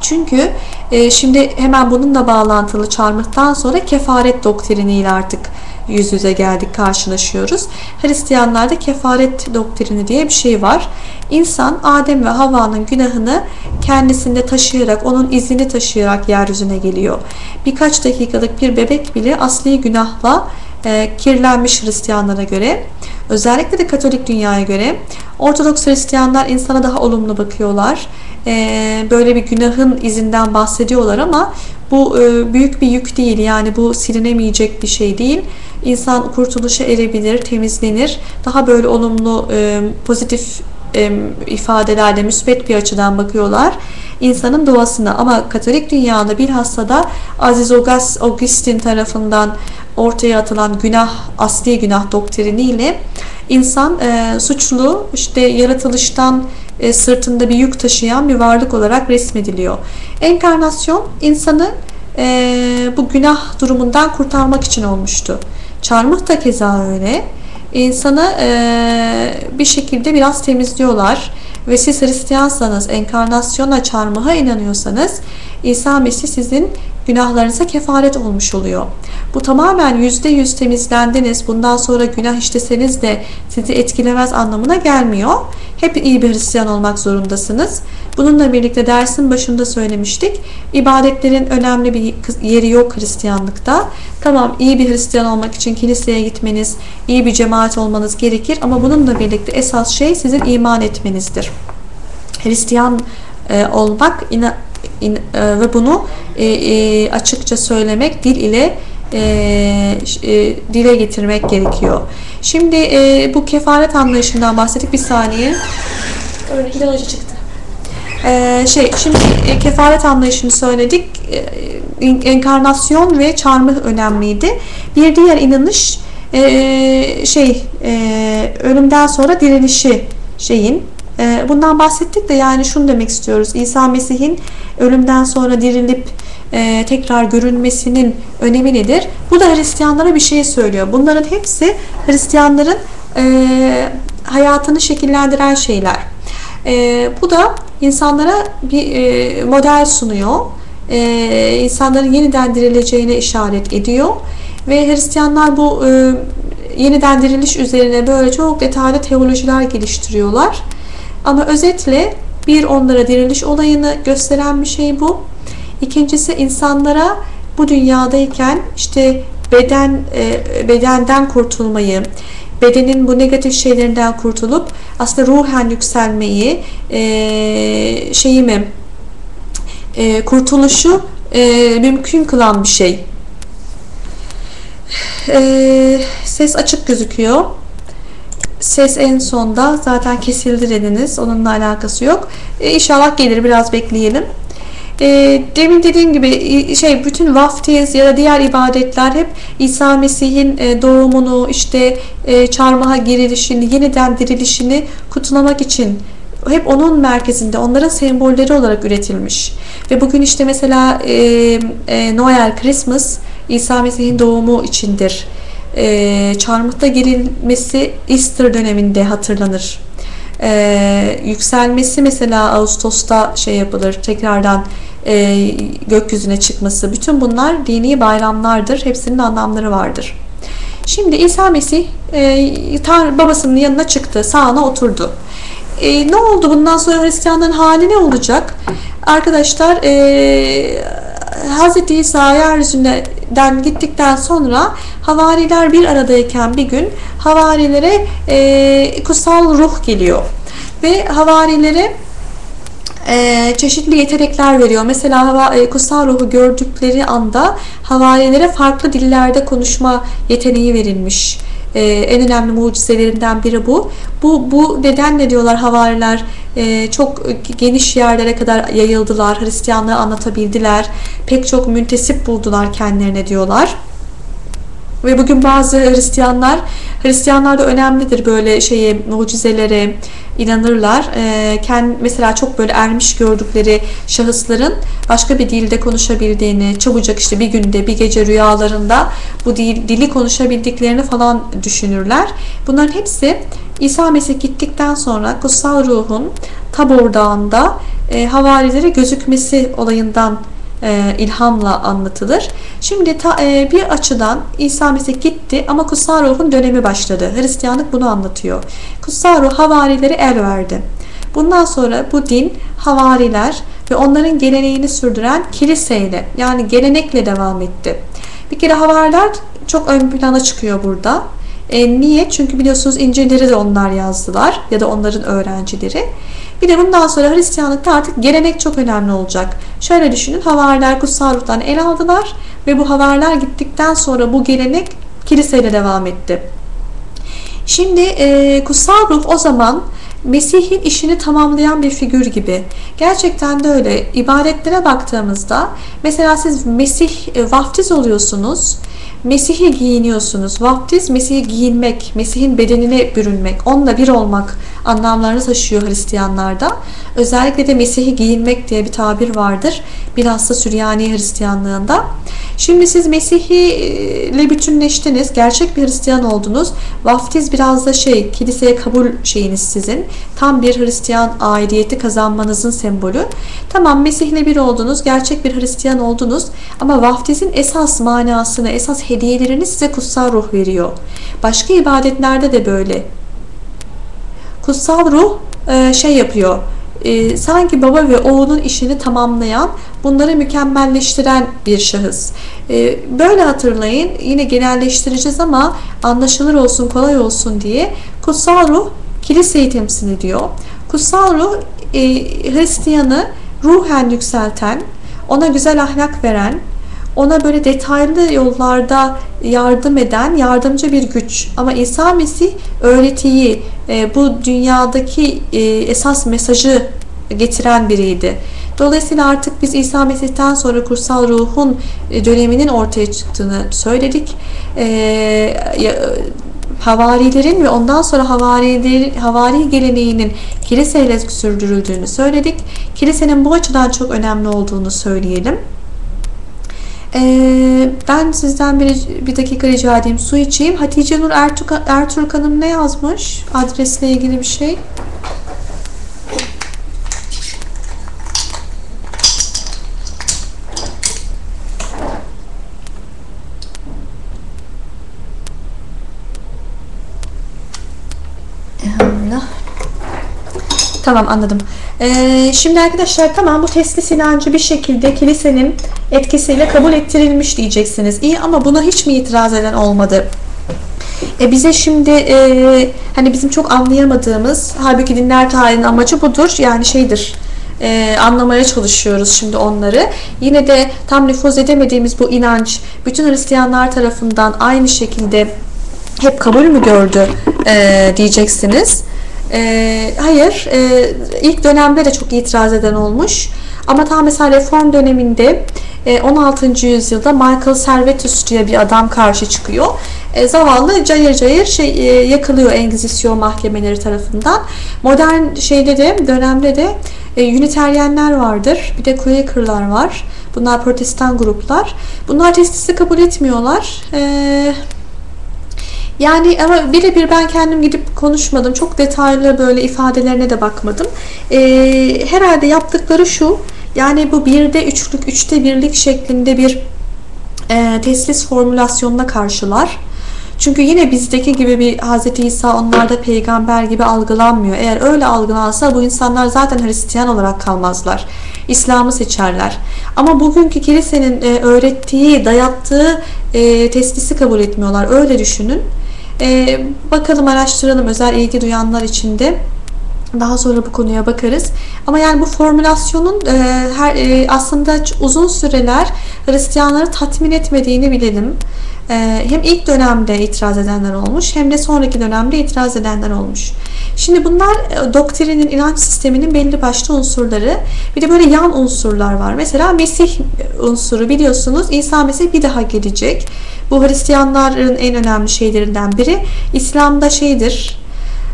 Çünkü e, şimdi hemen bununla bağlantılı çarmıhtan sonra kefaret doktriniyle artık yüz yüze geldik, karşılaşıyoruz. Hristiyanlarda kefaret doktrini diye bir şey var. İnsan Adem ve Havva'nın günahını kendisinde taşıyarak, onun izini taşıyarak yeryüzüne geliyor. Birkaç dakikalık bir bebek bile asli günahla e, kirlenmiş Hristiyanlara göre. Özellikle de Katolik dünyaya göre Ortodoks Hristiyanlar insana daha olumlu bakıyorlar. E, böyle bir günahın izinden bahsediyorlar ama Bu e, büyük bir yük değil yani bu silinemeyecek bir şey değil. İnsan kurtuluşa erebilir, temizlenir. Daha böyle olumlu, e, pozitif e, ifadelerle müsbet bir açıdan bakıyorlar insanın doğasına ama Katolik dünyada bilhassa da Aziz Augustin tarafından ortaya atılan günah, asli günah doktriniyle insan e, suçlu, işte yaratılıştan e, sırtında bir yük taşıyan bir varlık olarak resmediliyor. Enkarnasyon insanı e, bu günah durumundan kurtarmak için olmuştu. Çarmıh da keza öyle. İnsanı e, bir şekilde biraz temizliyorlar. Ve siz Hristiyansanız, enkarnasyona, çarmıha inanıyorsanız İsa Mesih sizin günahlarınıza kefaret olmuş oluyor. Bu tamamen yüzde yüz temizlendiniz. Bundan sonra günah işleseniz de sizi etkilemez anlamına gelmiyor. Hep iyi bir Hristiyan olmak zorundasınız. Bununla birlikte dersin başında söylemiştik. İbadetlerin önemli bir yeri yok Hristiyanlıkta. Tamam iyi bir Hristiyan olmak için kiliseye gitmeniz, iyi bir cemaat olmanız gerekir ama bununla birlikte esas şey sizin iman etmenizdir. Hristiyan e, olmak in, e, ve bunu e, e, açıkça söylemek dil ile e, e, dile getirmek gerekiyor. Şimdi e, bu kefaret anlayışından bahsettik bir saniye. Hilal Hoca çıktı. Şey şimdi e, kefaret anlayışını söyledik. E, enkarnasyon ve çarmıh önemliydi. Bir diğer inanış e, şey e, ölümden sonra dirilişi şeyin bundan bahsettik de yani şunu demek istiyoruz. İsa Mesih'in ölümden sonra dirilip e, tekrar görünmesinin önemi nedir? Bu da Hristiyanlara bir şey söylüyor. Bunların hepsi Hristiyanların e, hayatını şekillendiren şeyler. E, bu da insanlara bir model sunuyor. E, insanların yeniden dirileceğine işaret ediyor. Ve Hristiyanlar bu e, yeniden diriliş üzerine böyle çok detaylı teolojiler geliştiriyorlar. Ama özetle bir onlara diriliş olayını gösteren bir şey bu. İkincisi insanlara bu dünyadayken işte beden e, bedenden kurtulmayı, bedenin bu negatif şeylerinden kurtulup aslında ruhen yükselmeyi e, şeyi mi e, kurtuluşu mümkün kılan bir şey. Ses açık gözüküyor. Ses en sonda zaten kesildi dediniz. Onunla alakası yok. İnşallah gelir. Biraz bekleyelim. E, demin dediğim gibi şey bütün vaftiz ya da diğer ibadetler hep İsa Mesih'in e, doğumunu işte e, çarmıha girilişini, yeniden dirilişini kutlamak için hep onun merkezinde, onların sembolleri olarak üretilmiş. Ve bugün işte mesela e, e, Noel, Christmas İsa Mesih'in doğumu içindir. E, çarmıhta girilmesi Easter döneminde hatırlanır. E, yükselmesi mesela Ağustos'ta şey yapılır, tekrardan e, gökyüzüne çıkması. Bütün bunlar dini bayramlardır. Hepsinin anlamları vardır. Şimdi İsa Mesih e, Tanrı babasının yanına çıktı. Sağına oturdu. E, ne oldu bundan sonra Hristiyanların hali ne olacak? Arkadaşlar e, Hz. İsa yeryüzünden gittikten sonra havariler bir aradayken bir gün havarilere e, kutsal ruh geliyor. Ve havarilere e, çeşitli yetenekler veriyor. Mesela hava, e, kutsal ruhu gördükleri anda havarilere farklı dillerde konuşma yeteneği verilmiş. E, en önemli mucizelerinden biri bu. Bu, bu nedenle diyorlar havariler e, çok geniş yerlere kadar yayıldılar. Hristiyanlığı anlatabildiler. Pek çok müntesip buldular kendilerine diyorlar. Ve bugün bazı Hristiyanlar, Hristiyanlar da önemlidir böyle şeye, mucizelere inanırlar. E, kend, mesela çok böyle ermiş gördükleri şahısların başka bir dilde konuşabildiğini, çabucak işte bir günde, bir gece rüyalarında bu dil, dili konuşabildiklerini falan düşünürler. Bunların hepsi İsa Mesih gittikten sonra kutsal ruhun Tabor Dağı'nda e, havarilere gözükmesi olayından e, ilhamla anlatılır. Şimdi ta, e, bir açıdan İsa Mesih gitti ama kutsal ruhun dönemi başladı. Hristiyanlık bunu anlatıyor. Kutsal ruh havarileri el verdi. Bundan sonra bu din havariler ve onların geleneğini sürdüren kiliseyle yani gelenekle devam etti. Bir kere havariler çok ön plana çıkıyor burada. E, niye? Çünkü biliyorsunuz İncil'leri de onlar yazdılar ya da onların öğrencileri. Bir de bundan sonra Hristiyanlıkta artık gelenek çok önemli olacak. Şöyle düşünün havariler kutsal ruhtan el aldılar ve bu havariler gittikten sonra bu gelenek kiliseyle devam etti. Şimdi e, kutsal ruh o zaman Mesih'in işini tamamlayan bir figür gibi. Gerçekten de öyle. İbadetlere baktığımızda mesela siz Mesih e, vaftiz oluyorsunuz. Mesih'i giyiniyorsunuz. Vaftiz Mesih'i giyinmek, Mesih'in bedenine bürünmek, onunla bir olmak anlamlarını taşıyor Hristiyanlarda. Özellikle de Mesih'i giyinmek diye bir tabir vardır. Bilhassa Süryani Hristiyanlığında. Şimdi siz Mesih'i ile bütünleştiniz, gerçek bir Hristiyan oldunuz. Vaftiz biraz da şey, kiliseye kabul şeyiniz sizin. Tam bir Hristiyan aidiyeti kazanmanızın sembolü. Tamam Mesih'le bir oldunuz, gerçek bir Hristiyan oldunuz. Ama vaftizin esas manasını, esas hediyelerini size kutsal ruh veriyor. Başka ibadetlerde de böyle. Kutsal ruh şey yapıyor, e, sanki baba ve oğlun işini tamamlayan, bunları mükemmelleştiren bir şahıs. E, böyle hatırlayın, yine genelleştireceğiz ama anlaşılır olsun, kolay olsun diye kutsal ruh kiliseyi temsil ediyor. Kutsal ruh e, Hristiyanı ruhen yükselten, ona güzel ahlak veren, ona böyle detaylı yollarda yardım eden yardımcı bir güç. Ama İsa Mesih öğretiyi, e, bu dünyadaki e, esas mesajı getiren biriydi. Dolayısıyla artık biz İsa Mesih'ten sonra kursal ruhun e, döneminin ortaya çıktığını söyledik. havarilerin ve ondan sonra havarilerin, havari geleneğinin kiliseyle sürdürüldüğünü söyledik. Kilisenin bu açıdan çok önemli olduğunu söyleyelim. Ee, ben sizden bir, bir dakika rica edeyim. Su içeyim. Hatice Nur Ertuk, Ertuğrul Hanım ne yazmış? Adresle ilgili bir şey. Tamam anladım. Ee, şimdi arkadaşlar tamam bu teslis inancı bir şekilde kilisenin etkisiyle kabul ettirilmiş diyeceksiniz. İyi ama buna hiç mi itiraz eden olmadı? E bize şimdi e, hani bizim çok anlayamadığımız halbuki dinler tarihinin amacı budur. Yani şeydir e, anlamaya çalışıyoruz şimdi onları. Yine de tam nüfuz edemediğimiz bu inanç bütün Hristiyanlar tarafından aynı şekilde hep kabul mü gördü e, diyeceksiniz. E, hayır, e, ilk dönemde de çok itiraz eden olmuş. Ama tam mesela reform döneminde 16. E, yüzyılda Michael Servetus diye bir adam karşı çıkıyor. E, zavallı cayır cayır şey e, yakılıyor Engizisyon mahkemeleri tarafından. Modern şeyde de dönemde de Uniteryenler vardır. Bir de Quaker'lar var. Bunlar protestan gruplar. Bunlar testisi kabul etmiyorlar. Eee yani ama birebir ben kendim gidip konuşmadım. Çok detaylı böyle ifadelerine de bakmadım. Ee, herhalde yaptıkları şu. Yani bu birde üçlük, üçte birlik şeklinde bir e, teslis formülasyonuna karşılar. Çünkü yine bizdeki gibi bir Hz. İsa onlarda peygamber gibi algılanmıyor. Eğer öyle algılansa bu insanlar zaten Hristiyan olarak kalmazlar. İslam'ı seçerler. Ama bugünkü kilisenin e, öğrettiği, dayattığı e, teslisi kabul etmiyorlar. Öyle düşünün. E, bakalım araştıralım özel ilgi duyanlar için de. Daha sonra bu konuya bakarız. Ama yani bu formülasyonun e, her e, aslında uzun süreler Hristiyanları tatmin etmediğini bilelim. E, hem ilk dönemde itiraz edenler olmuş hem de sonraki dönemde itiraz edenler olmuş. Şimdi bunlar e, doktrinin, inanç sisteminin belli başlı unsurları. Bir de böyle yan unsurlar var. Mesela Mesih unsuru biliyorsunuz İsa Mesih bir daha gelecek. Bu Hristiyanların en önemli şeylerinden biri. İslam'da şeydir,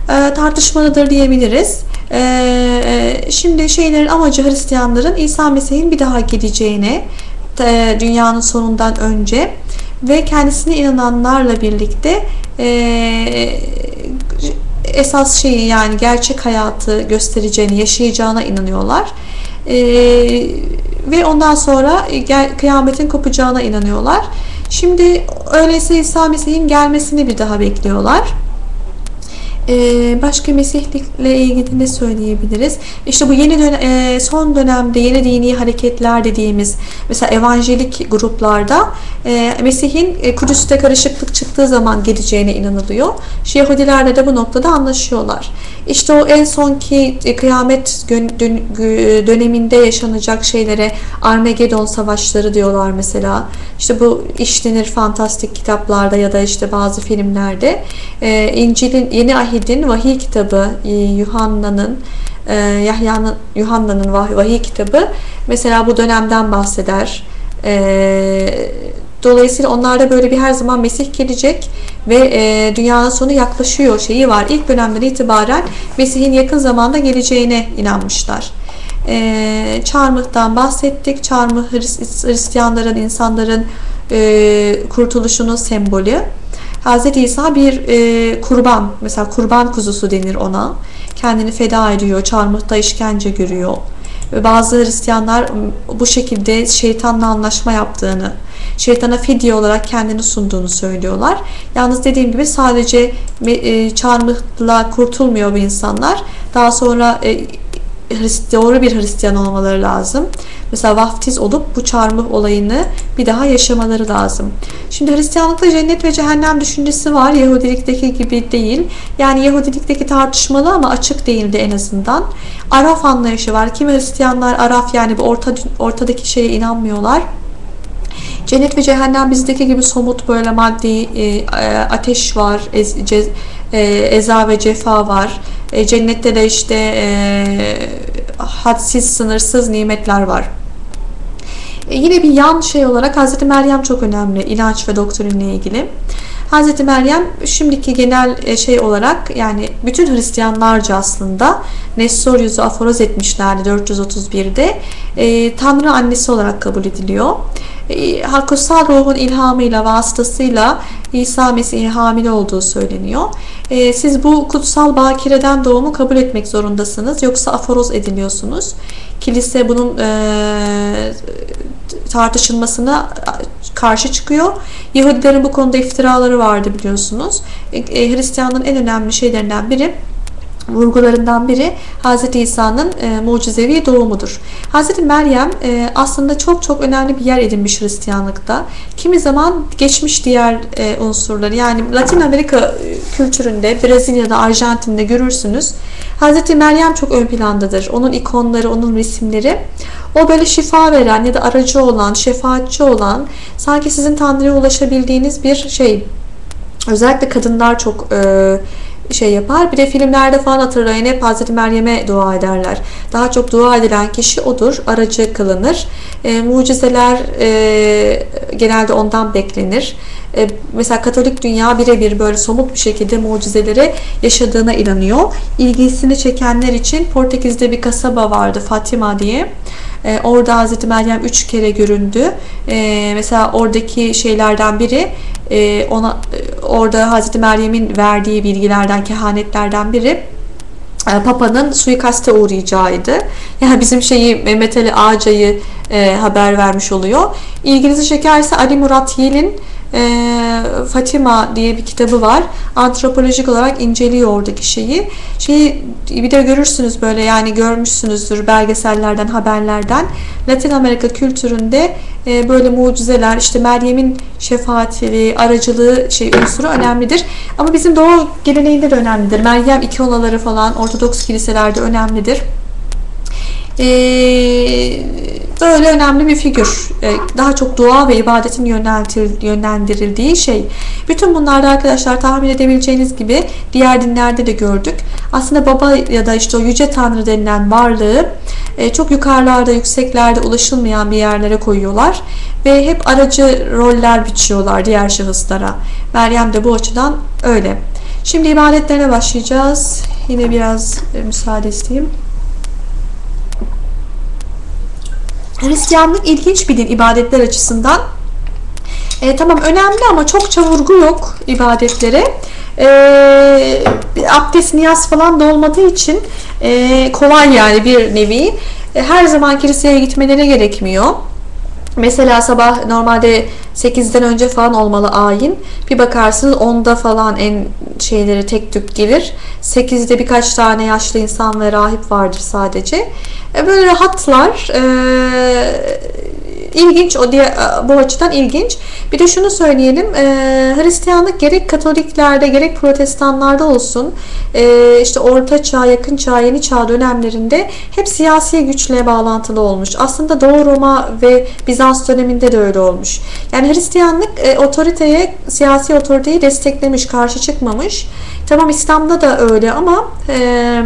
e, tartışmalıdır diyebiliriz. E, şimdi şeylerin amacı Hristiyanların İsa Mesih'in bir daha geleceğine dünyanın sonundan önce ve kendisine inananlarla birlikte e, esas şeyi yani gerçek hayatı göstereceğini, yaşayacağına inanıyorlar. E, ve ondan sonra kıyametin kopacağına inanıyorlar. Şimdi öyleyse İsa Mesih'in gelmesini bir daha bekliyorlar. Ee, başka Mesihlikle ilgili ne söyleyebiliriz? İşte bu yeni dönem, e, son dönemde yeni dini hareketler dediğimiz mesela evanjelik gruplarda e, Mesih'in e, Kudüs'te karışıklık çıktığı zaman geleceğine inanılıyor. Yahudilerle de bu noktada anlaşıyorlar. İşte o en sonki kıyamet dön- döneminde yaşanacak şeylere Armagedon savaşları diyorlar mesela. İşte bu işlenir fantastik kitaplarda ya da işte bazı filmlerde. İncil'in Yeni Ahid'in vahiy kitabı e, Yuhanna'nın e, Yahya'nın Yuhanna'nın vah- vahiy kitabı mesela bu dönemden bahseder. E, Dolayısıyla onlarda böyle bir her zaman Mesih gelecek ve e, dünyanın sonu yaklaşıyor şeyi var. İlk dönemden itibaren Mesih'in yakın zamanda geleceğine inanmışlar. E, çarmıhtan bahsettik. Çarmıh Hris- Hristiyanların, insanların e, kurtuluşunun sembolü. Hz. İsa bir e, kurban, mesela kurban kuzusu denir ona. Kendini feda ediyor, çarmıhta işkence görüyor. Ve bazı Hristiyanlar bu şekilde şeytanla anlaşma yaptığını, şeytana fidye olarak kendini sunduğunu söylüyorlar. Yalnız dediğim gibi sadece e, çarmıhla kurtulmuyor bu insanlar. Daha sonra e, doğru bir Hristiyan olmaları lazım. Mesela vaftiz olup bu çarmıh olayını bir daha yaşamaları lazım. Şimdi Hristiyanlıkta cennet ve cehennem düşüncesi var. Yahudilikteki gibi değil. Yani Yahudilikteki tartışmalı ama açık değildi en azından. Araf anlayışı var. Kimi Hristiyanlar Araf yani bu orta, ortadaki şeye inanmıyorlar. Cennet ve cehennem bizdeki gibi somut böyle maddi e, ateş var, ez, cez, e, eza ve cefa var. E, cennette de işte e, hadsiz, sınırsız nimetler var. E, yine bir yan şey olarak Hz. Meryem çok önemli inanç ve doktrinle ilgili. Hz. Meryem şimdiki genel şey olarak yani bütün Hristiyanlarca aslında Nestorius'u aforoz etmişlerdi 431'de. E, Tanrı annesi olarak kabul ediliyor. E, kutsal ruhun ilhamıyla, vasıtasıyla İsa Mesih'e hamile olduğu söyleniyor. E, siz bu kutsal bakireden doğumu kabul etmek zorundasınız. Yoksa aforoz ediliyorsunuz. Kilise bunun e, tartışılmasına karşı çıkıyor. Yahudilerin bu konuda iftiraları vardı biliyorsunuz. E, Hristiyanlığın en önemli şeylerinden biri vurgularından biri Hz. İsa'nın e, mucizevi doğumudur. Hz. Meryem e, aslında çok çok önemli bir yer edinmiş Hristiyanlıkta. Kimi zaman geçmiş diğer e, unsurları yani Latin Amerika kültüründe, Brezilya'da, Arjantin'de görürsünüz. Hz. Meryem çok ön plandadır. Onun ikonları, onun resimleri. O böyle şifa veren ya da aracı olan, şefaatçi olan, sanki sizin Tanrı'ya ulaşabildiğiniz bir şey. Özellikle kadınlar çok e, şey yapar. Bir de filmlerde falan hatırlayın hep Hazreti Meryem'e dua ederler. Daha çok dua edilen kişi odur. Aracı kılınır. E, mucizeler e, genelde ondan beklenir. E, mesela Katolik dünya birebir böyle somut bir şekilde mucizeleri yaşadığına inanıyor. İlgisini çekenler için Portekiz'de bir kasaba vardı Fatima diye. E, orada Hazreti Meryem üç kere göründü. E, mesela oradaki şeylerden biri e, ona orada Hazreti Meryem'in verdiği bilgilerden, kehanetlerden biri Papa'nın suikaste uğrayacağıydı. Yani bizim şeyi Mehmet Ali Ağca'yı e, haber vermiş oluyor. İlginizi çekerse Ali Murat Yel'in e, Fatima diye bir kitabı var. Antropolojik olarak inceliyor oradaki şeyi. Şeyi bir de görürsünüz böyle yani görmüşsünüzdür belgesellerden, haberlerden. Latin Amerika kültüründe e, böyle mucizeler, işte Meryem'in şefaatili, aracılığı şey unsuru önemlidir. Ama bizim doğu geleneğinde de önemlidir. Meryem ikonaları falan Ortodoks kiliselerde önemlidir. Eee böyle önemli bir figür. Daha çok dua ve ibadetin yönlendirildiği şey. Bütün bunlarda arkadaşlar tahmin edebileceğiniz gibi diğer dinlerde de gördük. Aslında baba ya da işte o yüce tanrı denilen varlığı çok yukarılarda, yükseklerde ulaşılmayan bir yerlere koyuyorlar. Ve hep aracı roller biçiyorlar diğer şahıslara. Meryem de bu açıdan öyle. Şimdi ibadetlerine başlayacağız. Yine biraz müsaade isteyeyim. Hristiyanlık ilginç bir din ibadetler açısından. E, tamam önemli ama çokça vurgu yok ibadetlere. E, abdest, niyaz falan da olmadığı için e, kolay yani bir nevi. E, her zaman kiliseye gitmeleri gerekmiyor. Mesela sabah normalde 8'den önce falan olmalı ayin. Bir bakarsınız 10'da falan en şeyleri tek tük gelir. 8'de birkaç tane yaşlı insan ve rahip vardır sadece. E, böyle rahatlar. E, ilginç o diye bu açıdan ilginç. Bir de şunu söyleyelim. E, Hristiyanlık gerek Katoliklerde gerek Protestanlarda olsun e, işte Orta Çağ, Yakın Çağ, Yeni Çağ dönemlerinde hep siyasi güçle bağlantılı olmuş. Aslında Doğu Roma ve Bizans döneminde de öyle olmuş. Yani Hristiyanlık e, otoriteye, siyasi otoriteyi desteklemiş, karşı çıkmamış. Tamam İslam'da da öyle ama e,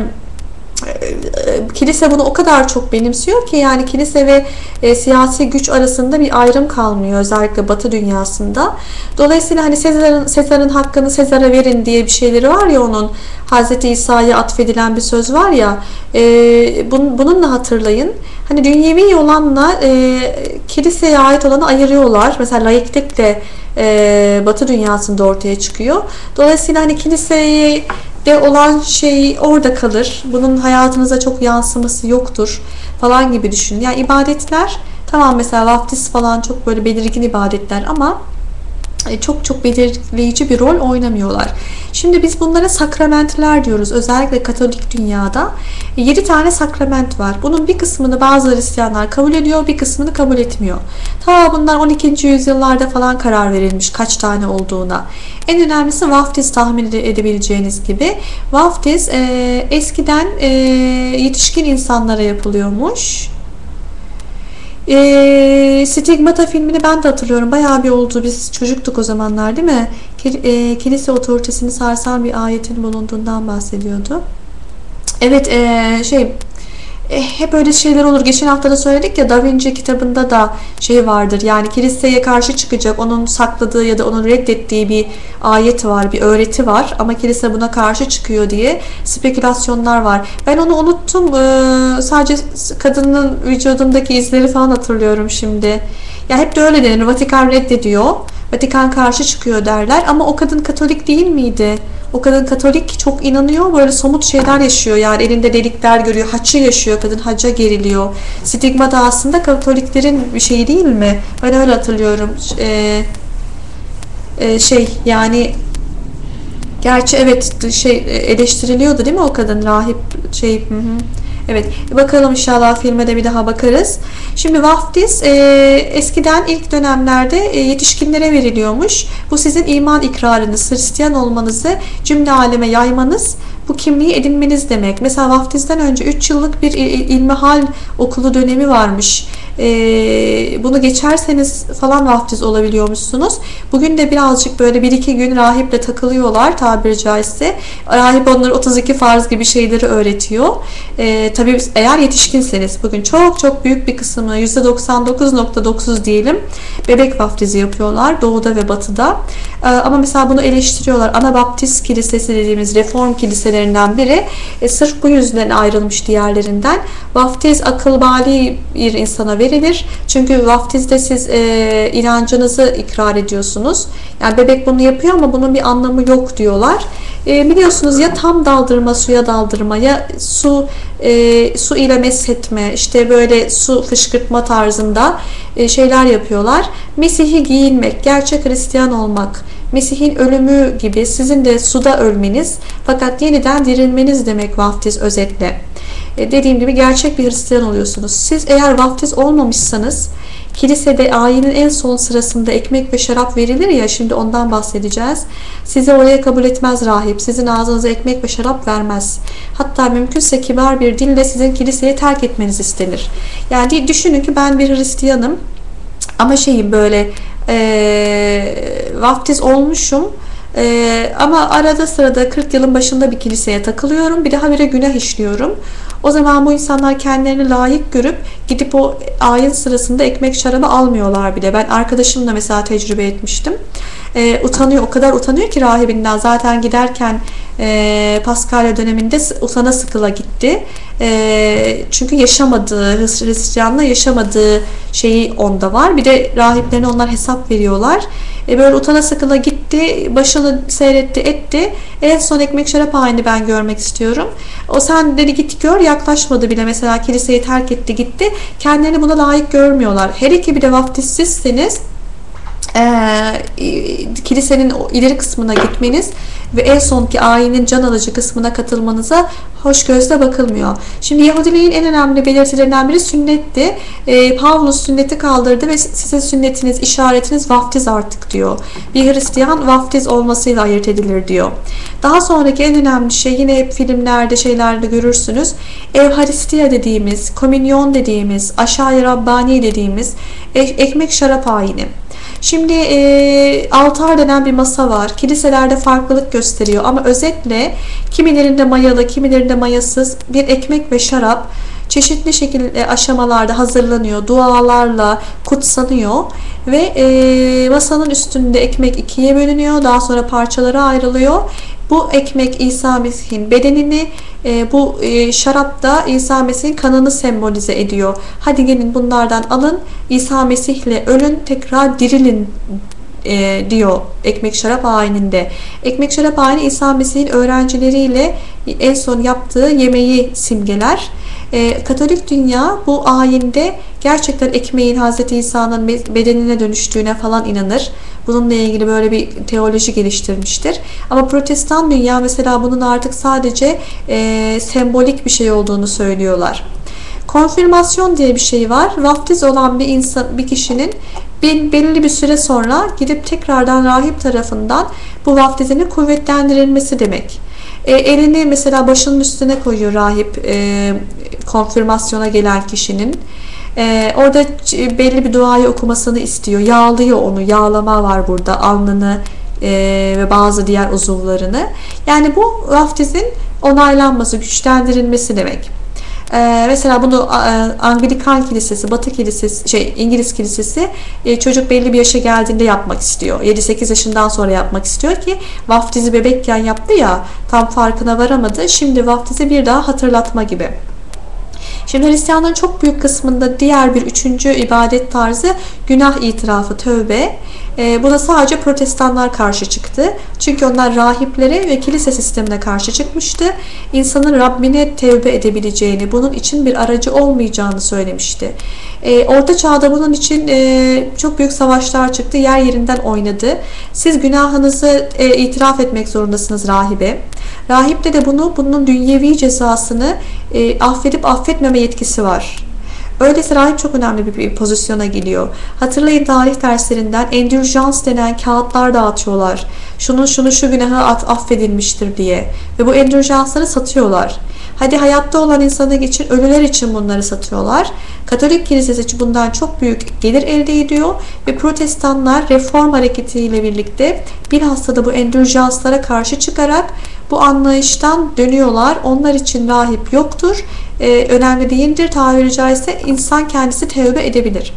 kilise bunu o kadar çok benimsiyor ki yani kilise ve e, siyasi güç arasında bir ayrım kalmıyor özellikle Batı dünyasında. Dolayısıyla hani Sezar'ın Sezar'ın hakkını Sezar'a verin diye bir şeyleri var ya onun Hazreti İsa'ya atfedilen bir söz var ya e, bun, bununla hatırlayın. Hani dünyevi olanla e, kiliseye ait olanı ayırıyorlar. Mesela laiklikle e, Batı dünyasında ortaya çıkıyor. Dolayısıyla hani kiliseyi de olan şey orada kalır. Bunun hayatınıza çok yansıması yoktur falan gibi düşünün. Yani ibadetler tamam mesela vaftiz falan çok böyle belirgin ibadetler ama çok çok belirleyici bir rol oynamıyorlar. Şimdi biz bunlara sakramentler diyoruz. Özellikle Katolik dünyada 7 tane sakrament var. Bunun bir kısmını bazı Hristiyanlar kabul ediyor, bir kısmını kabul etmiyor. Ta bunlar 12. yüzyıllarda falan karar verilmiş kaç tane olduğuna. En önemlisi vaftiz tahmin edebileceğiniz gibi. Vaftiz e, eskiden e, yetişkin insanlara yapılıyormuş. E, Stigmata filmini ben de hatırlıyorum. Bayağı bir oldu. Biz çocuktuk o zamanlar değil mi? E, kilise otoritesini sarsan bir ayetin bulunduğundan bahsediyordu. Evet e, şey e, hep öyle şeyler olur. Geçen hafta da söyledik ya Da Vinci kitabında da şey vardır. Yani kiliseye karşı çıkacak, onun sakladığı ya da onun reddettiği bir ayet var, bir öğreti var. Ama kilise buna karşı çıkıyor diye spekülasyonlar var. Ben onu unuttum. Ee, sadece kadının vücudundaki izleri falan hatırlıyorum şimdi. Ya hep de öyle denir. Vatikan reddediyor. Vatikan karşı çıkıyor derler. Ama o kadın Katolik değil miydi? O kadın Katolik çok inanıyor. Böyle somut şeyler yaşıyor. Yani elinde delikler görüyor. Haçı yaşıyor. Kadın hacca geriliyor. Stigma da aslında Katoliklerin bir şeyi değil mi? Ben öyle hatırlıyorum. Ee, e, şey yani gerçi evet şey eleştiriliyordu değil mi o kadın rahip şey hı hı. Evet bakalım inşallah filme de bir daha bakarız. Şimdi vaftiz e, eskiden ilk dönemlerde e, yetişkinlere veriliyormuş. Bu sizin iman ikrarınız, Hristiyan olmanızı cümle aleme yaymanız bu kimliği edinmeniz demek. Mesela vaftizden önce 3 yıllık bir ilmihal okulu dönemi varmış. Ee, bunu geçerseniz falan vaftiz olabiliyormuşsunuz. Bugün de birazcık böyle bir iki gün rahiple takılıyorlar tabiri caizse. Rahip onları 32 farz gibi şeyleri öğretiyor. Ee, tabii eğer yetişkinseniz bugün çok çok büyük bir kısmı %99.9 diyelim bebek vaftizi yapıyorlar doğuda ve batıda. Ee, ama mesela bunu eleştiriyorlar. Anabaptist kilisesi dediğimiz reform kiliselerinden biri e, sırf bu yüzden ayrılmış diğerlerinden. Vaftiz akıl bali bir insana verilir. Çünkü vaftizde siz e, inancınızı ikrar ediyorsunuz. Yani bebek bunu yapıyor ama bunun bir anlamı yok diyorlar. E, biliyorsunuz ya tam daldırma, suya daldırma ya su e, su ile meshetme, işte böyle su fışkırtma tarzında e, şeyler yapıyorlar. Mesih'i giyinmek, gerçek Hristiyan olmak, Mesih'in ölümü gibi sizin de suda ölmeniz fakat yeniden dirilmeniz demek vaftiz özetle. E, dediğim gibi gerçek bir Hristiyan oluyorsunuz. Siz eğer vaftiz olmamışsanız kilisede ayinin en son sırasında ekmek ve şarap verilir ya şimdi ondan bahsedeceğiz. Sizi oraya kabul etmez rahip. Sizin ağzınıza ekmek ve şarap vermez. Hatta mümkünse kibar bir dille sizin kiliseye terk etmeniz istenir. Yani düşünün ki ben bir Hristiyanım ama şeyim böyle e, vaftiz olmuşum ee, ama arada sırada 40 yılın başında bir kiliseye takılıyorum. Bir daha bire günah işliyorum. O zaman bu insanlar kendilerini layık görüp gidip o ayin sırasında ekmek şarabı almıyorlar bile. Ben arkadaşımla mesela tecrübe etmiştim. E, utanıyor, o kadar utanıyor ki rahibinden. Zaten giderken e, Paskalya döneminde utana sıkıla gitti. E, çünkü yaşamadığı, Hristiyanla yaşamadığı şeyi onda var. Bir de rahiplerine onlar hesap veriyorlar. E, böyle utana sıkıla gitti, başını seyretti, etti. En son ekmek şarap halini ben görmek istiyorum. O sen dedi git gör, yaklaşmadı bile. Mesela kiliseyi terk etti, gitti. Kendilerini buna layık görmüyorlar. Her iki bir de vaftizsizseniz e, kilisenin ileri kısmına gitmeniz ve en sonki ayinin can alıcı kısmına katılmanıza hoş gözle bakılmıyor. Şimdi Yahudiliğin en önemli belirtilerinden biri sünnetti. E, Pavlus sünneti kaldırdı ve sizin sünnetiniz, işaretiniz vaftiz artık diyor. Bir Hristiyan vaftiz olmasıyla ayırt edilir diyor. Daha sonraki en önemli şey yine hep filmlerde şeylerde görürsünüz. Evharistiya dediğimiz, komünyon dediğimiz, aşağı Rabbani dediğimiz ekmek şarap ayini. Şimdi e, altar denen bir masa var. Kiliselerde farklılık gösteriyor ama özetle kimilerinde mayalı, kimilerinde mayasız bir ekmek ve şarap çeşitli şekilde aşamalarda hazırlanıyor. Dualarla kutsanıyor ve e, masanın üstünde ekmek ikiye bölünüyor. Daha sonra parçalara ayrılıyor. Bu ekmek İsa Mesih'in bedenini, e, bu e, şarap da İsa Mesih'in kanını sembolize ediyor. Hadi gelin bunlardan alın, İsa Mesih'le ölün, tekrar dirilin e, diyor ekmek şarap ayininde. Ekmek şarap ayini İsa Mesih'in öğrencileriyle en son yaptığı yemeği simgeler. E, Katolik dünya bu ayinde gerçekten ekmeğin Hz. İsa'nın bedenine dönüştüğüne falan inanır. Bununla ilgili böyle bir teoloji geliştirmiştir. Ama protestan dünya mesela bunun artık sadece e, sembolik bir şey olduğunu söylüyorlar. Konfirmasyon diye bir şey var. Vaftiz olan bir insan, bir kişinin belirli bir süre sonra gidip tekrardan rahip tarafından bu vaftizinin kuvvetlendirilmesi demek. E, elini mesela başının üstüne koyuyor rahip e, konfirmasyona gelen kişinin. E, orada belli bir duayı okumasını istiyor. Yağlıyor onu. Yağlama var burada. Alnını e, ve bazı diğer uzuvlarını. Yani bu vaftizin onaylanması, güçlendirilmesi demek. Ee, mesela bunu e, Anglikan Kilisesi, Batı Kilisesi, şey İngiliz Kilisesi e, çocuk belli bir yaşa geldiğinde yapmak istiyor. 7-8 yaşından sonra yapmak istiyor ki vaftizi bebekken yaptı ya tam farkına varamadı. Şimdi vaftizi bir daha hatırlatma gibi. Şimdi Hristiyanların çok büyük kısmında diğer bir üçüncü ibadet tarzı günah itirafı, tövbe. E, buna sadece protestanlar karşı çıktı. Çünkü onlar rahiplere ve kilise sistemine karşı çıkmıştı. İnsanın Rabbine tevbe edebileceğini, bunun için bir aracı olmayacağını söylemişti. E, Orta Çağ'da bunun için e, çok büyük savaşlar çıktı. Yer yerinden oynadı. Siz günahınızı e, itiraf etmek zorundasınız rahibe. Rahipte de bunu, bunun dünyevi cezasını e, affedip affetmeme yetkisi var. Öyleyse rahip çok önemli bir, bir pozisyona geliyor. Hatırlayın tarih derslerinden endürjans denen kağıtlar dağıtıyorlar. Şunun şunu şu günahı at, affedilmiştir diye. Ve bu endürjansları satıyorlar. Hadi hayatta olan insana geçin, ölüler için bunları satıyorlar. Katolik kilisesi bundan çok büyük gelir elde ediyor ve protestanlar reform hareketiyle birlikte bilhassa da bu endürjanslara karşı çıkarak bu anlayıştan dönüyorlar. Onlar için rahip yoktur. Ee, önemli değildir. Tabiri caizse insan kendisi tevbe edebilir.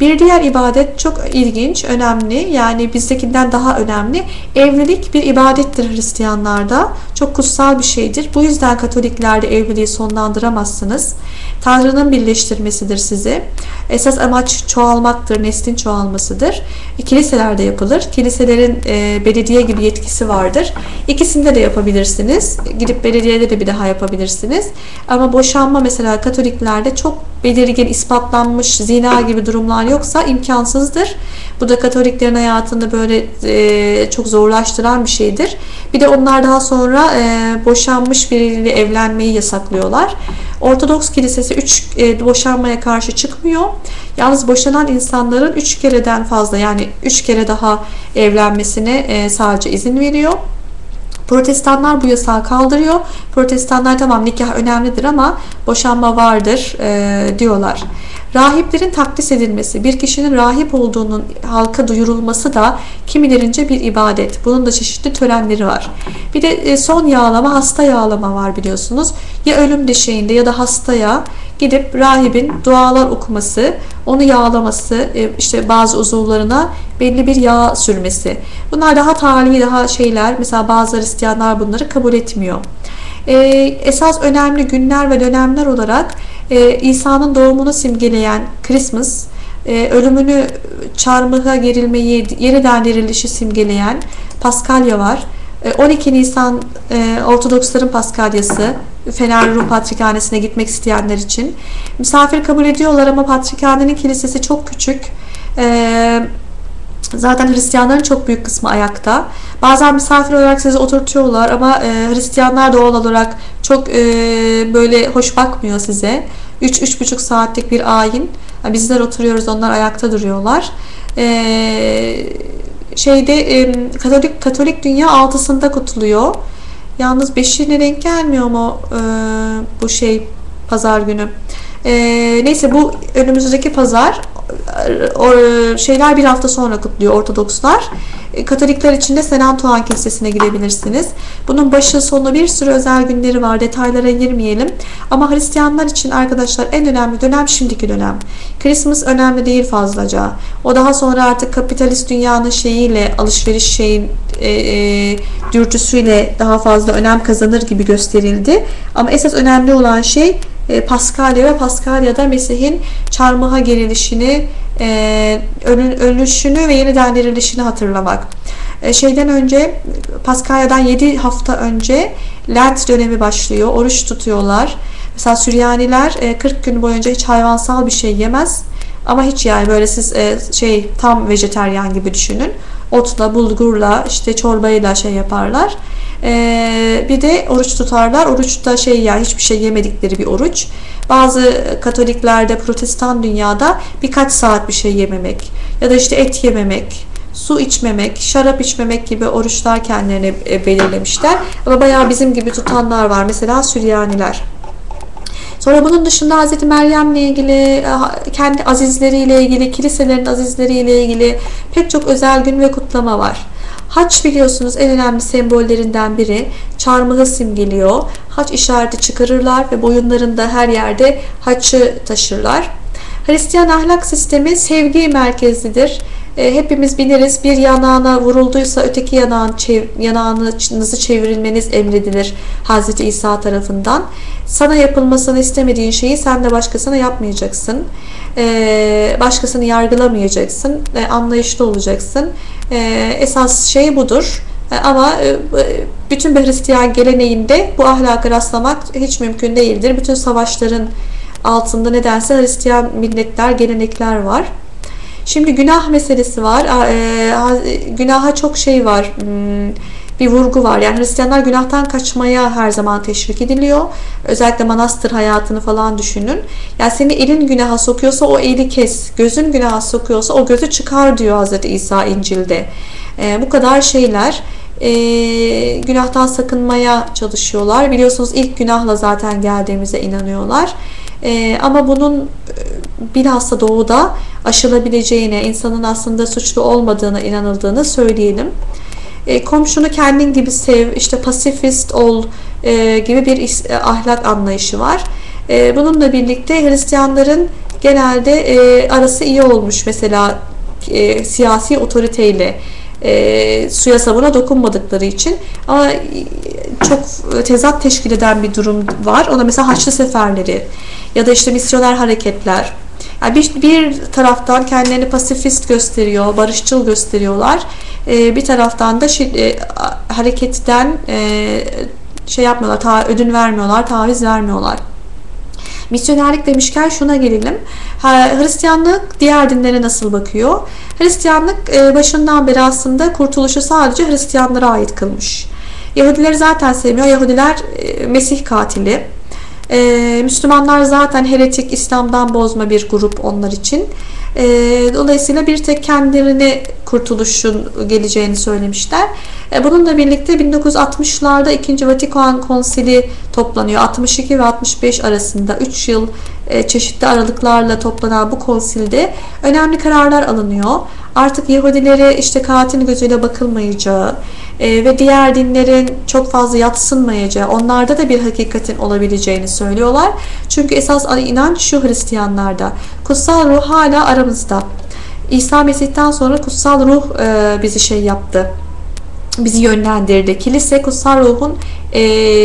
Bir diğer ibadet çok ilginç, önemli. Yani bizdekinden daha önemli. Evlilik bir ibadettir Hristiyanlarda. Çok kutsal bir şeydir. Bu yüzden Katoliklerde evliliği sonlandıramazsınız. Tanrı'nın birleştirmesidir sizi. Esas amaç çoğalmaktır, neslin çoğalmasıdır. Kiliselerde yapılır. Kiliselerin e, belediye gibi yetkisi vardır. İkisinde de yapabilirsiniz. Gidip belediyede de bir daha yapabilirsiniz. Ama boşanma mesela Katoliklerde çok belirgin ispatlanmış zina gibi durumlar yoksa imkansızdır. Bu da Katoliklerin hayatını böyle e, çok zorlaştıran bir şeydir. Bir de onlar daha sonra e, boşanmış biriyle evlenmeyi yasaklıyorlar. Ortodoks Kilisesi 3 e, boşanmaya karşı çıkmıyor. Yalnız boşanan insanların 3 kereden fazla yani 3 kere daha evlenmesine e, sadece izin veriyor. Protestanlar bu yasağı kaldırıyor. Protestanlar tamam nikah önemlidir ama boşanma vardır e, diyorlar. Rahiplerin takdis edilmesi, bir kişinin rahip olduğunun halka duyurulması da kimilerince bir ibadet. Bunun da çeşitli törenleri var. Bir de e, son yağlama, hasta yağlama var biliyorsunuz. Ya ölüm döşeğinde ya da hastaya gidip rahibin dualar okuması, onu yağlaması, e, işte bazı uzuvlarına belli bir yağ sürmesi. Bunlar daha tarihi, daha şeyler. Mesela bazı Hristiyanlar bunları kabul etmiyor. E, esas önemli günler ve dönemler olarak e, İsa'nın doğumunu simgeleyen Christmas, e, ölümünü çarmıha gerilmeyi, yeniden dirilişi simgeleyen Paskalya var. 12 Nisan e, Ortodoksların Paskalyası Fener Rum Patrikhanesi'ne gitmek isteyenler için. Misafir kabul ediyorlar ama Patrikhanenin kilisesi çok küçük. E, zaten Hristiyanların çok büyük kısmı ayakta. Bazen misafir olarak sizi oturtuyorlar ama e, Hristiyanlar doğal olarak çok e, böyle hoş bakmıyor size. 3-3,5 saatlik bir ayin. Yani bizler oturuyoruz, onlar ayakta duruyorlar. Eee şeyde e, Katolik Katolik dünya altısında kutluyor. Yalnız beşine denk gelmiyor mu e, bu şey pazar günü? E, neyse bu önümüzdeki pazar o, şeyler bir hafta sonra kutluyor Ortodokslar. E, Katolikler için de Sen Antoine Kilisesi'ne gidebilirsiniz. Bunun başı sonu bir sürü özel günleri var. Detaylara girmeyelim. Ama Hristiyanlar için arkadaşlar en önemli dönem şimdiki dönem. Christmas önemli değil fazlaca. O daha sonra artık kapitalist dünyanın şeyiyle, alışveriş şeyin e, e, dürtüsüyle daha fazla önem kazanır gibi gösterildi. Ama esas önemli olan şey Paskalya ve Paskalya'da Mesih'in çarmıha gerilişini, e, ölüşünü ve yeniden dirilişini hatırlamak. E, şeyden önce Paskalya'dan 7 hafta önce Lent dönemi başlıyor. Oruç tutuyorlar. Mesela Süryaniler 40 gün boyunca hiç hayvansal bir şey yemez. Ama hiç yani böyle siz şey tam vejeteryan gibi düşünün. Otla, bulgurla, işte çorbayla şey yaparlar. Ee, bir de oruç tutarlar. Oruçta şey yani hiçbir şey yemedikleri bir oruç. Bazı Katoliklerde, Protestan dünyada birkaç saat bir şey yememek ya da işte et yememek, su içmemek, şarap içmemek gibi oruçlar kendilerine e, belirlemişler. Ama bayağı bizim gibi tutanlar var. Mesela Süryaniler. Sonra bunun dışında Hz. Meryem'le ilgili, kendi azizleriyle ilgili, kiliselerin azizleriyle ilgili pek çok özel gün ve kutlama var. Haç biliyorsunuz en önemli sembollerinden biri. Çarmıhı simgeliyor. Haç işareti çıkarırlar ve boyunlarında her yerde haçı taşırlar. Hristiyan ahlak sistemi sevgi merkezlidir. E, hepimiz biliriz bir yanağına vurulduysa öteki yanağın çev yanağınızı çevirilmeniz emredilir Hz. İsa tarafından. Sana yapılmasını istemediğin şeyi sen de başkasına yapmayacaksın. E, başkasını yargılamayacaksın. E, anlayışlı olacaksın. E, esas şey budur. E, ama e, bütün bir Hristiyan geleneğinde bu ahlakı rastlamak hiç mümkün değildir. Bütün savaşların altında nedense Hristiyan milletler, gelenekler var. Şimdi günah meselesi var. E, günaha çok şey var. Hmm, bir vurgu var. Yani Hristiyanlar günahtan kaçmaya her zaman teşvik ediliyor. Özellikle manastır hayatını falan düşünün. Yani seni elin günaha sokuyorsa o eli kes. Gözün günaha sokuyorsa o gözü çıkar diyor Hz. İsa İncil'de. E, bu kadar şeyler e, günahtan sakınmaya çalışıyorlar. Biliyorsunuz ilk günahla zaten geldiğimize inanıyorlar. E, ama bunun e, bilhassa doğuda aşılabileceğine, insanın aslında suçlu olmadığına inanıldığını söyleyelim. E, komşunu kendin gibi sev, işte pasifist ol e, gibi bir e, ahlak anlayışı var. E, bununla birlikte Hristiyanların genelde e, arası iyi olmuş mesela e, siyasi otoriteyle e, suya sabuna dokunmadıkları için ama çok tezat teşkil eden bir durum var. Ona mesela Haçlı Seferleri ya da işte misyoner hareketler. Yani bir, bir taraftan kendilerini pasifist gösteriyor, barışçıl gösteriyorlar. Ee, bir taraftan da şey, e, hareketten e, şey yapmıyorlar, ta, ödün vermiyorlar, taviz vermiyorlar. Misyonerlik demişken şuna gelelim. Hristiyanlık diğer dinlere nasıl bakıyor? Hristiyanlık e, başından beri aslında kurtuluşu sadece Hristiyanlara ait kılmış. Yahudileri zaten sevmiyor. Yahudiler e, Mesih katili. E, Müslümanlar zaten heretik, İslam'dan bozma bir grup onlar için. E, dolayısıyla bir tek kendilerini kurtuluşun geleceğini söylemişler. E, bununla birlikte 1960'larda 2. Vatikan Konsili toplanıyor. 62 ve 65 arasında 3 yıl e, çeşitli aralıklarla toplanan bu konsilde önemli kararlar alınıyor. Artık Yahudilere işte katil gözüyle bakılmayacağı, e, ve diğer dinlerin çok fazla yatsınmayacağı, onlarda da bir hakikatin olabileceğini söylüyorlar. Çünkü esas inanç şu Hristiyanlarda. Kutsal ruh hala aramızda. İsa Mesih'ten sonra kutsal ruh e, bizi şey yaptı bizi yönlendirdi. Kilise kutsal ruhun e,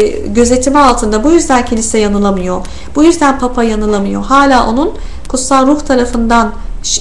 gözetimi altında. Bu yüzden kilise yanılamıyor. Bu yüzden papa yanılamıyor. Hala onun kutsal ruh tarafından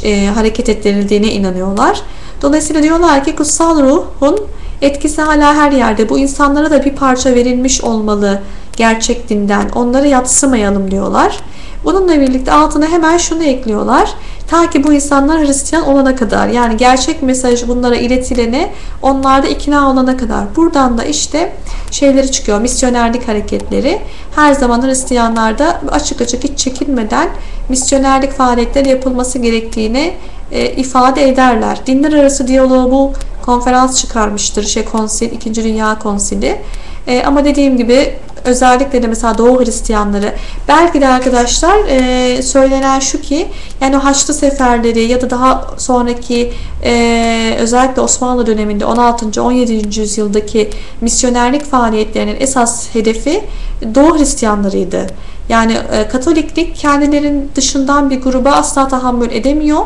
e, hareket ettirildiğine inanıyorlar. Dolayısıyla diyorlar ki kutsal ruhun etkisi hala her yerde. Bu insanlara da bir parça verilmiş olmalı gerçek dinden. Onları yatsımayalım diyorlar. Bununla birlikte altına hemen şunu ekliyorlar. Ta ki bu insanlar Hristiyan olana kadar yani gerçek mesaj bunlara iletilene onlarda ikna olana kadar. Buradan da işte şeyleri çıkıyor misyonerlik hareketleri. Her zaman Hristiyanlarda açık açık hiç çekinmeden misyonerlik faaliyetleri yapılması gerektiğini e, ifade ederler. Dinler arası diyaloğu bu konferans çıkarmıştır. Şey konsil, 2. Dünya Konsili. E, ama dediğim gibi özellikle de mesela Doğu Hristiyanları belki de arkadaşlar e, söylenen şu ki yani Haçlı seferleri ya da daha sonraki e, özellikle Osmanlı döneminde 16. 17. yüzyıldaki misyonerlik faaliyetlerinin esas hedefi Doğu Hristiyanlarıydı. Yani e, Katoliklik kendilerinin dışından bir gruba asla tahammül edemiyor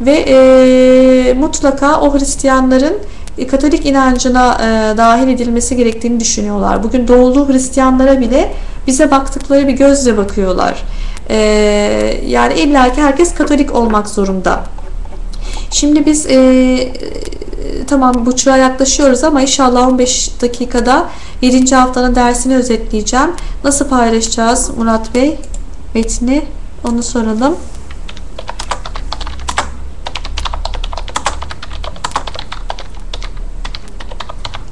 ve e, mutlaka o Hristiyanların Katolik inancına e, dahil edilmesi gerektiğini düşünüyorlar. Bugün doğulu Hristiyanlara bile bize baktıkları bir gözle bakıyorlar. E, yani illaki herkes Katolik olmak zorunda. Şimdi biz e, tamam buçuğa yaklaşıyoruz ama inşallah 15 dakikada 7. haftanın dersini özetleyeceğim. Nasıl paylaşacağız Murat Bey? Metni onu soralım.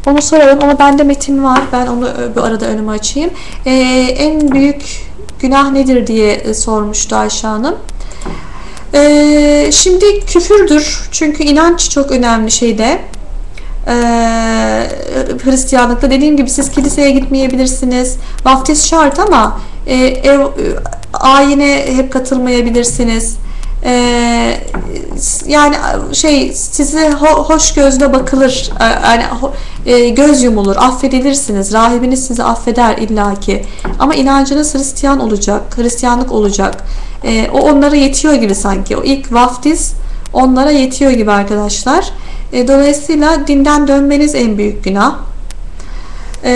Onu soralım ama bende metin var. Ben onu bu arada önüme açayım. Ee, en büyük günah nedir diye e, sormuştu Ayşe Hanım. Ee, şimdi küfürdür. Çünkü inanç çok önemli şeyde. Ee, Hristiyanlıkta dediğim gibi siz kiliseye gitmeyebilirsiniz. Vaftiz şart ama e, ev ayine hep katılmayabilirsiniz. Ee, yani şey size ho hoş gözle bakılır yani e, göz yumulur affedilirsiniz rahibiniz sizi affeder illaki. Ama inancınız Hristiyan olacak Hristiyanlık olacak. E, o onlara yetiyor gibi sanki. O ilk vaftiz onlara yetiyor gibi arkadaşlar. E, dolayısıyla dinden dönmeniz en büyük günah. Ee,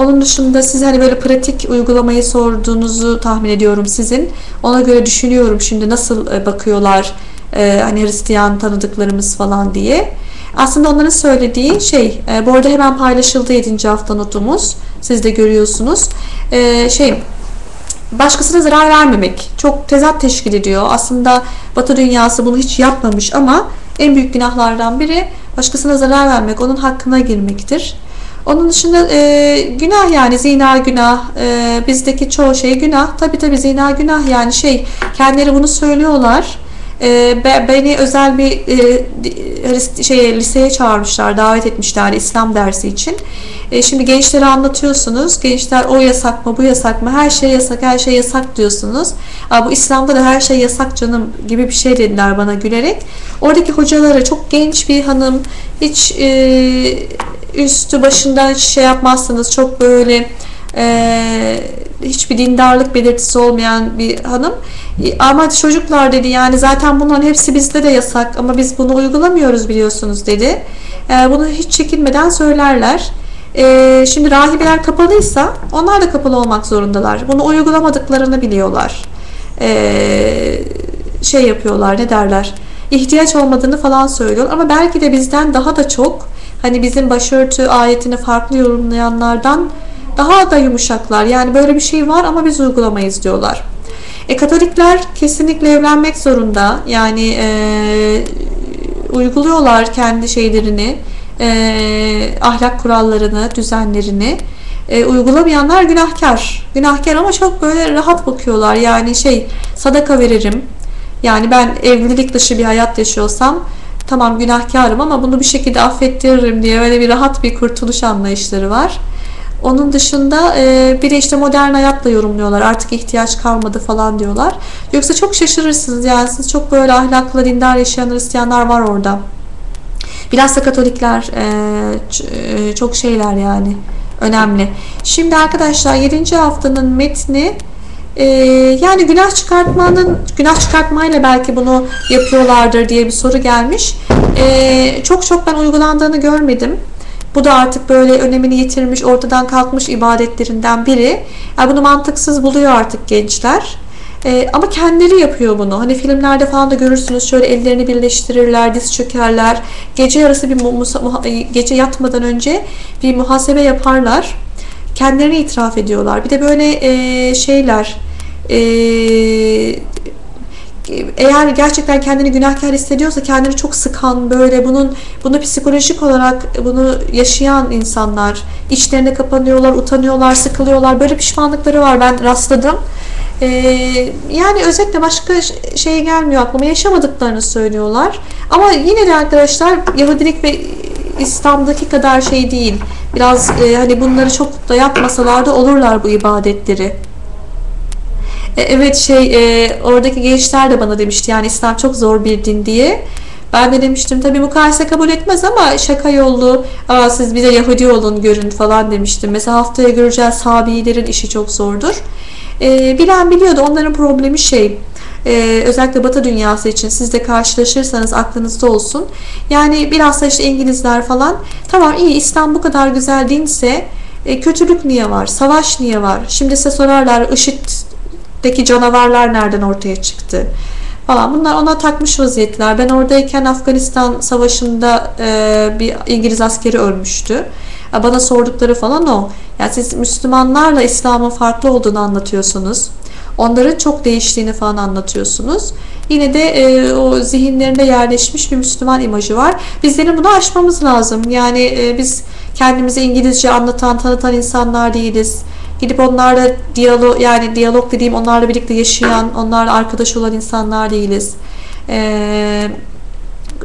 onun dışında siz hani böyle pratik uygulamayı sorduğunuzu tahmin ediyorum sizin. Ona göre düşünüyorum şimdi nasıl e, bakıyorlar e, hani Hristiyan tanıdıklarımız falan diye. Aslında onların söylediği şey, e, bu arada hemen paylaşıldı 7. hafta notumuz. Siz de görüyorsunuz. Şey, başkasına zarar vermemek çok tezat teşkil ediyor. Aslında Batı dünyası bunu hiç yapmamış ama en büyük günahlardan biri başkasına zarar vermek, onun hakkına girmektir. Onun dışında e, günah yani zina günah, e, bizdeki çoğu şey günah. Tabi tabi zina günah yani şey kendileri bunu söylüyorlar. E, beni özel bir e, şey liseye çağırmışlar, davet etmişler İslam dersi için. E, şimdi gençlere anlatıyorsunuz. Gençler o yasak mı, bu yasak mı? Her şey yasak, her şey yasak diyorsunuz. Aa, bu İslam'da da her şey yasak canım gibi bir şey dediler bana gülerek. Oradaki hocalara çok genç bir hanım, hiç e, üstü başından şey yapmazsanız çok böyle e, hiçbir dindarlık belirtisi olmayan bir hanım ama çocuklar dedi yani zaten bunların hepsi bizde de yasak ama biz bunu uygulamıyoruz biliyorsunuz dedi. E, bunu hiç çekinmeden söylerler. E, şimdi rahibeler kapalıysa onlar da kapalı olmak zorundalar. Bunu uygulamadıklarını biliyorlar. E, şey yapıyorlar ne derler ihtiyaç olmadığını falan söylüyor ama belki de bizden daha da çok hani bizim başörtü ayetini farklı yorumlayanlardan daha da yumuşaklar. Yani böyle bir şey var ama biz uygulamayız diyorlar. E, Katolikler kesinlikle evlenmek zorunda. Yani e, uyguluyorlar kendi şeylerini, e, ahlak kurallarını, düzenlerini. E, uygulamayanlar günahkar. Günahkar ama çok böyle rahat bakıyorlar. Yani şey sadaka veririm. Yani ben evlilik dışı bir hayat yaşıyorsam tamam günahkarım ama bunu bir şekilde affettiririm diye böyle bir rahat bir kurtuluş anlayışları var. Onun dışında e, bir işte modern hayatla yorumluyorlar. Artık ihtiyaç kalmadı falan diyorlar. Yoksa çok şaşırırsınız yani siz çok böyle ahlaklı dindar yaşayan Hristiyanlar var orada. Bilhassa Katolikler e, e, çok şeyler yani önemli. Şimdi arkadaşlar 7. haftanın metni e, yani günah çıkartmanın günah çıkartmayla belki bunu yapıyorlardır diye bir soru gelmiş. E, çok çok ben uygulandığını görmedim. Bu da artık böyle önemini yitirmiş, ortadan kalkmış ibadetlerinden biri. Yani bunu mantıksız buluyor artık gençler. Ee, ama kendileri yapıyor bunu. Hani filmlerde falan da görürsünüz şöyle ellerini birleştirirler, diz çökerler. Gece yarısı bir muha- gece yatmadan önce bir muhasebe yaparlar. Kendilerini itiraf ediyorlar. Bir de böyle e, şeyler e, eğer gerçekten kendini günahkar hissediyorsa kendini çok sıkan böyle bunun bunu psikolojik olarak bunu yaşayan insanlar içlerine kapanıyorlar, utanıyorlar, sıkılıyorlar. Böyle pişmanlıkları var. Ben rastladım. Ee, yani özetle başka şey gelmiyor aklıma. Yaşamadıklarını söylüyorlar. Ama yine de arkadaşlar Yahudilik ve İslam'daki kadar şey değil. Biraz e, hani bunları çok da yapmasalar da olurlar bu ibadetleri. E, Evet şey e, oradaki gençler de bana demişti yani İslam çok zor bir din diye. Ben de demiştim tabii mukayese kabul etmez ama şaka yollu Aa, siz bir de Yahudi olun görün falan demiştim. Mesela haftaya göreceğiz Sabiilerin işi çok zordur. E, bilen biliyordu onların problemi şey e, özellikle Batı dünyası için siz de karşılaşırsanız aklınızda olsun. Yani biraz da işte İngilizler falan tamam iyi İslam bu kadar güzel dinse e, kötülük niye var? Savaş niye var? Şimdi size sorarlar IŞİD'deki canavarlar nereden ortaya çıktı? Falan. Bunlar ona takmış vaziyetler. Ben oradayken Afganistan savaşında e, bir İngiliz askeri ölmüştü. E, Bana sordukları falan o. Yani siz Müslümanlarla İslam'ın farklı olduğunu anlatıyorsunuz. Onların çok değiştiğini falan anlatıyorsunuz. Yine de e, o zihinlerinde yerleşmiş bir Müslüman imajı var. Bizlerin bunu aşmamız lazım. Yani e, biz kendimizi İngilizce anlatan, tanıtan insanlar değiliz. Gidip onlarla diyalog yani diyalog dediğim onlarla birlikte yaşayan, onlarla arkadaş olan insanlar değiliz. Eee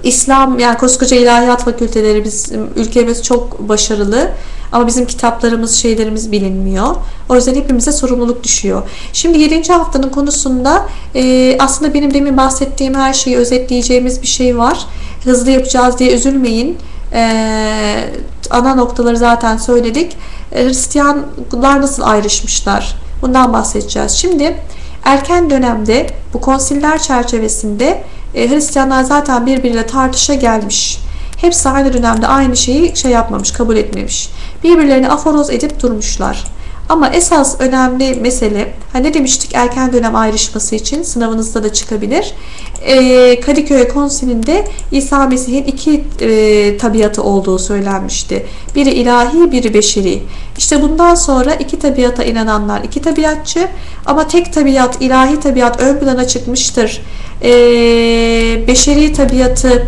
İslam yani koskoca ilahiyat fakülteleri bizim ülkemiz çok başarılı ama bizim kitaplarımız şeylerimiz bilinmiyor. O yüzden hepimize sorumluluk düşüyor. Şimdi 7. haftanın konusunda e, aslında benim demin bahsettiğim her şeyi özetleyeceğimiz bir şey var. Hızlı yapacağız diye üzülmeyin. E, ana noktaları zaten söyledik. E, Hristiyanlar nasıl ayrışmışlar? Bundan bahsedeceğiz. Şimdi erken dönemde bu konsiller çerçevesinde e, Hristiyanlar zaten birbiriyle tartışa gelmiş. Hepsi aynı dönemde aynı şeyi şey yapmamış, kabul etmemiş. Birbirlerini aforoz edip durmuşlar. Ama esas önemli mesele, ha ne demiştik erken dönem ayrışması için sınavınızda da çıkabilir. E, Kadıköy konsilinde İsa Mesih'in iki e, tabiatı olduğu söylenmişti. Biri ilahi, biri beşeri. İşte bundan sonra iki tabiata inananlar iki tabiatçı ama tek tabiat, ilahi tabiat ön plana çıkmıştır. E, beşeri tabiatı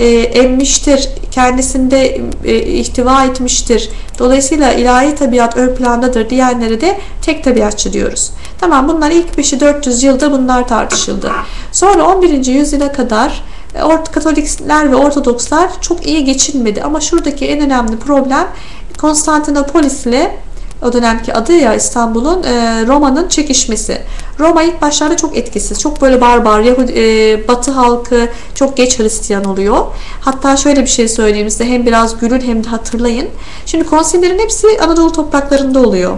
e, emmiştir, kendisinde e, ihtiva etmiştir. Dolayısıyla ilahi tabiat ön plandadır diyenlere de tek tabiatçı diyoruz. Tamam bunlar ilk 5'i 400 yılda bunlar tartışıldı. Sonra 11. yüzyıla kadar e, Ort Katolikler ve Ortodokslar çok iyi geçinmedi ama şuradaki en önemli problem Konstantinopolis ile o dönemki adı ya İstanbul'un e, Roma'nın çekişmesi. Roma ilk başlarda çok etkisiz. Çok böyle barbar, Yahudi, e, Batı halkı çok geç Hristiyan oluyor. Hatta şöyle bir şey söyleyeyim size hem biraz gülün hem de hatırlayın. Şimdi konsillerin hepsi Anadolu topraklarında oluyor.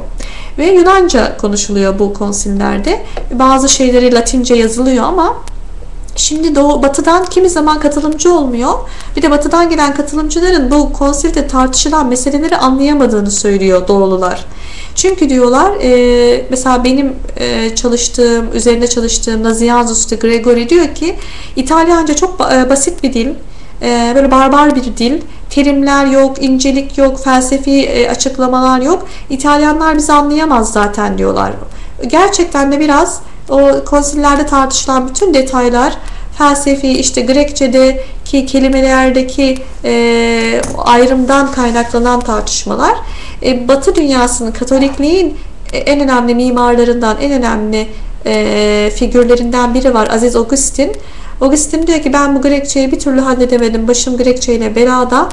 Ve Yunanca konuşuluyor bu konsillerde. Bazı şeyleri Latince yazılıyor ama Şimdi Doğu, Batı'dan kimi zaman katılımcı olmuyor. Bir de Batı'dan gelen katılımcıların bu konsilde tartışılan meseleleri anlayamadığını söylüyor Doğulular. Çünkü diyorlar e, mesela benim e, çalıştığım, üzerinde çalıştığım Nazianzus Gregory diyor ki İtalyanca çok e, basit bir dil. E, böyle barbar bir dil. Terimler yok, incelik yok, felsefi e, açıklamalar yok. İtalyanlar bizi anlayamaz zaten diyorlar. Gerçekten de biraz o konsillerde tartışılan bütün detaylar felsefi işte Grekçedeki kelimelerdeki e, ayrımdan kaynaklanan tartışmalar e, Batı dünyasının Katolikliğin e, en önemli mimarlarından en önemli e, figürlerinden biri var Aziz Augustin. Augustin diyor ki ben bu Grekçeyi bir türlü halledemedim. Başım Grekçeyle belada.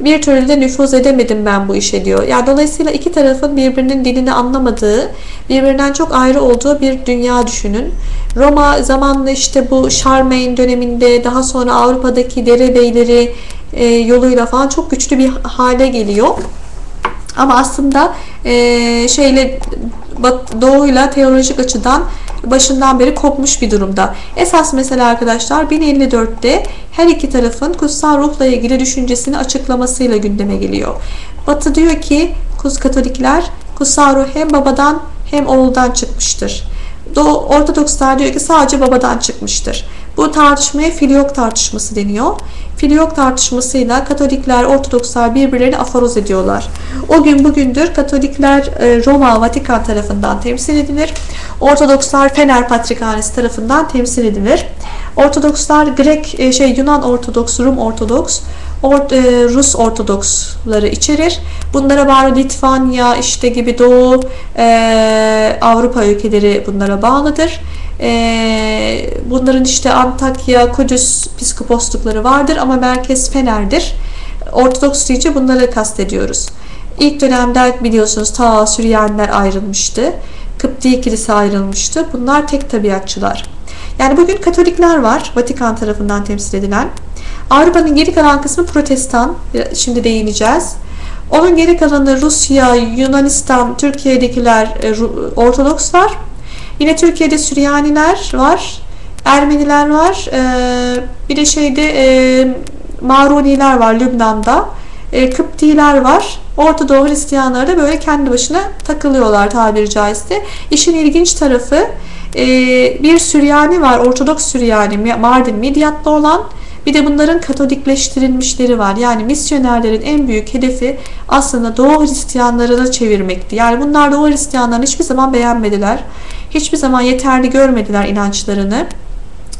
Bir türlü de nüfuz edemedim ben bu işe diyor. Yani dolayısıyla iki tarafın birbirinin dilini anlamadığı, birbirinden çok ayrı olduğu bir dünya düşünün. Roma zamanla işte bu Charlemagne döneminde daha sonra Avrupa'daki derebeyleri e, yoluyla falan çok güçlü bir hale geliyor. Ama aslında e, şeyle doğuyla teolojik açıdan başından beri kopmuş bir durumda. Esas mesela arkadaşlar 1054'te her iki tarafın kutsal ruhla ilgili düşüncesini açıklamasıyla gündeme geliyor. Batı diyor ki Kuz Katolikler kutsal ruh hem babadan hem oğuldan çıkmıştır. Doğu Ortodokslar diyor ki sadece babadan çıkmıştır. Bu tartışmaya filiyok tartışması deniyor. Filiyok tartışmasıyla Katolikler, Ortodokslar birbirlerini aforoz ediyorlar. O gün bugündür Katolikler e, Roma, Vatikan tarafından temsil edilir. Ortodokslar Fener Patrikhanesi tarafından temsil edilir. Ortodokslar Grek, e, şey Yunan Ortodoks, Rum Ortodoks, Or, e, Rus Ortodoksları içerir. Bunlara bağlı Litvanya işte gibi Doğu e, Avrupa ülkeleri bunlara bağlıdır. E, bunların işte Antakya, Kudüs piskoposlukları vardır ama merkez Fener'dir. Ortodoks deyince bunları kastediyoruz. İlk dönemde biliyorsunuz ta Süryaniler ayrılmıştı. Kıpti kilise ayrılmıştı. Bunlar tek tabiatçılar. Yani bugün Katolikler var. Vatikan tarafından temsil edilen. Avrupa'nın geri kalan kısmı protestan. Şimdi değineceğiz. Onun geri kalanı Rusya, Yunanistan, Türkiye'dekiler e, Ortodokslar. Yine Türkiye'de Süryaniler var. Ermeniler var. E, bir de şeyde e, Maruniler var Lübnan'da. Kıptiler var. Orta Doğu Hristiyanları da böyle kendi başına takılıyorlar tabiri caizse. İşin ilginç tarafı bir Süryani var. Ortodoks Süryani Mardin Midyat'ta olan bir de bunların katolikleştirilmişleri var. Yani misyonerlerin en büyük hedefi aslında Doğu Hristiyanlarını çevirmekti. Yani bunlar Doğu Hristiyanlarını hiçbir zaman beğenmediler. Hiçbir zaman yeterli görmediler inançlarını.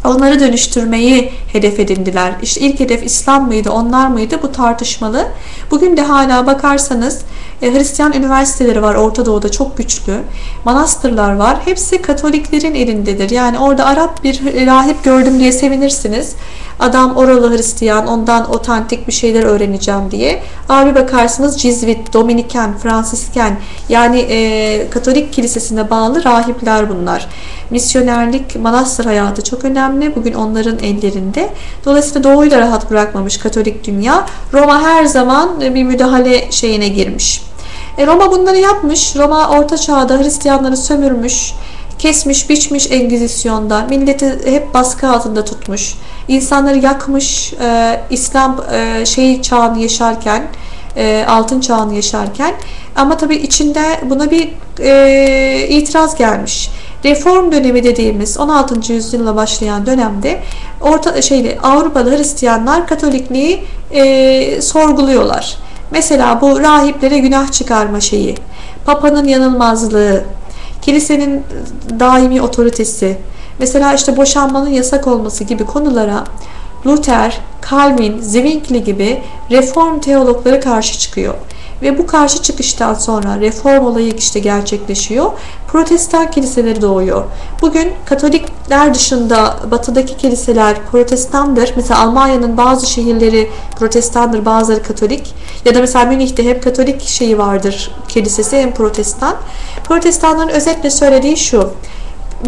Onları dönüştürmeyi hedef edindiler. İşte ilk hedef İslam mıydı, onlar mıydı bu tartışmalı. Bugün de hala bakarsanız e, Hristiyan üniversiteleri var Orta Doğu'da çok güçlü. Manastırlar var. Hepsi Katoliklerin elindedir. Yani orada Arap bir rahip gördüm diye sevinirsiniz. Adam oralı Hristiyan, ondan otantik bir şeyler öğreneceğim diye. Abi bakarsınız Cizvit, Dominiken, Fransisken yani e, Katolik kilisesine bağlı rahipler bunlar. Misyonerlik, manastır hayatı çok önemli. Bugün onların ellerinde. Dolayısıyla doğuyu da rahat bırakmamış Katolik dünya. Roma her zaman bir müdahale şeyine girmiş. E, Roma bunları yapmış. Roma Orta Çağ'da Hristiyanları sömürmüş kesmiş, biçmiş Engizisyon'da, milleti hep baskı altında tutmuş, insanları yakmış, e, İslam e, şey çağını yaşarken, e, altın çağını yaşarken ama tabii içinde buna bir e, itiraz gelmiş. Reform dönemi dediğimiz 16. yüzyılla başlayan dönemde orta şeyle Avrupalı Hristiyanlar Katolikliği e, sorguluyorlar. Mesela bu rahiplere günah çıkarma şeyi, Papa'nın yanılmazlığı, kilisenin daimi otoritesi, mesela işte boşanmanın yasak olması gibi konulara Luther, Calvin, Zwingli gibi reform teologları karşı çıkıyor. Ve bu karşı çıkıştan sonra reform olayı işte gerçekleşiyor. Protestan kiliseleri doğuyor. Bugün Katolikler dışında batıdaki kiliseler protestandır. Mesela Almanya'nın bazı şehirleri protestandır, bazıları katolik. Ya da mesela Münih'te hep katolik şeyi vardır kilisesi hem protestan. Protestanların özetle söylediği şu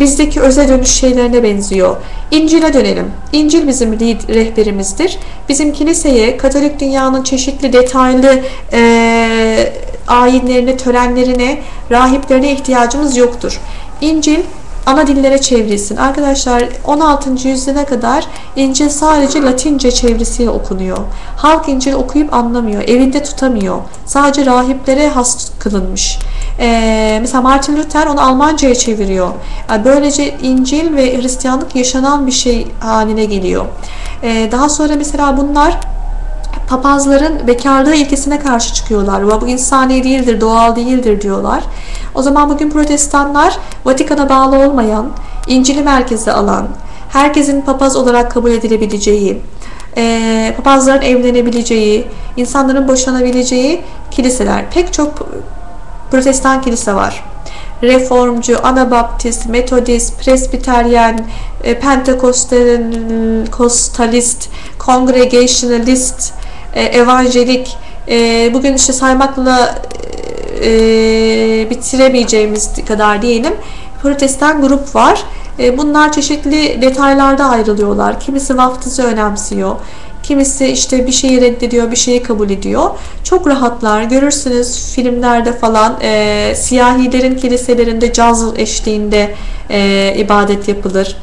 bizdeki öze dönüş şeylerine benziyor. İncil'e dönelim. İncil bizim rehberimizdir. Bizim kiliseye, Katolik dünyanın çeşitli detaylı e, ayinlerine, törenlerine, rahiplerine ihtiyacımız yoktur. İncil ana dillere çevrilsin. Arkadaşlar 16. yüzyıla kadar İncil sadece Latince çevresiyle okunuyor. Halk İncil okuyup anlamıyor. Evinde tutamıyor. Sadece rahiplere has kılınmış. Ee, mesela Martin Luther onu Almanca'ya çeviriyor. Yani böylece İncil ve Hristiyanlık yaşanan bir şey haline geliyor. Ee, daha sonra mesela bunlar papazların bekarlığı ilkesine karşı çıkıyorlar. Bu insani değildir, doğal değildir diyorlar. O zaman bugün protestanlar Vatikan'a bağlı olmayan, İncil'i merkeze alan, herkesin papaz olarak kabul edilebileceği, e, papazların evlenebileceği, insanların boşanabileceği kiliseler. Pek çok protestan kilise var. Reformcu, Anabaptist, Metodist, Presbiteryen, e, Pentekostalist, Congregationalist, e, evangelik, e, bugün işte saymakla e, bitiremeyeceğimiz kadar diyelim protestan grup var. E, bunlar çeşitli detaylarda ayrılıyorlar. Kimisi vaftızı önemsiyor. Kimisi işte bir şeyi reddediyor, bir şeyi kabul ediyor. Çok rahatlar. Görürsünüz filmlerde falan e, siyahilerin kiliselerinde caz eşliğinde e, ibadet yapılır.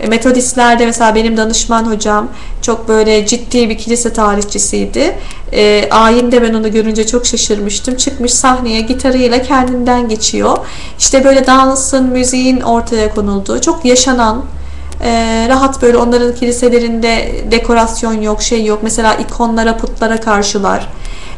E, Metodistlerde mesela benim danışman hocam çok böyle ciddi bir kilise tarihçisiydi. E, ayinde ben onu görünce çok şaşırmıştım. Çıkmış sahneye gitarıyla kendinden geçiyor. İşte böyle dansın, müziğin ortaya konulduğu, çok yaşanan, e, rahat böyle onların kiliselerinde dekorasyon yok, şey yok. Mesela ikonlara, putlara karşılar.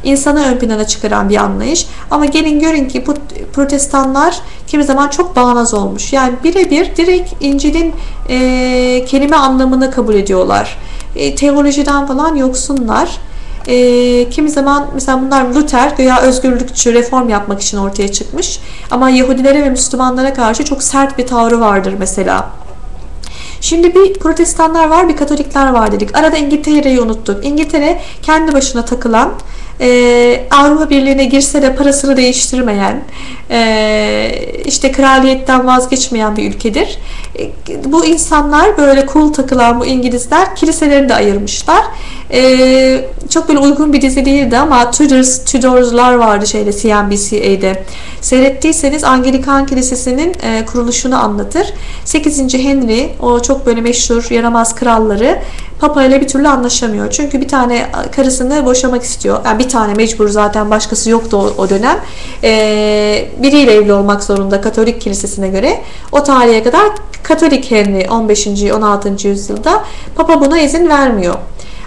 İnsanı ön plana çıkaran bir anlayış. Ama gelin görün ki bu protestanlar kimi zaman çok bağnaz olmuş. Yani birebir direkt İncil'in e, kelime anlamını kabul ediyorlar. E, teolojiden falan yoksunlar. E, kimi zaman mesela bunlar Luther göya özgürlükçü reform yapmak için ortaya çıkmış. Ama Yahudilere ve Müslümanlara karşı çok sert bir tavrı vardır mesela. Şimdi bir protestanlar var, bir katolikler var dedik. Arada İngiltere'yi unuttuk. İngiltere kendi başına takılan, e, Avrupa Birliği'ne girse de parasını değiştirmeyen, e, işte kraliyetten vazgeçmeyen bir ülkedir. E, bu insanlar böyle cool takılan bu İngilizler kiliselerini de ayırmışlar. E, çok böyle uygun bir dizi değildi ama Tudors, Tudors'lar vardı şeyde CNBC'de. Seyrettiyseniz Anglikan Kilisesi'nin e, kuruluşunu anlatır. 8. Henry o çok böyle meşhur yaramaz kralları Papa ile bir türlü anlaşamıyor. Çünkü bir tane karısını boşamak istiyor. Yani bir tane mecbur zaten başkası yoktu o, o dönem. Ee, biriyle evli olmak zorunda Katolik kilisesine göre. O tarihe kadar Katolik Henry 15. 16. yüzyılda Papa buna izin vermiyor.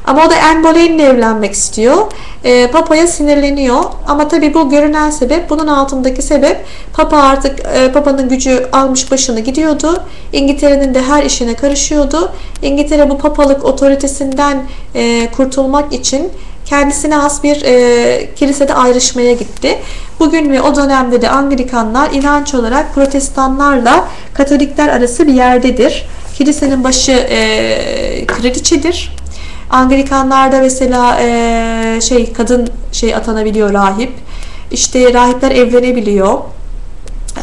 Ama o da Anne Boleyn'le evlenmek istiyor. E, Papa'ya sinirleniyor. Ama tabii bu görünen sebep, bunun altındaki sebep Papa artık e, Papa'nın gücü almış başını gidiyordu. İngiltere'nin de her işine karışıyordu. İngiltere bu papalık otoritesinden e, kurtulmak için kendisine has bir e, kilisede ayrışmaya gitti. Bugün ve o dönemde de Anglikanlar inanç olarak protestanlarla Katolikler arası bir yerdedir. Kilisenin başı e, kraliçedir. Anglikanlarda mesela e, şey kadın şey atanabiliyor rahip. İşte rahipler evlenebiliyor.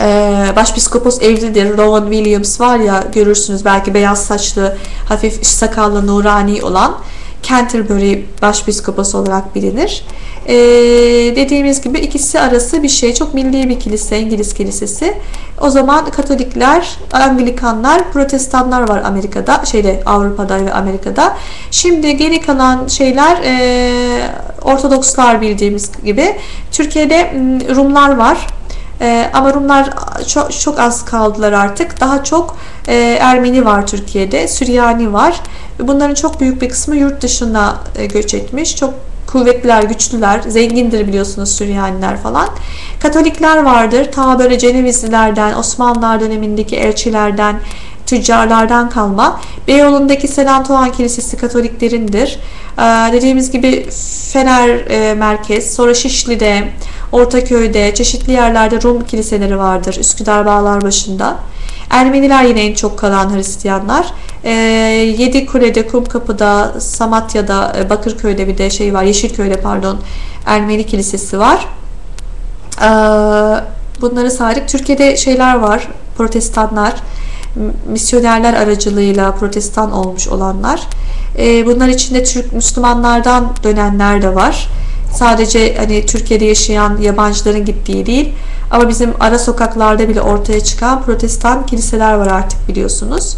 E, başpiskopos evlidir. Rowan Williams var ya görürsünüz belki beyaz saçlı, hafif sakallı, nurani olan. Canterbury başpiskopos olarak bilinir. Ee, dediğimiz gibi ikisi arası bir şey. Çok milli bir kilise, İngiliz kilisesi. O zaman Katolikler, Anglikanlar, Protestanlar var Amerika'da, şeyde Avrupa'da ve Amerika'da. Şimdi geri kalan şeyler e, Ortodokslar bildiğimiz gibi. Türkiye'de Rumlar var. E, ama Rumlar çok, çok az kaldılar artık. Daha çok e, Ermeni var Türkiye'de, Süryani var. Bunların çok büyük bir kısmı yurt dışına e, göç etmiş. Çok kuvvetliler, güçlüler, zengindir biliyorsunuz Süryaniler falan. Katolikler vardır. Ta böyle Cenevizlilerden, Osmanlılar dönemindeki elçilerden, tüccarlardan kalma. Beyoğlu'ndaki St. Antoine Kilisesi Katoliklerindir. Ee, dediğimiz gibi Fener e, merkez, sonra Şişli'de, Ortaköy'de, çeşitli yerlerde Rum kiliseleri vardır. Üsküdar Bağlar başında. Ermeniler yine en çok kalan Hristiyanlar. E, Yedi Kule'de, Kumkapı'da, Samatya'da, e, Bakırköy'de bir de şey var, Yeşilköy'de pardon, Ermeni kilisesi var. E, bunları saydık. Türkiye'de şeyler var, protestanlar, misyonerler aracılığıyla protestan olmuş olanlar. E, bunlar içinde Türk Müslümanlardan dönenler de var. Sadece hani Türkiye'de yaşayan yabancıların gittiği değil ama bizim ara sokaklarda bile ortaya çıkan protestan kiliseler var artık biliyorsunuz.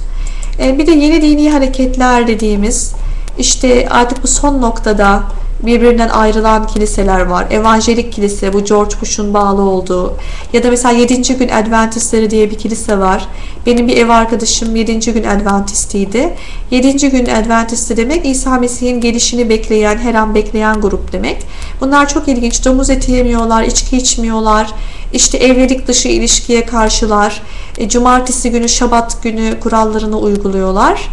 E, bir de yeni dini hareketler dediğimiz işte artık bu son noktada birbirinden ayrılan kiliseler var. Evangelik kilise bu George Bush'un bağlı olduğu ya da mesela 7. gün Adventistleri diye bir kilise var. Benim bir ev arkadaşım 7. gün Adventistiydi. 7. gün Adventisti demek İsa Mesih'in gelişini bekleyen, her an bekleyen grup demek. Bunlar çok ilginç. Domuz eti yemiyorlar, içki içmiyorlar. İşte evlilik dışı ilişkiye karşılar. E, cumartesi günü, şabat günü kurallarını uyguluyorlar.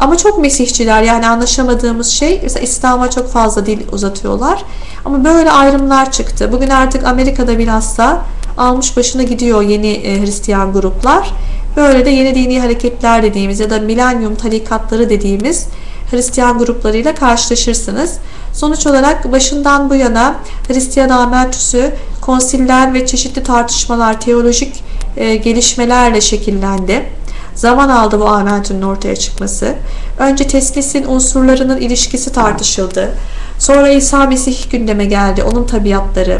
Ama çok mesihçiler yani anlaşamadığımız şey mesela İslam'a çok fazla dil uzatıyorlar. Ama böyle ayrımlar çıktı. Bugün artık Amerika'da bilhassa almış başına gidiyor yeni e, Hristiyan gruplar. Böyle de yeni dini hareketler dediğimiz ya da milenyum tarikatları dediğimiz Hristiyan gruplarıyla karşılaşırsınız. Sonuç olarak başından bu yana Hristiyan amentüsü konsiller ve çeşitli tartışmalar, teolojik e, gelişmelerle şekillendi. Zaman aldı bu amentünün ortaya çıkması. Önce teslisin unsurlarının ilişkisi tartışıldı. Sonra İsa Mesih gündeme geldi, onun tabiatları.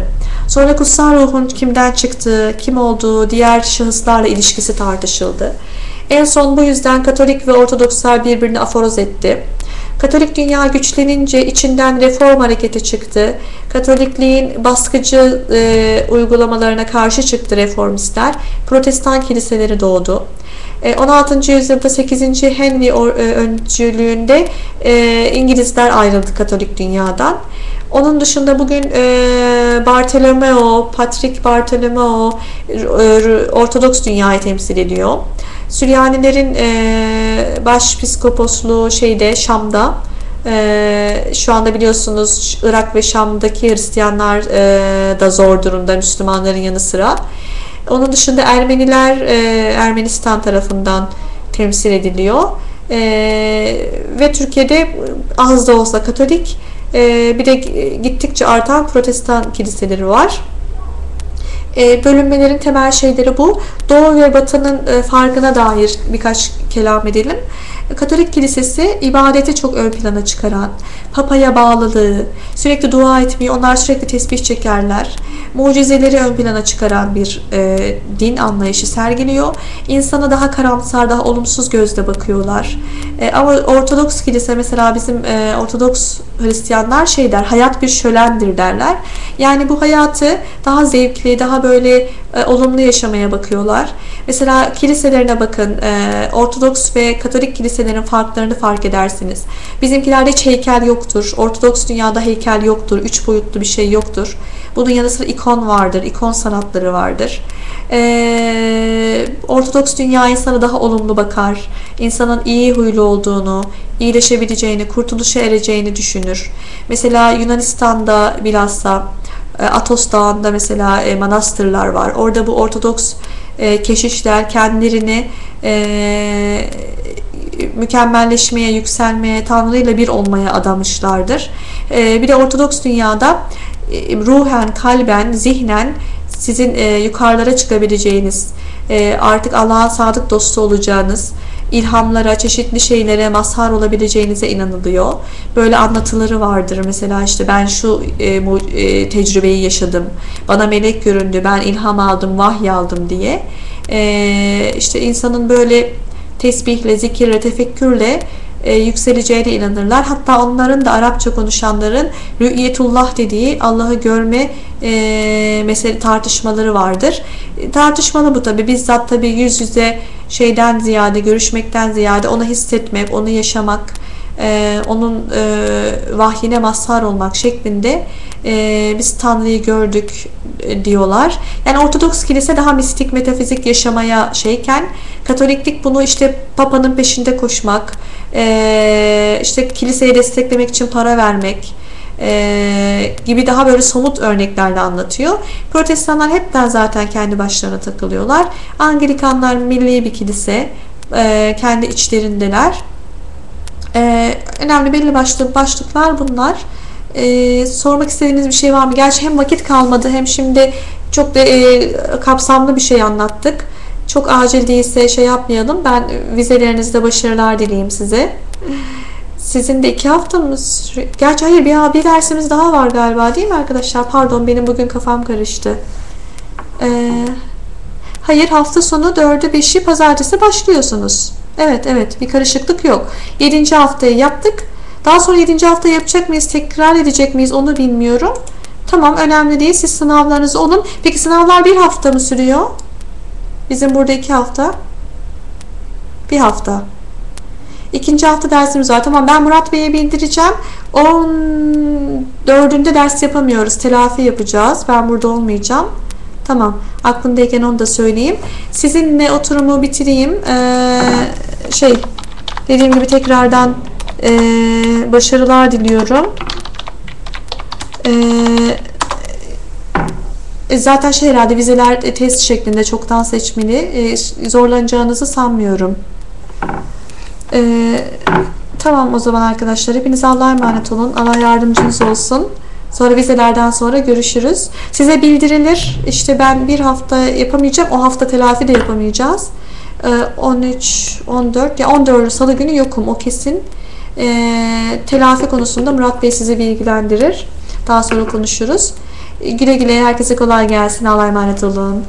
Sonra kutsal ruhun kimden çıktığı, kim olduğu, diğer şahıslarla ilişkisi tartışıldı. En son bu yüzden Katolik ve Ortodokslar birbirini aforoz etti. Katolik dünya güçlenince içinden reform hareketi çıktı. Katolikliğin baskıcı e, uygulamalarına karşı çıktı reformistler. Protestan kiliseleri doğdu. 16. yüzyılda 8. Henry öncülüğünde İngilizler ayrıldı Katolik dünyadan. Onun dışında bugün Bartolomeo, Patrick Bartolomeo Ortodoks dünyayı temsil ediyor. Süryanilerin başpiskoposluğu şeyde Şam'da. Şu anda biliyorsunuz Irak ve Şam'daki Hristiyanlar da zor durumda Müslümanların yanı sıra. Onun dışında Ermeniler Ermenistan tarafından temsil ediliyor. Ve Türkiye'de az da olsa Katolik bir de gittikçe artan Protestan kiliseleri var. Bölünmelerin temel şeyleri bu. Doğu ve Batı'nın farkına dair birkaç kelam edelim. Katolik Kilisesi ibadeti çok ön plana çıkaran, papaya bağlılığı, sürekli dua etmeyi, onlar sürekli tesbih çekerler. Mucizeleri ön plana çıkaran bir e, din anlayışı sergiliyor. İnsana daha karamsar, daha olumsuz gözle bakıyorlar. E, ama Ortodoks Kilise mesela bizim e, Ortodoks Hristiyanlar şey der, hayat bir şölendir derler. Yani bu hayatı daha zevkli, daha böyle e, olumlu yaşamaya bakıyorlar. Mesela kiliselerine bakın, e, Ortodoks ve Katolik kiliselerin farklarını fark edersiniz. Bizimkilerde hiç heykel yoktur. Ortodoks dünyada heykel yoktur. Üç boyutlu bir şey yoktur. Bunun yanı sıra ikon vardır. ikon sanatları vardır. Ee, Ortodoks dünya insana daha olumlu bakar. İnsanın iyi huylu olduğunu, iyileşebileceğini, kurtuluşa ereceğini düşünür. Mesela Yunanistan'da bilhassa Atos Dağı'nda mesela manastırlar var. Orada bu Ortodoks keşişler kendilerini mükemmelleşmeye, yükselmeye, Tanrı ile bir olmaya adamışlardır. Bir de Ortodoks dünyada ruhen, kalben, zihnen sizin yukarılara çıkabileceğiniz, artık Allah'ın sadık dostu olacağınız, ilhamlara, çeşitli şeylere mazhar olabileceğinize inanılıyor. Böyle anlatıları vardır. Mesela işte ben şu e, bu, e, tecrübeyi yaşadım. Bana melek göründü. Ben ilham aldım, vahiy aldım diye. E, işte insanın böyle tesbihle, zikirle, tefekkürle e, yükseleceğine inanırlar. Hatta onların da Arapça konuşanların rü'yetullah dediği Allah'ı görme e, mesele tartışmaları vardır. E, tartışmalı bu tabi. Bizzat tabi yüz yüze şeyden ziyade, görüşmekten ziyade onu hissetmek, onu yaşamak, e, onun e, vahyine mazhar olmak şeklinde e, biz Tanrı'yı gördük e, diyorlar. Yani Ortodoks kilise daha mistik, metafizik yaşamaya şeyken Katoliklik bunu işte Papa'nın peşinde koşmak, e, işte kiliseyi desteklemek için para vermek, e, gibi daha böyle somut örneklerle anlatıyor. Protestanlar hepten zaten kendi başlarına takılıyorlar. Anglikanlar milli bir kilise, e, kendi içlerindeler. E, önemli belli başlı başlıklar bunlar. E, sormak istediğiniz bir şey var mı? Gerçi hem vakit kalmadı hem şimdi çok da e, kapsamlı bir şey anlattık. Çok acil değilse şey yapmayalım. Ben vizelerinizde başarılar dileyim size. Sizin de iki haftamız... Gerçi hayır bir, bir dersimiz daha var galiba değil mi arkadaşlar? Pardon benim bugün kafam karıştı. Ee, hayır hafta sonu 4'ü 5'i pazartesi başlıyorsunuz. Evet evet bir karışıklık yok. 7. haftayı yaptık. Daha sonra 7. hafta yapacak mıyız? Tekrar edecek miyiz? Onu bilmiyorum. Tamam önemli değil. Siz sınavlarınızı olun. Peki sınavlar bir hafta mı sürüyor? Bizim burada iki hafta. Bir hafta. İkinci hafta dersimiz var. Tamam ben Murat Bey'e bildireceğim. 14'ünde ders yapamıyoruz. Telafi yapacağız. Ben burada olmayacağım. Tamam. Aklımdayken onu da söyleyeyim. Sizinle oturumu bitireyim. Ee, şey dediğim gibi tekrardan e, başarılar diliyorum. E, zaten şey herhalde vizeler test şeklinde çoktan seçmeli. E, zorlanacağınızı sanmıyorum. Ee, tamam o zaman arkadaşlar. Hepinize Allah'a emanet olun. Allah yardımcınız olsun. Sonra vizelerden sonra görüşürüz. Size bildirilir. İşte ben bir hafta yapamayacağım. O hafta telafi de yapamayacağız. Ee, 13, 14 ya 14 salı günü yokum o kesin. Ee, telafi konusunda Murat Bey sizi bilgilendirir. Daha sonra konuşuruz. Güle güle herkese kolay gelsin. Allah'a emanet olun.